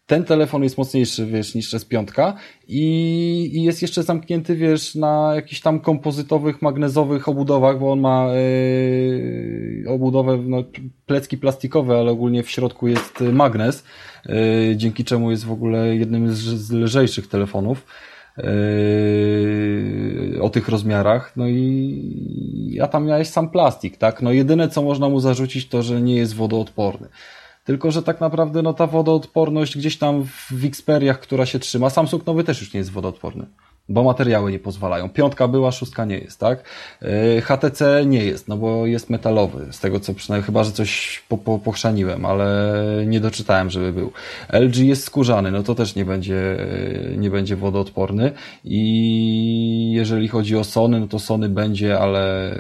ten telefon jest mocniejszy, wiesz, niż S5 i, i jest jeszcze zamknięty, wiesz, na jakichś tam kompozytowych, magnezowych obudowach, bo on ma yy, obudowę, no, plecki plastikowe, ale ogólnie w środku jest magnes, yy, dzięki czemu jest w ogóle jednym z, z lżejszych telefonów. Yy, o tych rozmiarach, no i a tam miałeś sam plastik, tak? No jedyne co można mu zarzucić to, że nie jest wodoodporny. Tylko, że tak naprawdę no ta wodoodporność gdzieś tam w Xperiach, która się trzyma, Samsung nowy też już nie jest wodoodporny bo materiały nie pozwalają. Piątka była, szóstka nie jest, tak? Yy, HTC nie jest, no bo jest metalowy, z tego co przynajmniej, chyba, że coś po, po, pochrzaniłem, ale nie doczytałem, żeby był. LG jest skórzany, no to też nie będzie, nie będzie wodoodporny i jeżeli chodzi o Sony, no to Sony będzie, ale,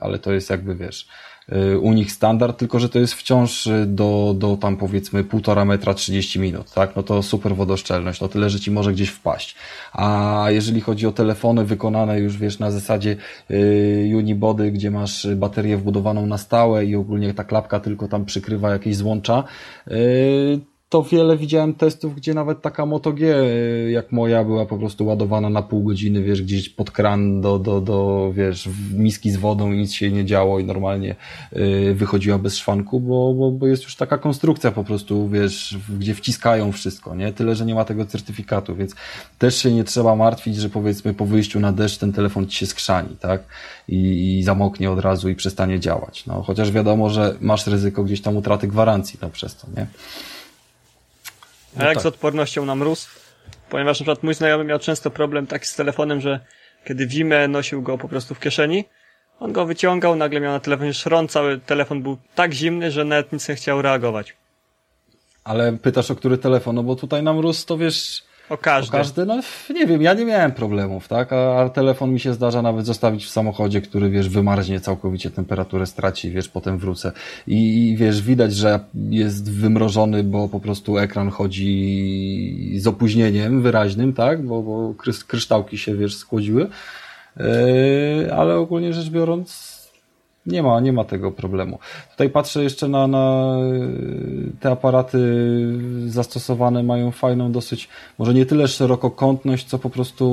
ale to jest jakby, wiesz, Y, u nich standard, tylko że to jest wciąż y, do, do tam powiedzmy półtora metra 30 minut, tak? No to super wodoszczelność, no tyle, że ci może gdzieś wpaść. A jeżeli chodzi o telefony wykonane już wiesz na zasadzie yy, unibody, gdzie masz baterię wbudowaną na stałe i ogólnie ta klapka tylko tam przykrywa jakieś złącza, yy, to wiele widziałem testów, gdzie nawet taka Moto G jak moja była po prostu ładowana na pół godziny, wiesz, gdzieś pod kran do, do, do wiesz, miski z wodą i nic się nie działo i normalnie yy, wychodziła bez szwanku, bo, bo, bo jest już taka konstrukcja po prostu, wiesz, gdzie wciskają wszystko, nie? Tyle, że nie ma tego certyfikatu, więc też się nie trzeba martwić, że powiedzmy po wyjściu na deszcz ten telefon ci się skrzani, tak? I, i zamoknie od razu i przestanie działać. No, chociaż wiadomo, że masz ryzyko gdzieś tam utraty gwarancji no, przez to, nie? A jak tak. z odpornością na mróz? Ponieważ na przykład mój znajomy miał często problem taki z telefonem, że kiedy w zimę nosił go po prostu w kieszeni, on go wyciągał, nagle miał na telefonie szron, cały telefon był tak zimny, że nawet nic nie chciał reagować. Ale pytasz o który telefon, no bo tutaj na mróz to wiesz, o każdy. O każdy, no nie wiem, ja nie miałem problemów, tak? A, a, telefon mi się zdarza nawet zostawić w samochodzie, który, wiesz, wymarznie całkowicie temperaturę, straci, wiesz, potem wrócę. I, I, wiesz, widać, że jest wymrożony, bo po prostu ekran chodzi z opóźnieniem wyraźnym, tak? Bo, bo kryształki się, wiesz, skłodziły. Yy, ale ogólnie rzecz biorąc, nie ma, nie ma tego problemu. Tutaj patrzę jeszcze na, na te aparaty zastosowane mają fajną dosyć, może nie tyle szerokokątność, co po prostu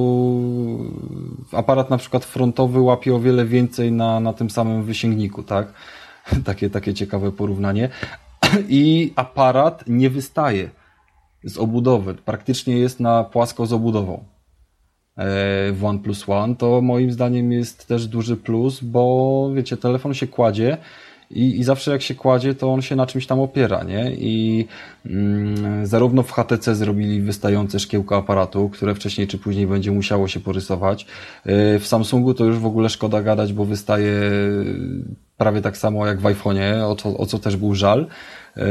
aparat na przykład frontowy łapie o wiele więcej na, na tym samym wysięgniku, tak? Takie, takie ciekawe porównanie. I aparat nie wystaje z obudowy. Praktycznie jest na płasko z obudową. W OnePlus One, to moim zdaniem jest też duży plus, bo wiecie, telefon się kładzie i, i zawsze jak się kładzie, to on się na czymś tam opiera, nie? I mm, zarówno w HTC zrobili wystające szkiełko aparatu, które wcześniej czy później będzie musiało się porysować. E, w Samsungu to już w ogóle szkoda gadać, bo wystaje prawie tak samo jak w iPhone'ie, o o co też był żal. E,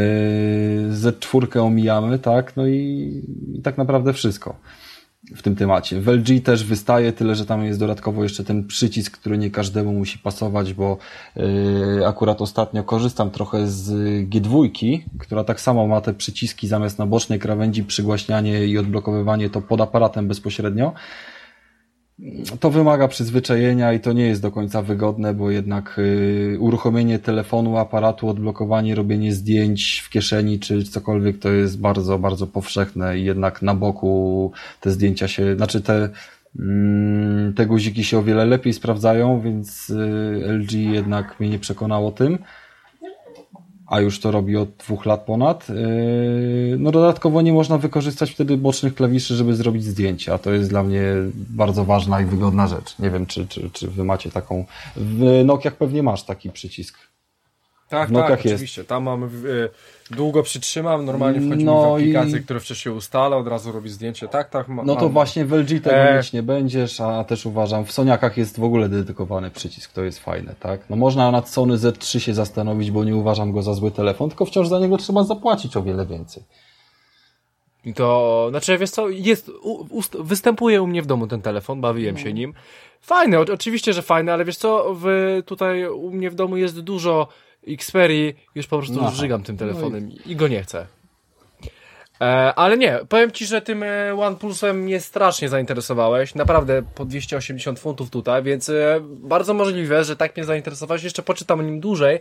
Z4 omijamy, tak? No i, i tak naprawdę wszystko w tym temacie. W LG też wystaje, tyle że tam jest dodatkowo jeszcze ten przycisk, który nie każdemu musi pasować, bo yy, akurat ostatnio korzystam trochę z G2, która tak samo ma te przyciski zamiast na bocznej krawędzi, przygłaśnianie i odblokowywanie to pod aparatem bezpośrednio to wymaga przyzwyczajenia i to nie jest do końca wygodne, bo jednak y, uruchomienie telefonu, aparatu, odblokowanie, robienie zdjęć w kieszeni czy cokolwiek to jest bardzo, bardzo powszechne i jednak na boku te zdjęcia się, znaczy te, mm, te guziki się o wiele lepiej sprawdzają, więc y, LG jednak mnie nie przekonało tym a już to robi od dwóch lat ponad. Yy, no dodatkowo nie można wykorzystać wtedy bocznych klawiszy, żeby zrobić zdjęcia. To jest dla mnie bardzo ważna i wygodna rzecz. Nie wiem, czy, czy, czy wy macie taką... W Nokiach pewnie masz taki przycisk. Tak, w tak, jest. oczywiście. Tam mam, y, długo przytrzymam, normalnie wchodzi no w aplikację, i... które wcześniej ustala, od razu robi zdjęcie. Tak, tak. Ma, no to mam... właśnie w LG tego e... mieć nie będziesz, a też uważam, w Soniakach jest w ogóle dedykowany przycisk, to jest fajne, tak? No można nad Sony Z3 się zastanowić, bo nie uważam go za zły telefon, tylko wciąż za niego trzeba zapłacić o wiele więcej. I to, znaczy, wiesz co, jest, u, ust, występuje u mnie w domu ten telefon, bawiłem no. się nim. Fajny, o, oczywiście, że fajny, ale wiesz co, w, tutaj u mnie w domu jest dużo Xperii już po prostu no. żygam tym telefonem no i... i... go nie chcę. E, ale nie, powiem Ci, że tym e, OnePlusem mnie strasznie zainteresowałeś. Naprawdę po 280 funtów tutaj, więc e, bardzo możliwe, że tak mnie zainteresowałeś. Jeszcze poczytam o nim dłużej,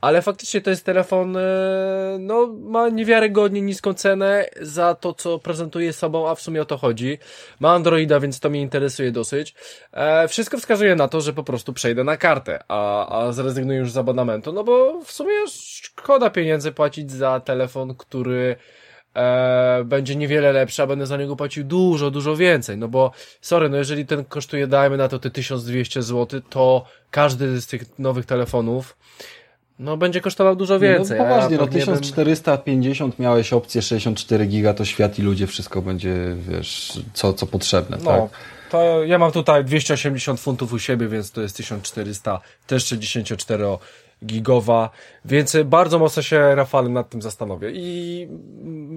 ale faktycznie to jest telefon, e, no, ma niewiarygodnie niską cenę za to, co prezentuje sobą, a w sumie o to chodzi. Ma Androida, więc to mnie interesuje dosyć. E, wszystko wskazuje na to, że po prostu przejdę na kartę, a, a zrezygnuję już z abonamentu, no bo w sumie szkoda pieniędzy płacić za telefon, który e, będzie niewiele lepszy, a będę za niego płacił dużo, dużo więcej, no bo sorry, no jeżeli ten kosztuje, dajmy na to te 1200 zł, to każdy z tych nowych telefonów no będzie kosztował dużo więcej. No poważnie, no 1450 bym... miałeś opcję 64 giga, to świat i ludzie wszystko będzie, wiesz, co, co potrzebne, no, tak? To ja mam tutaj 280 funtów u siebie, więc to jest 1400, też 64 gigowa, więc bardzo mocno się Rafale nad tym zastanowię. I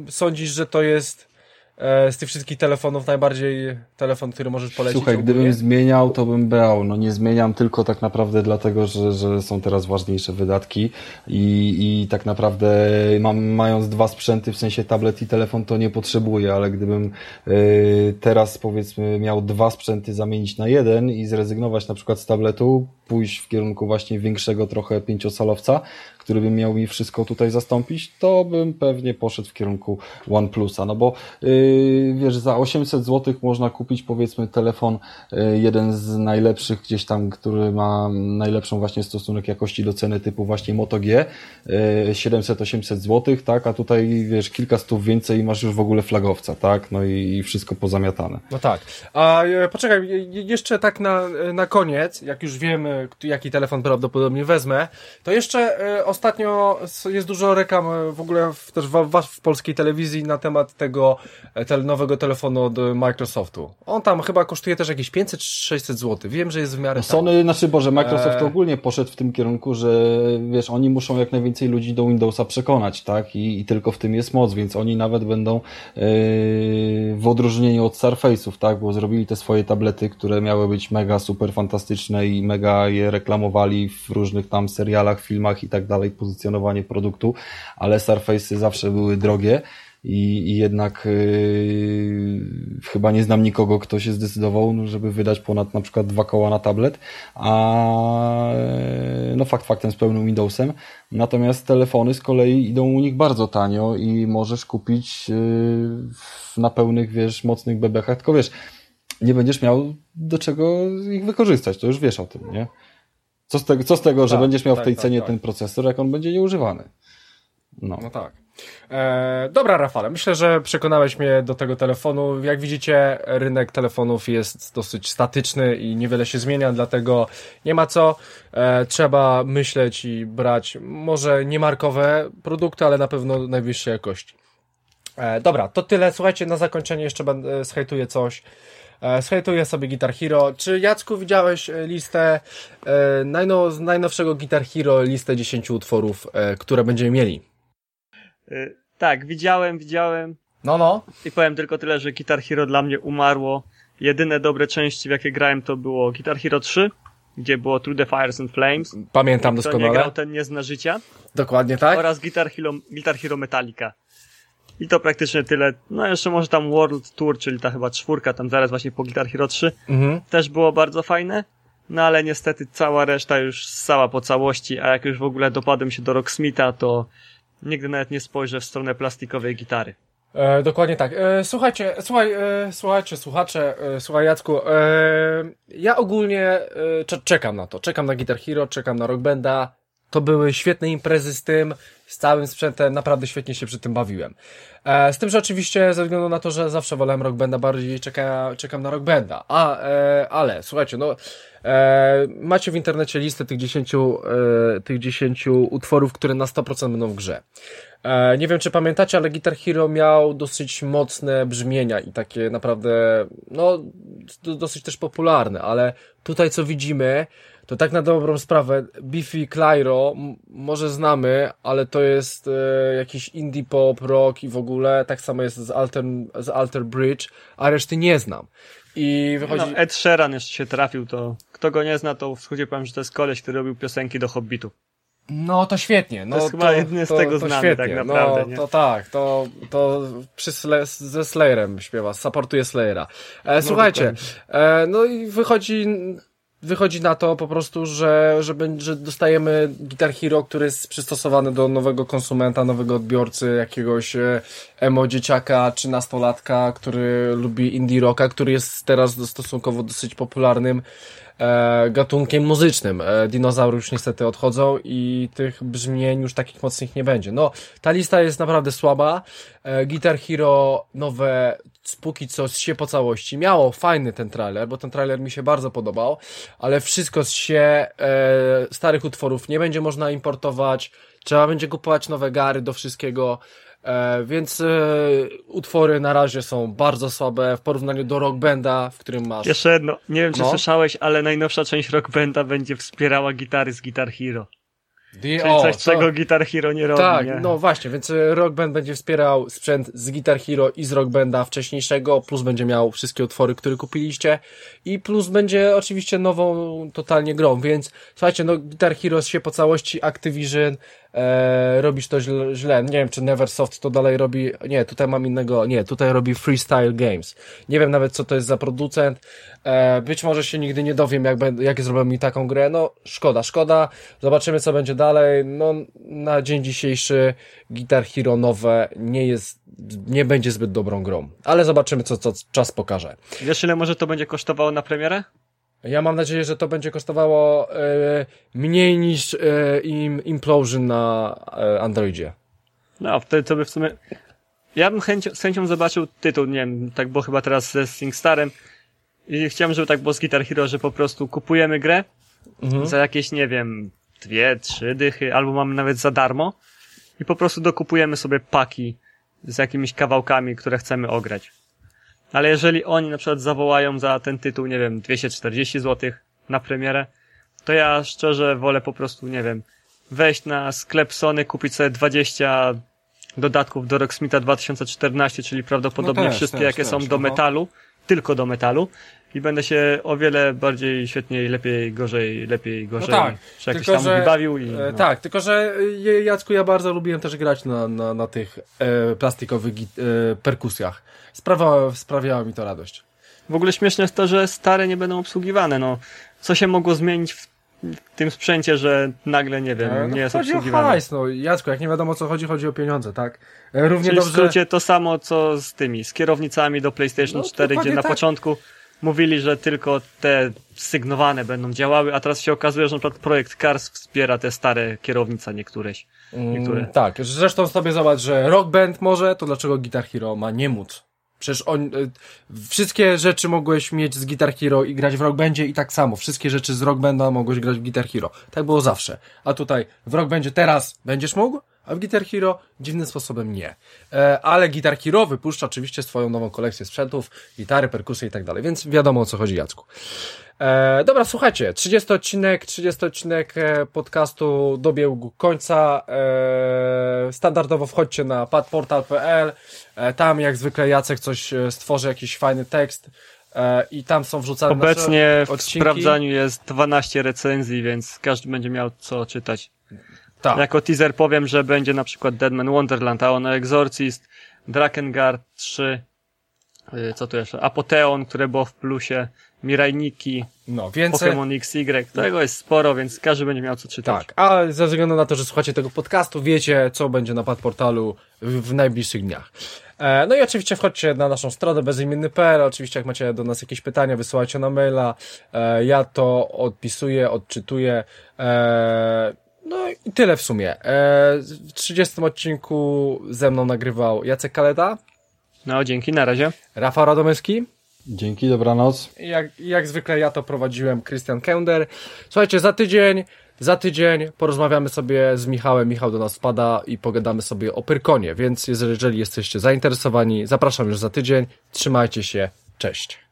sądzisz, że to jest z tych wszystkich telefonów najbardziej telefon, który możesz polecić? Słuchaj, ogólnie? gdybym zmieniał, to bym brał. No nie zmieniam tylko tak naprawdę dlatego, że, że są teraz ważniejsze wydatki i, i tak naprawdę mam, mając dwa sprzęty, w sensie tablet i telefon, to nie potrzebuję, ale gdybym y, teraz powiedzmy miał dwa sprzęty zamienić na jeden i zrezygnować na przykład z tabletu, pójść w kierunku właśnie większego trochę pięciosalowca, który by miał mi wszystko tutaj zastąpić, to bym pewnie poszedł w kierunku OnePlusa, no bo yy, wiesz, za 800 zł można kupić powiedzmy telefon yy, jeden z najlepszych gdzieś tam, który ma najlepszą właśnie stosunek jakości do ceny typu właśnie Moto G, yy, 700-800 zł, tak, a tutaj wiesz, kilka stów więcej i masz już w ogóle flagowca, tak, no i, i wszystko pozamiatane. No tak. A e, poczekaj, je- jeszcze tak na, na koniec, jak już wiemy, k- jaki telefon prawdopodobnie wezmę, to jeszcze e, ostatnio jest dużo reklam e, w ogóle w, też w, w, polskiej telewizji na temat tego e, tel, nowego telefonu od e, Microsoftu. On tam chyba kosztuje też jakieś 500-600 zł. Wiem, że jest w miarę No. Sony, znaczy Boże, Microsoft Eee. ogólnie poszedł w tym kierunku, że wiesz, oni muszą jak najwięcej ludzi do Windowsa przekonać, tak? I, i tylko w tym jest moc, więc oni nawet będą yy, w odróżnieniu od Surface'ów, tak? Bo zrobili te swoje tablety, które miały być mega super fantastyczne i mega je reklamowali w różnych tam serialach, filmach i tak dalej, pozycjonowanie produktu, ale Surface'y zawsze były drogie. I, i jednak yy, chyba nie znam nikogo, kto się zdecydował, no, żeby wydać ponad na przykład dwa koła na tablet, a no fakt faktem z pełnym Windowsem. Natomiast telefony z kolei idą u nich bardzo tanio i możesz kupić yy, na pełnych, wiesz, mocnych bebechach, tylko wiesz, nie będziesz miał do czego ich wykorzystać, to już wiesz o tym, nie? Co z tego, co z tego że Tak, będziesz miał tak, w tej tak, cenie tak. ten procesor, jak on będzie nieużywany? No. No tak. E, dobra, Rafale, myślę, że przekonałeś mnie do tego telefonu. Jak widzicie, rynek telefonów jest dosyć statyczny i niewiele się zmienia, dlatego nie ma co. E, trzeba myśleć i brać może niemarkowe produkty, ale na pewno najwyższej jakości. E, dobra, to tyle. Słuchajcie, na zakończenie jeszcze będę schejtuję coś. E, schejtuję sobie Guitar Hero. Czy Jacku widziałeś e, listę e, najnow, z najnowszego Guitar Hero, listę 10 utworów, e, które będziemy mieli? Tak, widziałem, widziałem No, no. i powiem tylko tyle, że Guitar Hero dla mnie umarło. Jedyne dobre części, w jakie grałem, to było Guitar Hero 3, gdzie było Through the Fires and Flames. Pamiętam Kto nie doskonale. grał, ten nie zna życia. Dokładnie tak. Oraz Guitar Hero, Guitar Hero Metallica. I to praktycznie tyle. No jeszcze może tam World Tour, czyli ta chyba czwórka, tam zaraz właśnie po Guitar Hero 3. Mhm. Też było bardzo fajne. No ale niestety cała reszta już ssała po całości, a jak już w ogóle dopadłem się do Rocksmitha, to nigdy nawet nie spojrzę w stronę plastikowej gitary. E, dokładnie tak. E, słuchajcie, słuchaj, e, słuchajcie, słuchacze, e, słuchaj Jacku, e, ja ogólnie e, cze- czekam na to. Czekam na Guitar Hero, czekam na Rock Banda. To były świetne imprezy z tym, z całym sprzętem, naprawdę świetnie się przy tym bawiłem. E, z tym, że oczywiście ze względu na to, że zawsze wolałem Rock Banda, bardziej czeka, czekam na Rock Banda. A, e, ale, słuchajcie, no, e, macie w internecie listę tych 10, e, tych 10 utworów, które na 100% będą w grze. E, nie wiem, czy pamiętacie, ale Guitar Hero miał dosyć mocne brzmienia i takie naprawdę, no, do, dosyć też popularne, ale tutaj co widzimy, to tak na dobrą sprawę, Biffy Clyro może znamy, ale to jest e, jakiś indie pop, rock i w ogóle, tak samo jest z Alter, z Alter Bridge, a reszty nie znam. I wychodzi... No, Ed Sheeran jeszcze się trafił, to kto go nie zna, to w wschodzie powiem, że to jest koleś, który robił piosenki do Hobbitu. No to świetnie. No, jest chyba jedyny z tego znany tak naprawdę, No nie? to tak, to, to przy Sle ze Slayerem śpiewa, supportuje Slayera. E, słuchajcie, e, no i wychodzi, wychodzi na to po prostu, że, że, że dostajemy Guitar Hero, który jest przystosowany do nowego konsumenta, nowego odbiorcy, jakiegoś e, emo dzieciaka czy nastolatka, który lubi indie rocka, który jest teraz stosunkowo dosyć popularnym e, gatunkiem muzycznym. E, dinozaury już niestety odchodzą i tych brzmień już takich mocnych nie będzie. No, ta lista jest naprawdę słaba. E, Guitar Hero nowe póki co się po całości. Miało fajny ten trailer, bo ten trailer mi się bardzo podobał, ale wszystko z się e, starych utworów nie będzie można importować. Trzeba będzie kupować nowe gary do wszystkiego. E, więc e, utwory na razie są bardzo słabe w porównaniu do Rock Banda, w którym masz Jeszcze jedno, nie wiem czy No. słyszałeś, ale najnowsza część Rock Banda będzie wspierała gitary z Guitar Hero. The- Czyli o, coś, co- czego Guitar Hero nie robi, Tak, nie? no właśnie, więc e, Rock Band będzie wspierał sprzęt z Guitar Hero i z Rock Banda wcześniejszego, plus będzie miał wszystkie utwory, które kupiliście i plus będzie oczywiście nową totalnie grą, więc słuchajcie, no Guitar Hero się po całości Activision e, robisz to źle. Nie wiem, czy Neversoft to dalej robi, nie, tutaj mam innego, nie, tutaj robi Freestyle Games. Nie wiem nawet, co to jest za producent. E, być może się nigdy nie dowiem, jak, jak zrobią mi taką grę. No, szkoda, szkoda. Zobaczymy, co będzie dalej. No, na dzień dzisiejszy Guitar Hero nowe nie jest, nie będzie zbyt dobrą grą. Ale zobaczymy, co, co czas pokaże. Wiesz, ile może to będzie kosztowało na premierę? Ja mam nadzieję, że to będzie kosztowało e, mniej niż e, im, Implosion na e, Androidzie. No, wtedy to by w sumie... Ja bym chęcią, z chęcią zobaczył tytuł, nie wiem, tak było chyba teraz ze SingStarem i chciałem, żeby tak było z Guitar Hero, że po prostu kupujemy grę Mhm. za jakieś, nie wiem, dwie, trzy dychy, albo mamy nawet za darmo i po prostu dokupujemy sobie paki z jakimiś kawałkami, które chcemy ograć. Ale jeżeli oni na przykład zawołają za ten tytuł, nie wiem, 240 zł na premierę, to ja szczerze wolę po prostu, nie wiem, wejść na sklep Sony, kupić sobie 20 dodatków do Rocksmitha 2014, czyli prawdopodobnie No też, wszystkie, też, jakie też, są do aha. metalu, tylko do metalu i będę się o wiele bardziej, świetniej, lepiej, gorzej, lepiej, gorzej, tak, czy jakiś tylko tam że- bawił i... E, no. Tak, tylko że e, Jacku, ja bardzo lubiłem też grać na, na, na tych e, plastikowych e, perkusjach. Sprawa, sprawiała mi to radość. W ogóle śmieszne jest to, że stare nie będą obsługiwane, no. Co się mogło zmienić w, w tym sprzęcie, że nagle, nie wiem, E, nie jest chodzi o obsługiwane. hajs, no Jacku, jak nie wiadomo o co chodzi, chodzi o pieniądze, tak? Równie Czyli w dobrze... skrócie to samo, co z tymi, z kierownicami do PlayStation No, 4, gdzie na tak. początku mówili, że tylko te sygnowane będą działały, a teraz się okazuje, że na przykład projekt Cars wspiera te stare kierownice niektóreś. niektóre. Mm, tak, zresztą sobie zobacz, że Rock Band może, to dlaczego Guitar Hero ma nie móc? Przecież on, y, wszystkie rzeczy mogłeś mieć z Guitar Hero i grać w Rock Bandzie i tak samo. Wszystkie rzeczy z Rock Banda mogłeś grać w Guitar Hero. Tak było zawsze. A tutaj w Rock Bandzie teraz będziesz mógł, a w Guitar Hero dziwnym sposobem nie. E, ale Guitar Hero wypuszcza oczywiście swoją nową kolekcję sprzętów, gitary, perkusje i tak dalej, więc wiadomo o co chodzi Jacku. E, dobra, słuchajcie, 30 odcinek, 30 odcinek e, podcastu dobiegł końca. E, standardowo wchodźcie na padportal.pl. E, tam jak zwykle Jacek coś e, stworzy, jakiś fajny tekst e, i tam są wrzucane Obecnie nasze w odcinki. sprawdzaniu jest 12 recenzji, więc każdy będzie miał co czytać. Tak. Jako teaser powiem, że będzie na przykład Deadman Wonderland, Aon Exorcist, Drakengard 3, y, co tu jeszcze? Apoteon, które było w plusie, Mirajniki, No, więcej. Pokémon XY. Tego jest sporo, więc każdy będzie miał co czytać. Tak, a ze względu na to, że słuchacie tego podcastu, wiecie, co będzie na padportalu w, w najbliższych dniach. E, no i oczywiście wchodźcie na naszą stronę bezimienny.pl, oczywiście jak macie do nas jakieś pytania, wysyłajcie na maila, e, ja to odpisuję, odczytuję, e, no i tyle w sumie. E, w 30 odcinku ze mną nagrywał Jacek Kaleta, No, dzięki, na razie. Rafał Radomyski, Dzięki, dobranoc. i jak, jak zwykle ja to prowadziłem, Christian Kender. Słuchajcie, za tydzień, za tydzień porozmawiamy sobie z Michałem. Michał do nas wpada i pogadamy sobie o Pyrkonie, więc jeżeli jesteście zainteresowani, zapraszam już za tydzień. Trzymajcie się, cześć.